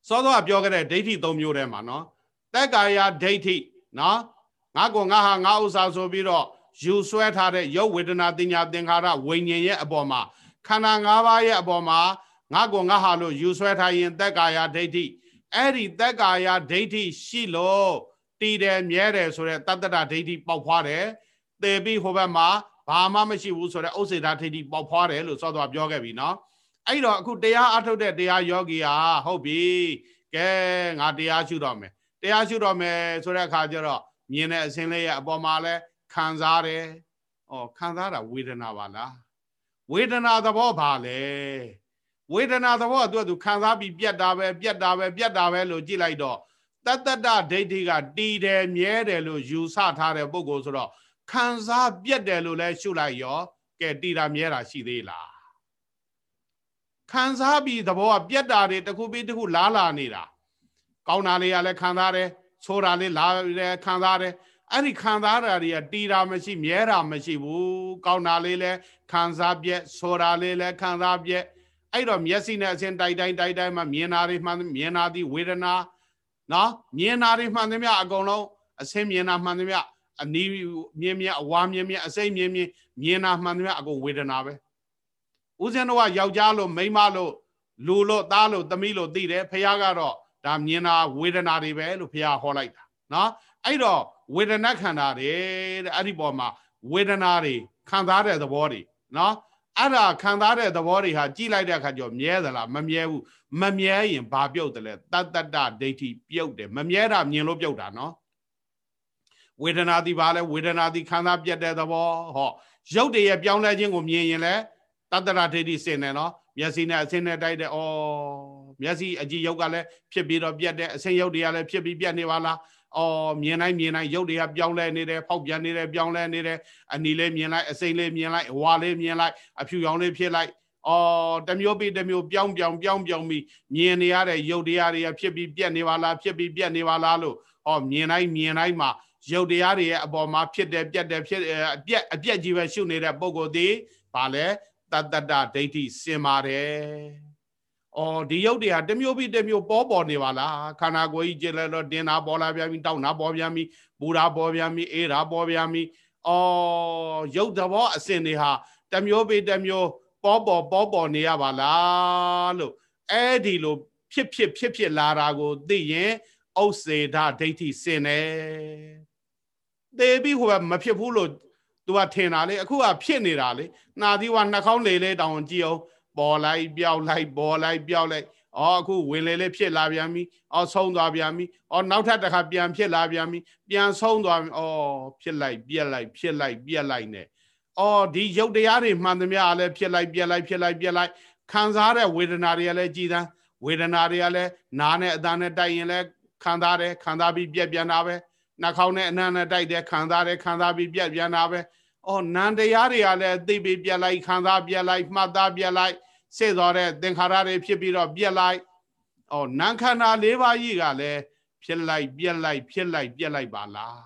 စောစောကပြောခဲ့တဲ့ဒိဋ္ဌိ၃မျိုးထဲမှာနော်တက်ကာယဒိဋ္ဌိနော်ငါကောငါဟာငါဥစ္စာဆိုပြီးတော့ယူဆွဲထားတဲ့ရုပ်ဝေဒနာတင်ညာသင်္ခါရဝိညာဉ်ရဲ့အပေါ်မှာခန္ဓာ၅ပါးရဲ့အပေါ်မှာငါကောငါဟာလို့ယူဆွဲထားရင်တက်ကာယဒိဋ္ဌိအဲ့ဒီတက်ကာယဒိဋ္ဌိရှိလို့တည်တယ်မြဲတယ်ဆိုတဲ့တတ္တဒဒိဋ္ဌိပေါက်ဖွားတယ်သေပြီးဟိုဘက်မှာဘာမှမရှိဘူးဆိုတဲ့ဥစ္စေတာဒိဋ္ဌိပေါက်ဖွားတယ်လို့စောစောပြောခဲ့ပြီနော် အဲ့တော့အခုတရားအထုတ်တဲ့တရားယောဂီဟာဟုတ်ပြီကဲငါတရားရှုတော့မယ်တရားရှုတော့မယ်ဆိုတဲ့အခါကျတော့မြင်တဲ့အစင်းလေးရဲ့အပေါ်မှာလဲခံစားတယ်။ဩခံစားတာဝေဒနာပါလား။ဝေဒနာသဘောပါလေ။ဝေဒနာသဘောကသူကသူခံစားပြီးပြက်တာပဲပြက်တာပဲပြက်တာပဲလို့ကြည့်လိုက်တော့တတ္တတဒိဋ္ဌိကတည်တယ်မြဲတယ်လို့ယူဆထားတဲ့ပုဂ္ဂိုလ်ဆိုတော့ခံစားပြက်တယ်လို့လဲရှုလိုက်ရောကဲတည်တာမြဲတာရှိသေးလား ခံစားပြီးသဘောကပြက်တာတွေတစ်ခုပြီးတစ်ခုလားလာနေတာကောင်းတာလေးကလည်းခံစားတယ်ဆိုးတာလေးလာတယ်ခံစားတယ်အဲ့ဒီခံစားတာတွေကတီတာမရှိမြဲတာမရှိဘူးကောင်းတာလေးလည်းခံစားပြက်ဆိုတာလေးလည်းခံစားပြက်အဲ့တော့မျက်စိနဲ့အစဉ်တိုက်တိုင်းတိုက်တိုင်းမှာမြင်တာတွေမှမြင်တာဒီဝေဒနာနော်မြင်တာတွေမှန်သမျှအကုန်လုံးအစင်းမြင်တာမှန်သမျှအနီးမြင်မြင်အဝါမြင်မြင်အစိမ့်မြင်မြင်မြင်တာမှန်သမျှအကုန်ဝေဒနာပဲ ဦးဇင်းတော်ကယောက်ျားလို့မိန်းမလို့လူလို့သားလို့သမီးလို့သိတယ်ဖះကတော့ဒါမြင်တာဝေဒနာတွေပဲလို့ဖះဟောလိုက်တာနော်အဲ့တော့ဝေဒနာခန္ဓာတွေတဲ့အဲ့ဒီပေါ်မှာဝေဒနာတွေခံစားတဲ့သဘောတွေနော်အဲ့ဒါခံစားတဲ့သဘောတွေဟာကြည့်လိုက်တဲ့အခါကျတော့မြဲသလားမမြဲဘူးမမြဲရင်ဘာပြုတ်တယ်လဲတတ္တတဒိဋ္ဌိပြုတ်တယ်မမြဲတာမြင်လို့ပြုတ်တာနော်ဝေဒနာတိဘာလဲဝေဒနာတိခံစားပြတ်တဲ့သဘောဟောရုပ်တည်းရဲ့ပြောင်းလဲခြင်းကိုမြင်ရင်လဲ တတ္တရဒိဋ္ဌိစင်တယ်နော်မျက်စိနဲ့အစင်းနဲ့တိုက်တယ်ဩမျက်စိအကြည့်ရုပ်ကလည်းဖြစ်ပြီးတော့ပြတ်တယ်အစင်းရုပ်တွေကလည်းဖြစ်ပြီးပြတ်နေပါလားအော်မြင်တိုင်းမြင်တိုင်းရုပ်တွေကပြောင်းလဲနေတယ်ဖောက်ပြန်နေတယ်ပြောင်းလဲနေတယ်အနီလေးမြင်လိုက်အစိမ့်လေးမြင်လိုက်အဝါလေးမြင်လိုက်အဖြူရောင်လေးဖြစ်လိုက်အော်တမျိုးပြီးတမျိုးပြောင်းပြောင်းပြောင်းပြောင်းပြီးမြင်နေရတဲ့ရုပ်တရားတွေကဖြစ်ပြီးပြက်နေပါလားဖြစ်ပြီးပြက်နေပါလားလို့ဟောမြင်တိုင်းမြင်တိုင်းမှာရုပ်တရားတွေရဲ့အပေါ်မှာဖြစ်တယ်ပြက်တယ်ဖြစ်အပြက်အပြက်ကြီးပဲရှုနေတဲ့ပုံကိုယ်ဒီဗာလဲ တတ္တတဒိဋ္ဌိစင်ပါတယ်အော်ဒီရုပ်တွေဟာတမျိုးပြီးတမျိုးပေါ်ပေါ်နေပါလားခန္ဓာကိုယ်ကြီးကြည်လဲတော့တင်းတာပေါ်လာပြန်ပြီတောက်တာပေါ်ပြန်ပြီပူတာပေါ်ပြန်ပြီအေးတာပေါ်ပြန်ပြီအော်ရုပ်သဘောအစဉ်တွေဟာတမျိုးပြီးတမျိုးပေါ်ပေါ်ပေါ်ပေါ်နေရပါလားလို့အဲ့ဒီလိုဖြစ်ဖြစ်ဖြစ်ဖြစ်လာတာကိုသိရင်ဥစ္စေဓဒိဋ္ဌိစင်တယ်သေပြီးဟိုကမဖြစ်ဘူးလို့ သူကထင်တာလေအခုကဖြစ်နေတာလေနှာသီးဝနှာခေါင်းလေလေတောင်ကြည့်အောင်ပေါ်လိုက်ပြောက်လိုက်ပေါ်လိုက်ပြောက်လိုက်အော်အခုဝင်လေလေဖြစ်လာပြန်ပြီအော်ဆုံးသွားပြန်ပြီအော်နောက်ထပ်တစ်ခါပြန်ဖြစ်လာပြန်ပြီပြန်ဆုံးသွားပြီအော်ဖြစ်လိုက်ပြက်လိုက်ဖြစ်လိုက်ပြက်လိုက်နဲ့အော်ဒီရုပ်တရားတွေမှန်သမျှလည်းဖြစ်လိုက်ပြက်လိုက်ဖြစ်လိုက်ပြက်လိုက်ခံစားတဲ့ဝေဒနာတွေကလည်းကြည်သန်းဝေဒနာတွေကလည်းနားနဲ့အသားနဲ့တိုက်ရင်လည်းခံစားတယ်ခံစားပြီးပြက်ပြန်တာပဲ နှာခေါင်းနဲ့အနံ့နဲ့တိုက်တယ်ခံစားတယ်ခံစားပြီးပြက်ပြန်တာပဲဩအော်နံတရားတွေကလည်းသိပြီးပြက်လိုက်ခံစားပြက်လိုက်မှတ်သားပြက်လိုက်စေတော်တဲ့သင်္ခါရတွေဖြစ်ပြီးတော့ပြက်လိုက်အော်နံခန္ဓာ၄ပါးကြီးကလည်းဖြစ်လိုက်ပြက်လိုက်ဖြစ်လိုက်ပြက်လိုက်ပါလား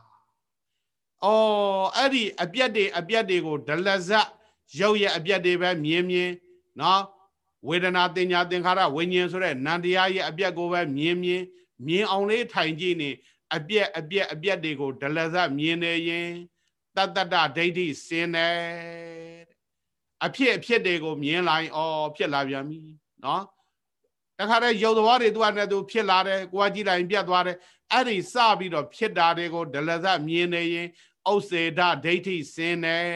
အော်အဲ့ဒီအပြက်တွေအပြက်တွေကိုဒလဇတ်ရုပ်ရဲ့အပြက်တွေပဲမြင်မြင်နော်ဝေဒနာတင်ညာသင်္ခါရဝိညာဉ်ဆိုတဲ့နံတရားရဲ့အပြက်ကိုပဲမြင်မြင်မြင်အောင်လေးထိုင်ကြည့်နေ အပြက်အပြက်အပြက်တွေကိုဒလဇတ်မြင်နေရင်တတ္တတဒိဋ္ဌိစင်တယ်အဖြစ်အဖြစ်တွေကိုမြင်လိုက်ဩဖြစ်လာပြန်ပြီနော်တခါတည်းရုပ်သဘောတွေသူကလည်းသူဖြစ်လာတယ်ကိုကကြည့်လိုက်ပြတ်သွားတယ်အဲ့ဒီစပြီးတော့ဖြစ်တာတွေကိုဒလဇတ်မြင်နေရင်ဥစ္စေဒဒိဋ္ဌိစင်တယ်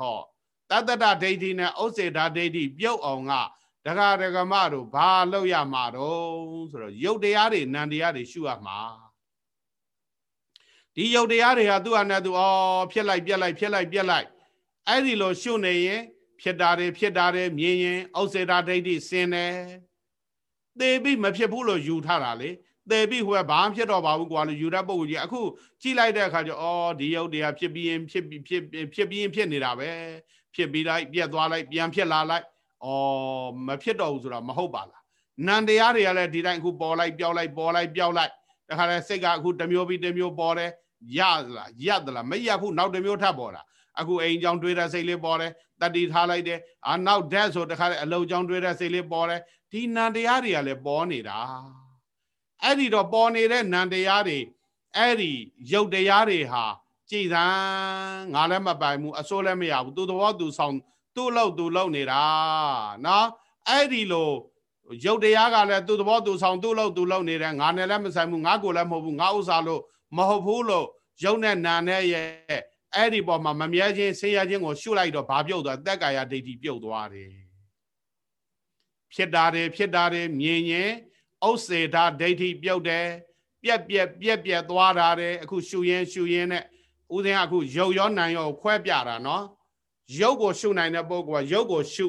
ဟောတတ္တတဒိဋ္ဌိနဲ့ဥစ္စေဒဒိဋ္ဌိပြုတ်အောင်ကဒဂဒဂမတို့ဘာလုပ်ရမှာတော့ဆိုတော့ယုတ်တရားတွေနံတရားတွေရှုရမှာ ဒီယုတ်တရားတွေဟာသူ့ဟာနဲ့သူဩဖြစ်လိုက်ပြက်လိုက်ဖြစ်လိုက်ပြက်လိုက်အဲ့ဒီလိုရှုနေရင်ဖြစ်တာတွေဖြစ်တာတွေမြင်ရင်ဥစ္စေတာဒိဋ္ဌိစင်တယ်သေပြီးမဖြစ်ဘူးလို့ယူထားတာလေသေပြီးဟိုကဘာမှဖြစ်တော့ပါဘူးကွာလို့ယူတဲ့ပုံကြီးအခုကြည့်လိုက်တဲ့အခါကျအော်ဒီယုတ်တရားဖြစ်ပြီးရင်ဖြစ်ပြီးဖြစ်ဖြစ်ပြီးရင်ဖြစ်နေတာပဲဖြစ်ပြီးလိုက်ပြက်သွားလိုက်ပြန်ဖြစ်လာလိုက်အော်မဖြစ်တော့ဘူးဆိုတော့မဟုတ်ပါလားနန္တရားတွေကလည်းဒီတိုင်းအခုပေါ်လိုက်ပြောက်လိုက်ပေါ်လိုက်ပြောက်လိုက်တခါလဲစိတ်ကအခုတစ်မျိုးပြီးတစ်မျိုးပေါ်တယ် ရလားရသလားမရဘူးနောက်တစ်မျိုးထပ်ပေါ်တာအခုအိမ်ကြောင်တွေးတဲ့စိတ်လေးပေါ်တယ်တတိထားလိုက်တယ်အာနောက်ဓာတ်ဆိုတခါလဲအလုံးကြောင်တွေးတဲ့စိတ်လေးပေါ်တယ်ဒီနန္တရားတွေကလည်းပေါ်နေတာအဲ့ဒီတော့ပေါ်နေတဲ့နန္တရားတွေအဲ့ဒီရုပ်တရားတွေဟာကြည်သံငါလည်းမပိုင်ဘူးအစိုးလည်းမရဘူးသူသဘောသူဆောင်သူ့လို့သူလုံနေတာနော်အဲ့ဒီလိုရုပ်တရားကလည်းသူ့သဘောသူဆောင်သူ့လို့သူလုံနေတယ်ငါနဲ့လည်းမဆိုင်ဘူးငါကိုလည်းမဟုတ်ဘူးငါဥစ္စာလို့ မဟုတ်ဘူးလို့ရုပ်နဲ့နာနဲ့ရဲ့အဲ့ဒီပေါ်မှာမမြဲခြင်းဆင်းရဲခြင်းကိုရှုလိုက်တော့ဘာပြုတ်သွားတက်ကာယဒိဋ္ဌိပြုတ်သွားတယ်ဖြစ်တာတွေဖြစ်တာတွေမြင်ရင်ဥစ္စေဓာဒိဋ္ဌိပြုတ်တယ်ပြက်ပြက်ပြက်ပြက်သွားတာတယ်အခုရှုရင်ရှုရင်နဲ့ဥစဉ်အခုရုပ်ရောနာရောခွဲပြတာနော်ရုပ်ကိုရှုနိုင်တဲ့ပုဂ္ဂိုလ်ကရုပ်ကိုရှု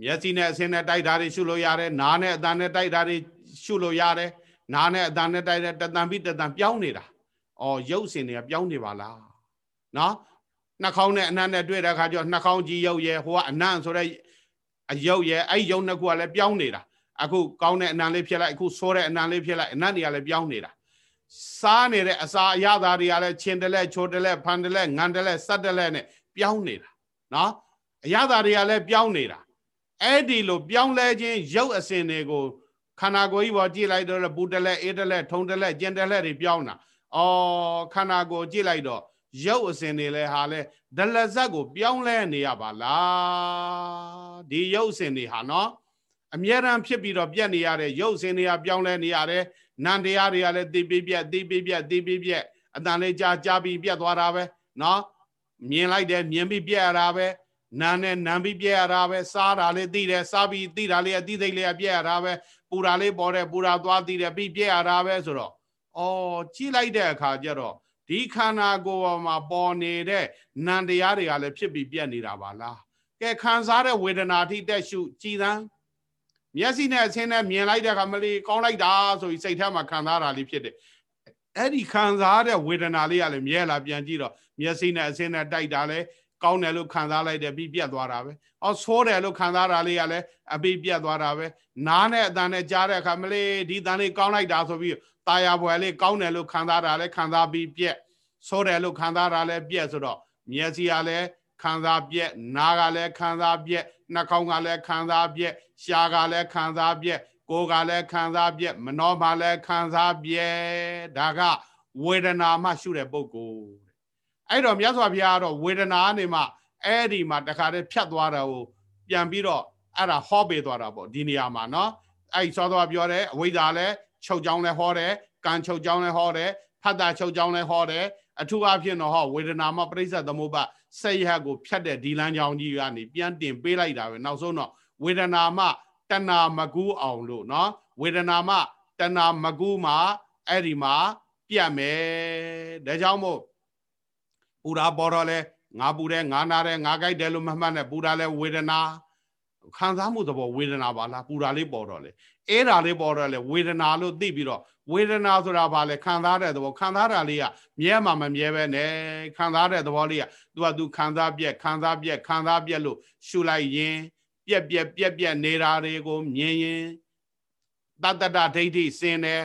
မျက်စိနဲ့အဆင်းနဲ့တိုက်တာတွေရှုလို့ရတယ်နားနဲ့အသံနဲ့တိုက်တာတွေရှုလို့ရတယ် နားနဲ့အသံနဲ့တိုက်တဲ့တတန်ပြီးတတန်ပြောင်းနေတာ။အော်ရုပ်စင်တွေကပြောင်းနေပါလား။နော်နှာခေါင်းနဲ့အနံ့နဲ့တွေ့တဲ့အခါကျတော့နှာခေါင်းကြီးရုပ်ရဲ့ဟိုကအနံ့ဆိုတဲ့အယုတ်ရဲ့အဲ့ရုပ်နှစ်ခုကလည်းပြောင်းနေတာ။အခုကောင်းတဲ့အနံ့လေးဖြစ်လိုက်အခုဆိုးတဲ့အနံ့လေးဖြစ်လိုက်အနံ့တွေကလည်းပြောင်းနေတာစားနေတဲ့အစာအရသာတွေကလည်းချင်းတလဲချိုတလဲဖန်တလဲငံတလဲစက်တလဲနဲ့ပြောင်းနေတာနော်အရသာတွေကလည်းပြောင်းနေတာအဲ့ဒီလိုပြောင်းလဲခြင်းရုပ်အစဉ်တွေကို ခန္ဓာကိုယ်ကြီးပေါ်ကြည့်လိုက်တော့ပူတလဲအေးတလဲထုံတလဲကျင်တလဲတွေပြောင်းတာအော်ခန္ဓာကိုယ်ကြည့်လိုက်တော့ရုပ်အစဉ်တွေလဲဟာလဲဒလဇက်ကို ပြောင်းလဲနေရပါလားဒီရုပ်အစဉ်တွေဟာနော်အမြဲတမ်းဖြစ်ပြီးတော့ပြက်နေရတဲ့ရုပ်အစဉ်တွေကပြောင်းလဲနေရတယ်နန္တရားတွေကလည်းသိပြီးပြက်သိပြီးပြက်သိပြီးပြက်အတန်လေးကြားကြားပြီးပြက်သွားတာပဲနော်မြင်လိုက်တယ်မြင်ပြီးပြက်ရတာပဲနာနဲ့နံပြီးပြက်ရတာပဲစားတာလေးသိတယ်စားပြီးသိတာလေးအသိသိလေးပြက်ရတာပဲ ပူတာလေးပေါ်တယ်ပူတာသွားသိတယ်ပြီးပြက်ရတာပဲဆိုတော့အော်ကြည့်လိုက်တဲ့အခါကျတော့ဒီခန္ဓာကိုယ်ပေါ်မှာပေါ်နေတဲ့နံတရားတွေကလည်းဖြစ်ပြီးပြက်နေတာပါလားကဲခံစားတဲ့ဝေဒနာထိတက်ရှုကြည်သန်းမျက်စိနဲ့အဆင်းနဲ့မြင်လိုက်တဲ့အခါမလေးကောင်းလိုက်တာဆိုပြီးစိတ်ထဲမှာခံစားတာလေးဖြစ်တယ်အဲ့ဒီခံစားတဲ့ဝေဒနာလေးကလည်းမြဲလာပြန်ကြည့်တော့မျက်စိနဲ့အဆင်းနဲ့တိုက်တာလဲ ကောင်းတယ်လို့ခံစားလိုက်တယ်ပြီးပြတ်သွားတာပဲ။အော်ဆိုးတယ်လို့ခံစားတာလေးကလည်းအပြီးပြတ်သွားတာပဲ။နားနဲ့အတန်နဲ့ကြားတဲ့အခါမလေးဒီတန်လေးကောင်းလိုက်တာဆိုပြီးตาရဘွယ်လေးကောင်းတယ်လို့ခံစားတာလည်းခံစားပြီးပြက်ဆိုးတယ်လို့ခံစားတာလည်းပြက်ဆိုတော့မျက်စိကလည်းခံစားပြက်နားကလည်းခံစားပြက်နှာခေါင်းကလည်းခံစားပြက်ရှားကလည်းခံစားပြက်ကိုယ်ကလည်းခံစားပြက်မနှောမှလည်းခံစားပြက်ဒါကဝေဒနာမှရှုတဲ့ပုဂ္ဂိုလ် အဲ့တော့မြတ်စွာဘုရားကတော့ဝေဒနာနေမှအဲ့ဒီမှာတခါတည်းဖြတ်သွားတာကိုပြန်ပြီးတော့အဲ့ဒါဟောပေးသွားတာပေါ့ဒီနေရာမှာနော်အဲ့ဒီစောစောပြောတယ်အဝိဇ္ဇာလည်းချုပ်ချောင်းလည်းဟောတယ်ကံချုပ်ချောင်းလည်းဟောတယ်ဖတ်တာချုပ်ချောင်းလည်းဟောတယ်အထူးအဖြစ်တော့ဟောဝေဒနာမှာပြိဿသမုပ္ပါစိတ်ဟက်ကိုဖြတ်တဲ့ဒီလမ်းကြောင်းကြီးကနေပြန်တင်ပေးလိုက်တာပဲနောက်ဆုံးတော့ဝေဒနာမှာတဏမကူးအောင်လို့နော်ဝေဒနာမှာတဏမကူးမှာအဲ့ဒီမှာပြတ်မယ်ဒါကြောင့်မို့ ပူရာပေါ်တော့လဲငါပူတယ်ငါနာတယ်ငါကြိုက်တယ်လို့မမှတ်နဲ့ပူတာလဲဝေဒနာခံစားမှုသဘောဝေဒနာပါလားပူတာလေးပေါ်တော့လေအဲ့ဒါလေးပေါ်တော့လေဝေဒနာလို့သိပြီးတော့ဝေဒနာဆိုတာဘာလဲခံစားတဲ့သဘောခံစားတာလေးကမြဲမှာမမြဲပဲနဲ့ခံစားတဲ့သဘောလေးက तू က तू ခံစားပြက်ခံစားပြက်ခံစားပြက်လို့ရှုလိုက်ရင်ပြက်ပြက်ပြက်ပြက်နေတာတွေကိုမြင်ရင်တတ္တတဒိဋ္ဌိစင်တယ်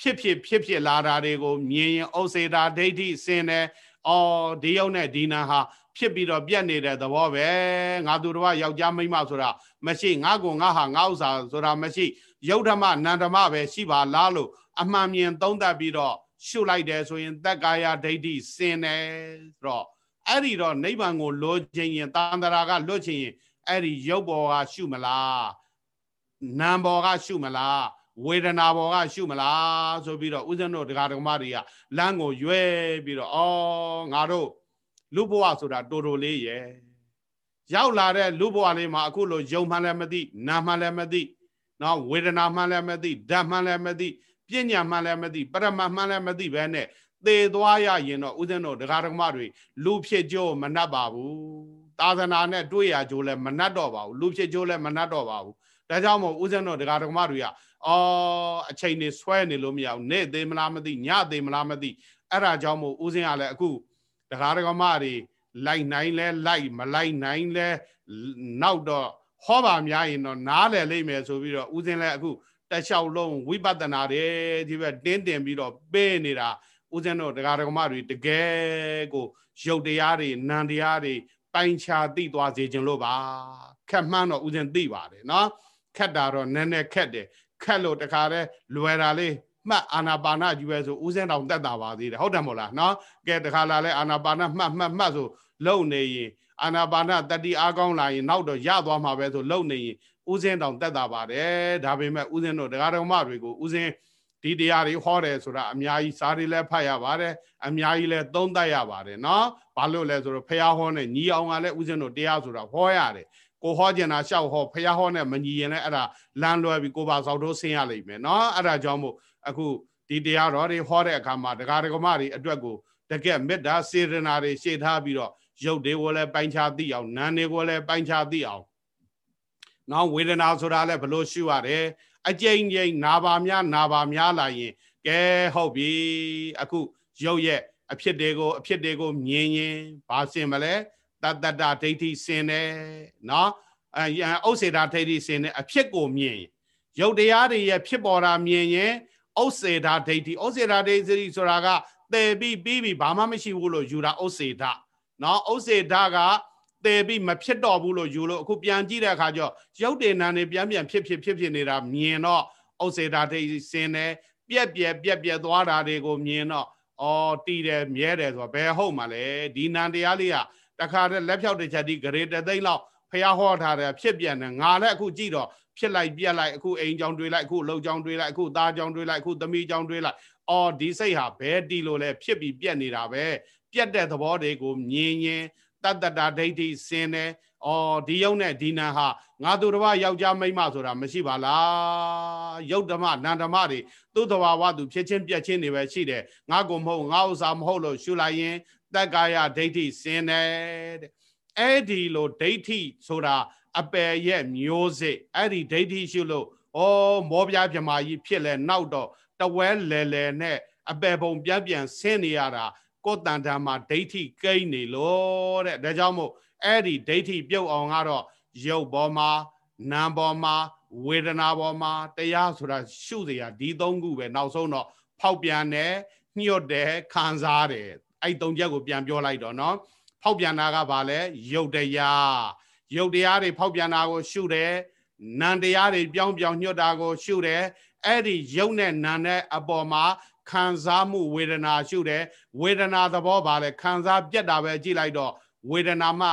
ဖြစ်ဖြစ်ဖြစ်ဖြစ်လာတာတွေကိုမြင်ရင်ဥစေတာဒိဋ္ဌိစင်တယ် အော်ဒီယုံနဲ့ဒီနာဟာဖြစ်ပြီးတော့ပြက်နေတဲ့သဘောပဲငါသူတော်ယောက်ျားမိန်းမဆိုတာမရှိငါကငါဟာငါဥစ္စာဆိုတာမရှိယုတ်ဓမ္မနန္ဓမ္မပဲရှိပါလားလို့အမှန်မြင်သုံးသပ်ပြီးတော့ရှုလိုက်တယ်ဆိုရင်တက္ကာယဒိဋ္ဌိစင်တယ်ဆိုတော့အဲ့ဒီတော့နိဗ္ဗာန်ကိုလိုချင်ရင်တန်တရာကလွတ်ချင်ရင်အဲ့ဒီရုပ်ဘောကရှုမလားနာမ်ဘောကရှုမလား ဝေဒနာဘောကရှုမလားဆိုပြီးတော့ဥစဉ်တို့ဒကာဒကမတွေကလမ်းကိုရွဲပြီးတော့အော်ငါတို့လူဘဝဆိုတာတိုတိုလေးရဲ့ရောက်လာတဲ့လူဘဝလေးမှာအခုလိုယုံမှလည်းမသိနာမှလည်းမသိနော်ဝေဒနာမှလည်းမသိဓာတ်မှလည်းမသိပညာမှလည်းမသိပရမမှလည်းမသိဘဲနဲ့သေသွားရရင်တော့ဥစဉ်တို့ဒကာဒကမတွေလူဖြစ်ကြိုးမနှက်ပါဘူးသာသနာနဲ့တွေ့ရကြိုးလည်းမနှက်တော့ပါဘူးလူဖြစ်ကြိုးလည်းမနှက်တော့ပါဘူးဒါကြောင့်မို့ဥစဉ်တို့ဒကာဒကမတွေက အော်အချိန်နေဆွဲနေလို့မရဘူးနေ့သေးမလားမသိညသေးမလားမသိအဲ့ဒါကြောင့်မို့ဥစဉ်ကလည်းအခုဒကာဒကမတွေလိုက်နိုင်လဲလိုက်မလိုက်နိုင်လဲနောက်တော့ဟောပါများရင်တော့နားလည်လိမ့်မယ်ဆိုပြီးတော့ဥစဉ်လဲအခုတလျှောက်လုံးဝိပဿနာတွေဒီဘက်တင်းတင်ပြီးတော့ပေးနေတာဥစဉ်တော့ဒကာဒကမတွေတကယ်ကိုရုပ်တရားတွေနံတရားတွေပိုင်ခြာသိသွားစေခြင်းလို့ပါခက်မှန်းတော့ဥစဉ်သိပါတယ်နော်ခက်တာတော့နည်းနည်းခက်တယ် ခက်လို့တခါတည်းလွယ်တာလေးမှတ်အာနာပါနယူရဲဆိုဦးစင်းတောင်တက်တာပါသေးတယ်ဟုတ်တယ်မို့လားနော်ကဲတခါလာလဲအာနာပါနမှတ်မှတ်မှတ်ဆိုလုံနေရင်အာနာပါနတတိအားကောင်းလာရင်နောက်တော့ရသွားမှာပဲဆိုလုံနေရင်ဦးစင်းတောင်တက်တာပါတယ်ဒါပေမဲ့ဦးစင်းတို့တရားတော်မတွေကိုဦးစင်းဒီတရားတွေဟောတယ်ဆိုတာအများကြီးစာတွေလည်းဖတ်ရပါတယ်အများကြီးလည်းသုံးသပ်ရပါတယ်နော်ဘာလို့လဲဆိုတော့ဖះဟောနဲ့ညီအောင်ကလည်းဦးစင်းတို့တရားဆိုတာဟောရတယ် ကိုဟောကျင်တာရှောက်ဟောဖះဟောနဲ့မညီရင်လည်းအဲ့ဒါလမ်းလွဲပြီးကိုပါစောက်တို့ဆင်းရလိမ့်မယ်နော်အဲ့ဒါကြောင့်မို့အခုဒီတရားတော်တွေဟောတဲ့အခါမှာဒကာဒကမတွေအတွက်ကိုတကယ်မေတ္တာစေတနာတွေရှေ့ထားပြီးတော့ရုပ်တွေကိုလည်းပိုင်းခြားသိအောင်နာမ်တွေကိုလည်းပိုင်းခြားသိအောင်နောက်ဝေဒနာဆိုတာလည်းဘလို့ရှုရတယ်အကျဉ်းချင်းနာပါများနာပါများလာရင်ကဲဟုတ်ပြီအခုရုပ်ရဲ့အဖြစ်တွေကိုအဖြစ်တွေကိုမြင်ရင်ဘာစင်မလဲ တတ္တတဒိဋ္ဌိစင်တယ်နော်အဲဥစ္စေတာဒိဋ္ဌိစင်တယ်အဖြစ်ကိုမြင်ရုပ်တရားတွေရဲ့ဖြစ်ပေါ်တာမြင်ရင်ဥစ္စေတာဒိဋ္ဌိဥစ္စေတာဒိဋ္ဌိဆိုတာကတည်ပြီးပြီးပြီးဘာမှမရှိဘူးလို့ယူတာဥစ္စေတာနော်ဥစ္စေတာကတည်ပြီးမဖြစ်တော့ဘူးလို့ယူလို့အခုပြန်ကြည့်တဲ့အခါကျရုပ်တည်နာနေပြန်ပြန်ဖြစ်ဖြစ်ဖြစ်ဖြစ်နေတာမြင်တော့ဥစ္စေတာဒိဋ္ဌိစင်တယ်ပြက်ပြက်ပြက်ပြက်သွားတာတွေကိုမြင်တော့အော်တည်တယ်မြဲတယ်ဆိုတော့ဘယ်ဟုတ်မှလဲဒီနံတရားလေးက တခါတည်းလက်ဖြောက်တစ်ချက်ဒီဂရေတသိန်းလောက်ဖះဟောထားတယ်ဖြစ်ပြန်တယ်ငါလည်းအခုကြည့်တော့ဖြစ်လိုက်ပြက်လိုက်အခုအိမ်ကြောင်တွေးလိုက်အခုလှုပ်ကြောင်တွေးလိုက်အခုသားကြောင်တွေးလိုက်အခုသမီးကြောင်တွေးလိုက်အော်ဒီစိတ်ဟာဘယ်တီလို့လဲဖြစ်ပြီးပြက်နေတာပဲပြက်တဲ့သဘောတွေကိုမြင်ရင်တတ္တတာဒိဋ္ဌိစင်တယ်အော်ဒီယုံနဲ့ဒီနံဟာငါသူတစ်ပါးယောက်ျားမိန်းမဆိုတာမရှိပါလားယုတ်ဓမ္မနန္ဓမ္မတွေသူ့တဘာဝသူဖြစ်ချင်းပြက်ချင်းတွေပဲရှိတယ်ငါကိုမဟုတ်ငါဥစ္စာမဟုတ်လို့ရှုလိုက်ရင်တက္ကာယဒိဋ္ဌိစင်တယ်တဲ့အဲ့ဒီလိုဒိဋ္ဌိဆိုတာအပယ်ရဲ့မျိုးစိအဲ့ဒီဒိဋ္ဌိရှုလို့ဩမောပြားပြမာကြီးဖြစ်လဲနောက်တော့တဝဲလဲလဲနဲ့အပယ်ပုံပြန်ပြန်ဆင်းနေရတာကိုယ်တန်တန်မှာဒိဋ္ဌိကိန်းနေလို့တဲ့ဒါကြောင့်မို့အဲ့ဒီဒိဋ္ဌိပြုတ်အောင်ကတော့ရုပ်ပေါ်မှာနာမ်ပေါ်မှာဝေဒနာပေါ်မှာတရားဆိုတာရှုစရာဒီသုံးခုပဲနောက်ဆုံးတော့ဖောက်ပြန်တယ်ညှို့တယ်ခံစားတယ် အဲ့သုံးချက်ကိုပြန်ပြောလိုက်တော့နော်ဖောက်ပြန်တာကဘာလဲရုပ်တရားရုပ်တရားတွေဖောက်ပြန်တာကိုရှုတယ်နံတရားတွေပြောင်းပြောင်းညှို့တာကိုရှုတယ်အဲ့ဒီရုပ်နဲ့နံနဲ့အပေါ်မှာခံစားမှုဝေဒနာရှုတယ်ဝေဒနာသဘောပါလဲခံစားပြက်တာပဲကြည့်လိုက်တော့ဝေဒနာမှ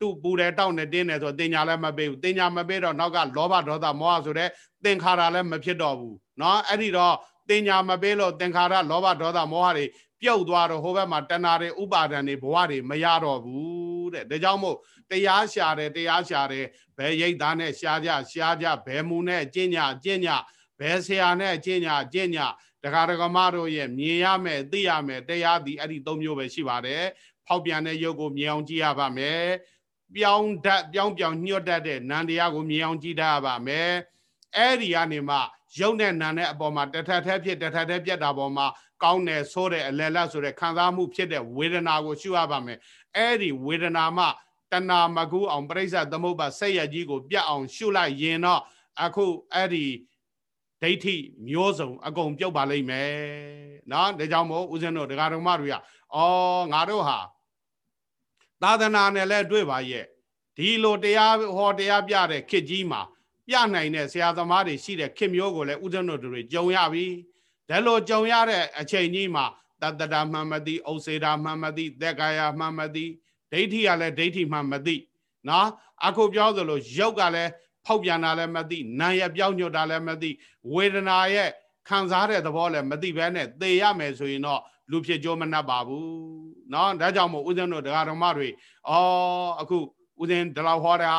သူ့ပူတယ်တောက်နေတင်းတယ်ဆိုတင်ညာလည်းမပေးဘူးတင်ညာမပေးတော့နောက်ကလောဘဒေါသမောဟဆိုတဲ့သင်္ခါရလည်းမဖြစ်တော့ဘူးเนาะအဲ့ဒီတော့တင်ညာမပေးလို့သင်္ခါရလောဘဒေါသမောဟတွေ ပြုတ်သွားတော့ဟိုဘက်မှာတဏှာတွေဥပါဒံတွေဘဝတွေမရတော့ဘူးတဲ့ဒါကြောင့်မို့တရားရှာတယ်တရားရှာတယ်ဘယ်ရိတ်သားနဲ့ရှားကြရှားကြဘယ်မူနဲ့ကျင့်ညကျင့်ညဘယ်ဆရာနဲ့ကျင့်ညကျင့်ညဒကာဒကမတို့ရဲ့မြင်ရမယ်သိရမယ်တရားသည်အဲ့ဒီသုံးမျိုးပဲရှိပါတယ်ဖောက်ပြန်တဲ့ရုပ်ကိုမြင်အောင်ကြည့်ရပါမယ်ပြောင်းတတ်ပြောင်းပြောင်းညှော့တတ်တဲ့နန္တရားကိုမြင်အောင်ကြည့်တတ်ရပါမယ်အဲ့ဒီကနေမှရုပ်နဲ့နာနဲ့အပေါ်မှာတထက်ထက်ဖြစ်တထက်ထက်ပြတ်တာပေါ်မှာ ကောင်းတယ်ဆိုးတယ်အလယ်လတ်ဆိုတဲ့ခံစားမှုဖြစ်တဲ့ဝေဒနာကိုရှုရပါမယ်အဲ့ဒီဝေဒနာမှတဏမကူအောင်ပြိဿသမုပ္ပါဆက်ရကြီးကိုပြတ်အောင်ရှုလိုက်ရင်တော့အခုအဲ့ဒီဒိဋ္ဌိမျိုးစုံအကုန်ပြုတ်ပါလိမ့်မယ်နော်ဒါကြောင့်မို့ဦးဇင်းတို့ဒကာတော်မတွေကအော်ငါတို့ဟာသာသနာနဲ့လည်းတွေ့ပါရဲ့ဒီလိုတရားဟောတရားပြတဲ့ခေတ်ကြီးမှာပြနိုင်တဲ့ဆရာသမားတွေရှိတဲ့ခေတ်မျိုးကိုလည်းဦးဇင်းတို့တွေကြုံရပြီ ဒါလိုကြုံရတဲ့အချိန်ကြီးမှာတတ္တရာမှန်မသိဩစေတာမှန်မသိသက်ကာယမှန်မသိဒိဋ္ဌိကလည်းဒိဋ္ဌိမှန်မသိနော်အခုပြောသလိုရုပ်ကလည်းဖောက်ပြန်တာလည်းမသိနာရပြောင်းညွတ်တာလည်းမသိဝေဒနာရဲ့ခံစားတဲ့သဘောလည်းမသိဘဲနဲ့သေရမယ်ဆိုရင်တော့လူဖြစ်ကြိုးမနှပ်ပါဘူးเนาะဒါကြောင့်မို့ဦးဇင်းတို့တရားတော်မတွေအော်အခုဦးဇင်းဒီလောက်ဟောတာ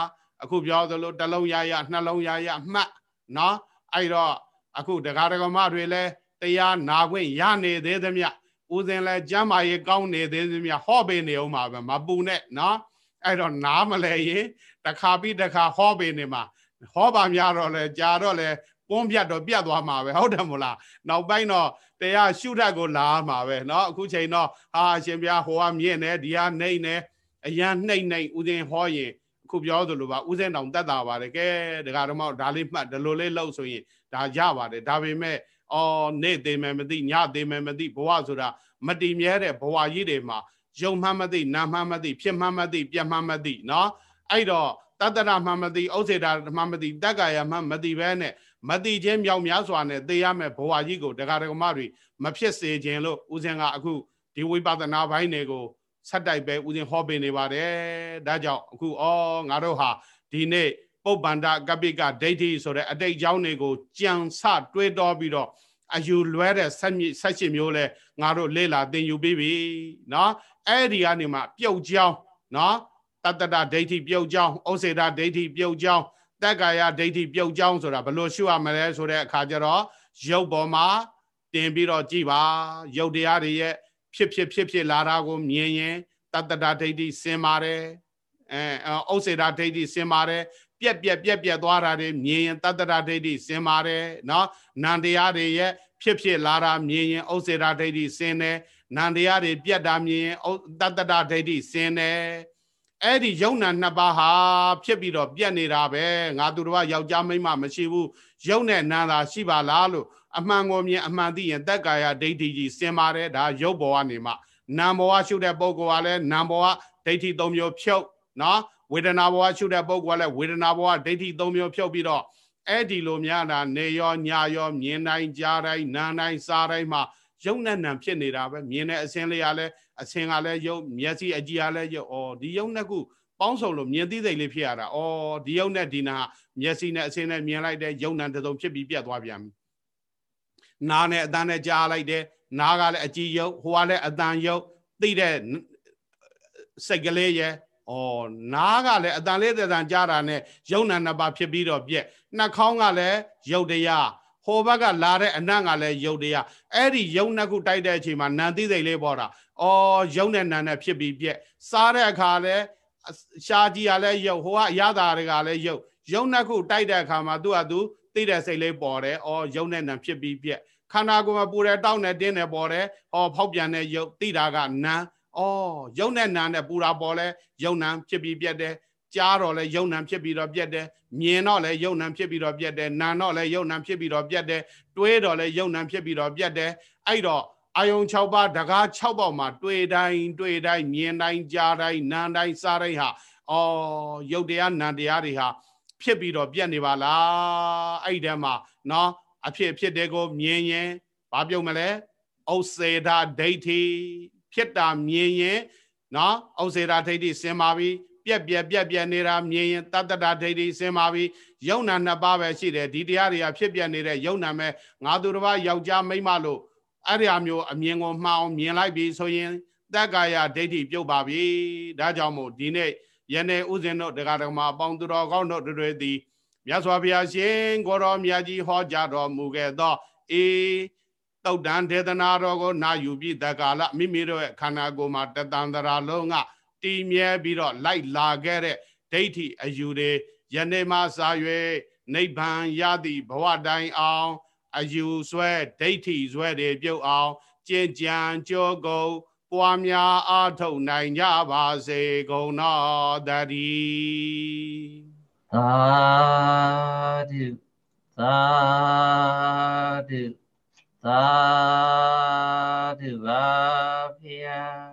အခုပြောသလိုတစ်လုံးရရနှလုံးရရမှတ်เนาะအဲ့တော့အခုတရားတော်မတွေလည်း တရားနာခွင့်ရနေသေးသမျှဦးဇင်းလည်းကျမ်းမာရေးကောင်းနေသေးသမျှဟောပေးနေအောင်ပါပဲမပူနဲ့เนาะအဲ့တော့နားမလဲရင်တခါပြီးတခါဟောပေးနေမှာဟောပါများတော့လဲကြာတော့လဲပွန်းပြတ်တော့ပြတ်သွားမှာပဲဟုတ်တယ်မို့လားနောက်ပိုင်းတော့တရားရှုထက်ကိုလာမှာပဲเนาะအခုချိန်တော့ဟာရှင်ဘုရားဟောကမြင့်နေဒီဟာနှိမ့်နေအရန်နှိမ့်နှိမ့်ဦးဇင်းဟောရင်အခုပြောသလိုပါဦးဇင်းတောင်တက်တာပါတယ်ကဲဒကာတော်မောဒါလေးမှတ်ဒီလိုလေးလှုပ်ဆိုရင်ဒါရပါတယ်ဒါပေမဲ့ အော်နေ့သေးမယ်မသိညသေးမယ်မသိဘဝဆိုတာမတည်မြဲတဲ့ဘဝကြီးတွေမှာယုံမှန်းမသိနာမှန်းမသိဖြစ်မှန်းမသိပြက်မှန်းမသိเนาะအဲ့တော့တတ္တရမှန်းမသိဥစ္စေတာမှန်းမသိတက္ကာယမှန်းမသိဘဲနဲ့မတိခြင်းမြောက်များစွာနဲ့သိရမယ်ဘဝကြီးကိုတရားတော်မတွေမဖြစ်စေခြင်းလို့ဦးဇင်းကအခုဒီဝိပဿနာဘိုင်းတွေကိုဆက်တိုက်ပဲဦးဇင်းဟောပေးနေပါတယ်ဒါကြောင့်အခုဩငါတို့ဟာဒီနေ့ ပုပ္ပန္ဒကပိကဒိဋ္ဌိဆိုတဲ့အတိတ်ကြောင်းတွေကိုကြံစတွေးတော်ပြီးတော့အယူလွဲတဲ့ဆက်မြဆက်ရှင်မျိုးလဲငါတို့လေ့လာသင်ယူပြီးပြီเนาะအဲ့ဒီကနေမှပြုတ်ကြောင်းเนาะတတ္တဒဒိဋ္ဌိပြုတ်ကြောင်းဩစေတဒိဋ္ဌိပြုတ်ကြောင်းတက်ကာယဒိဋ္ဌိပြုတ်ကြောင်းဆိုတာဘယ်လိုရှုရမလဲဆိုတဲ့အခါကျတော့ရုပ်ပေါ်မှာတင်ပြီးတော့ကြည်ပါရုပ်တရားတွေရဲ့ဖြစ်ဖြစ်ဖြစ်ဖြစ်လာတာကိုမြင်ရင်တတ္တဒဒိဋ္ဌိစင်ပါတယ်အဲဥစ္စေတာဒိဋ္ဌိစင်ပါတယ် ပြက်ပြက်ပြက်ပြက်သွားတာတွေမြင်ရင်တတ္တဒဒိဋ္ဌိစင်ပါတယ်နော်နန္တရားတွေရဲ့ဖြစ်ဖြစ်လာတာမြင်ရင်ဥစ္စေတာဒိဋ္ဌိစင်တယ်နန္တရားတွေပြက်တာမြင်ရင်တတ္တဒဒိဋ္ဌိစင်တယ်အဲ့ဒီယုံနာနှစ်ပါးဟာဖြစ်ပြီးတော့ပြက်နေတာပဲငါသူတော်ကယောက်ျားမိန်းမမရှိဘူးယုံနဲ့နာသာရှိပါလားလို့အမှန်ကိုမြင်အမှန်သိရင်တက်ကာယဒိဋ္ဌိကြီးစင်ပါတယ်ဒါရုပ်ဘောကနေမှနာမ်ဘောကရှုတဲ့ပုဂ္ဂိုလ်ကလည်းနာမ်ဘောကဒိဋ္ဌိသုံးမျိုးဖြုတ်နော် ဝေဒနာဘောကရှုတဲ့ပုဂ္ဂိုလ်ကလည်းဝေဒနာဘောကဒိဋ္ဌိသုံးမျိုးဖြုတ်ပြီးတော့အဲ့ဒီလိုများတာနေရောညရောမြင်တိုင်းကြားတိုင်းနားတိုင်းစားတိုင်းမှာယုံနဲ့နံဖြစ်နေတာပဲမြင်တဲ့အစင်းလေးကလည်းအစင်ကလည်းယုံမျက်စိအကြည့်ကလည်းယုံဩဒီယုံနှစ်ခုပေါင်းစုံလို့မြင်သိသိလေးဖြစ်ရတာဩဒီယုံနဲ့ဒီနာမျက်စိနဲ့အစင်နဲ့မြင်လိုက်တဲ့ယုံနံတစ်စုံဖြစ်ပြီးပြတ်သွားပြန်ပြီနားနဲ့အတန်းနဲ့ကြားလိုက်တယ်နားကလည်းအကြည့်ယုံဟိုကလည်းအတန်ယုံသိတဲ့စိတ်ကလေးရဲ့ ဩနားကလည်းအတန်လေးတန်ကြားတာနဲ့ယုံနံနှစ်ပါးဖြစ်ပြီးတော့ပြက်နှာခေါင်းကလည်းယုတ်တရားဟိုဘက်ကလာတဲ့အနံ့ကလည်းယုတ်တရားအဲ့ဒီယုံနှစ်ခုတိုက်တဲ့အချိန်မှာနန်သိစိတ်လေးပေါ်တာအော်ယုံနဲ့နန်နဲ့ဖြစ်ပြီးပြက်စားတဲ့အခါလည်းရှားကြီးကလည်းယုတ်ဟိုကအရသာတွေကလည်းယုတ်ယုံနှစ်ခုတိုက်တဲ့အခါမှာသူ့ဟာသူသိတဲ့စိတ်လေးပေါ်တယ်အော်ယုံနဲ့နန်ဖြစ်ပြီးပြက်ခန္ဓာကိုယ်မှာပူတယ်တောက်နေတင်းနေပေါ်တယ်အော်ဖောက်ပြန်တဲ့ယုတ်သိတာကနန် အော်ယုံနဲ့နန်နဲ့ပူတာပေါ်လဲယုံနန်ဖြစ်ပြီးပြက်တယ်ကြားတော့လဲယုံနံဖြစ်ပြီးတော့ပြက်တယ်မြင်တော့လဲယုံနံဖြစ်ပြီးတော့ပြက်တယ်နာတော့လဲယုံနံဖြစ်ပြီးတော့ပြက်တယ်တွေးတော့လဲယုံနံဖြစ်ပြီးတော့ပြက်တယ်အဲ့တော့အာယုံ6ပါးတကား6ပေါက်မှာတွေ့တိုင်းတွေ့တိုင်းမြင်တိုင်းကြားတိုင်းနားတိုင်းစားတိုင်းဟာအော်ယုတ်တရားနာတရားတွေဟာဖြစ်ပြီးတော့ပြက်နေပါလားအဲ့ဒီထဲမှာနော်အဖြစ်ဖြစ်တဲ့ကိုမြင်ရင်ဘာပြုတ်မလဲဩစေတာဒိဋ္ဌိ ဖြစ်တာမြင်ရင်နော်ဩစေတာဒိဋ္ဌိစင်ပါပြီပြက်ပြက်ပြက်ပြက်နေတာမြင်ရင်တတ္တတာဒိဋ္ဌိစင်ပါပြီယုံနာနှစ်ပါးပဲရှိတယ်ဒီတရားတွေကဖြစ်ပြနေတဲ့ယုံနာမဲ့ငါသူတစ်ပါးယောက်ျားမိန်းမလို့အဲ့ဒီအမျိုးအမြင်ကိုမှောင်မြင်လိုက်ပြီဆိုရင်တက္ကာယဒိဋ္ဌိပြုတ်ပါပြီဒါကြောင့်မို့ဒီနေ့ယနေ့ဥစဉ်တို့တရားတော်မှာအပေါင်းသူတော်ကောင်းတို့တွေသည်မြတ်စွာဘုရားရှင်ကိုတော်မြတ်ကြီးဟောကြားတော်မူခဲ့သောအေ တုတ်တန်ဒေသနာတော်ကိုနာယူပြီးတက္ကာလမိမိတို့ရဲ့ခန္ဓာကိုယ်မှာတတန်တရာလုံးကတည်မြဲပြီးတော့လိုက်လာခဲ့တဲ့ဒိဋ္ဌိအယူတွေယနေ့မှစာ၍နိဗ္ဗာန်ရသည့်ဘဝတိုင်အောင် အယူဆွဲဒိဋ္ဌိဆွဲတွေပြုတ်အောင်ကြင်ကြံကြောကုန်ပွားများအားထုတ်နိုင်ကြပါစေကုန်တော်တည်းသာဓုသာဓု သာဓုပါဖျား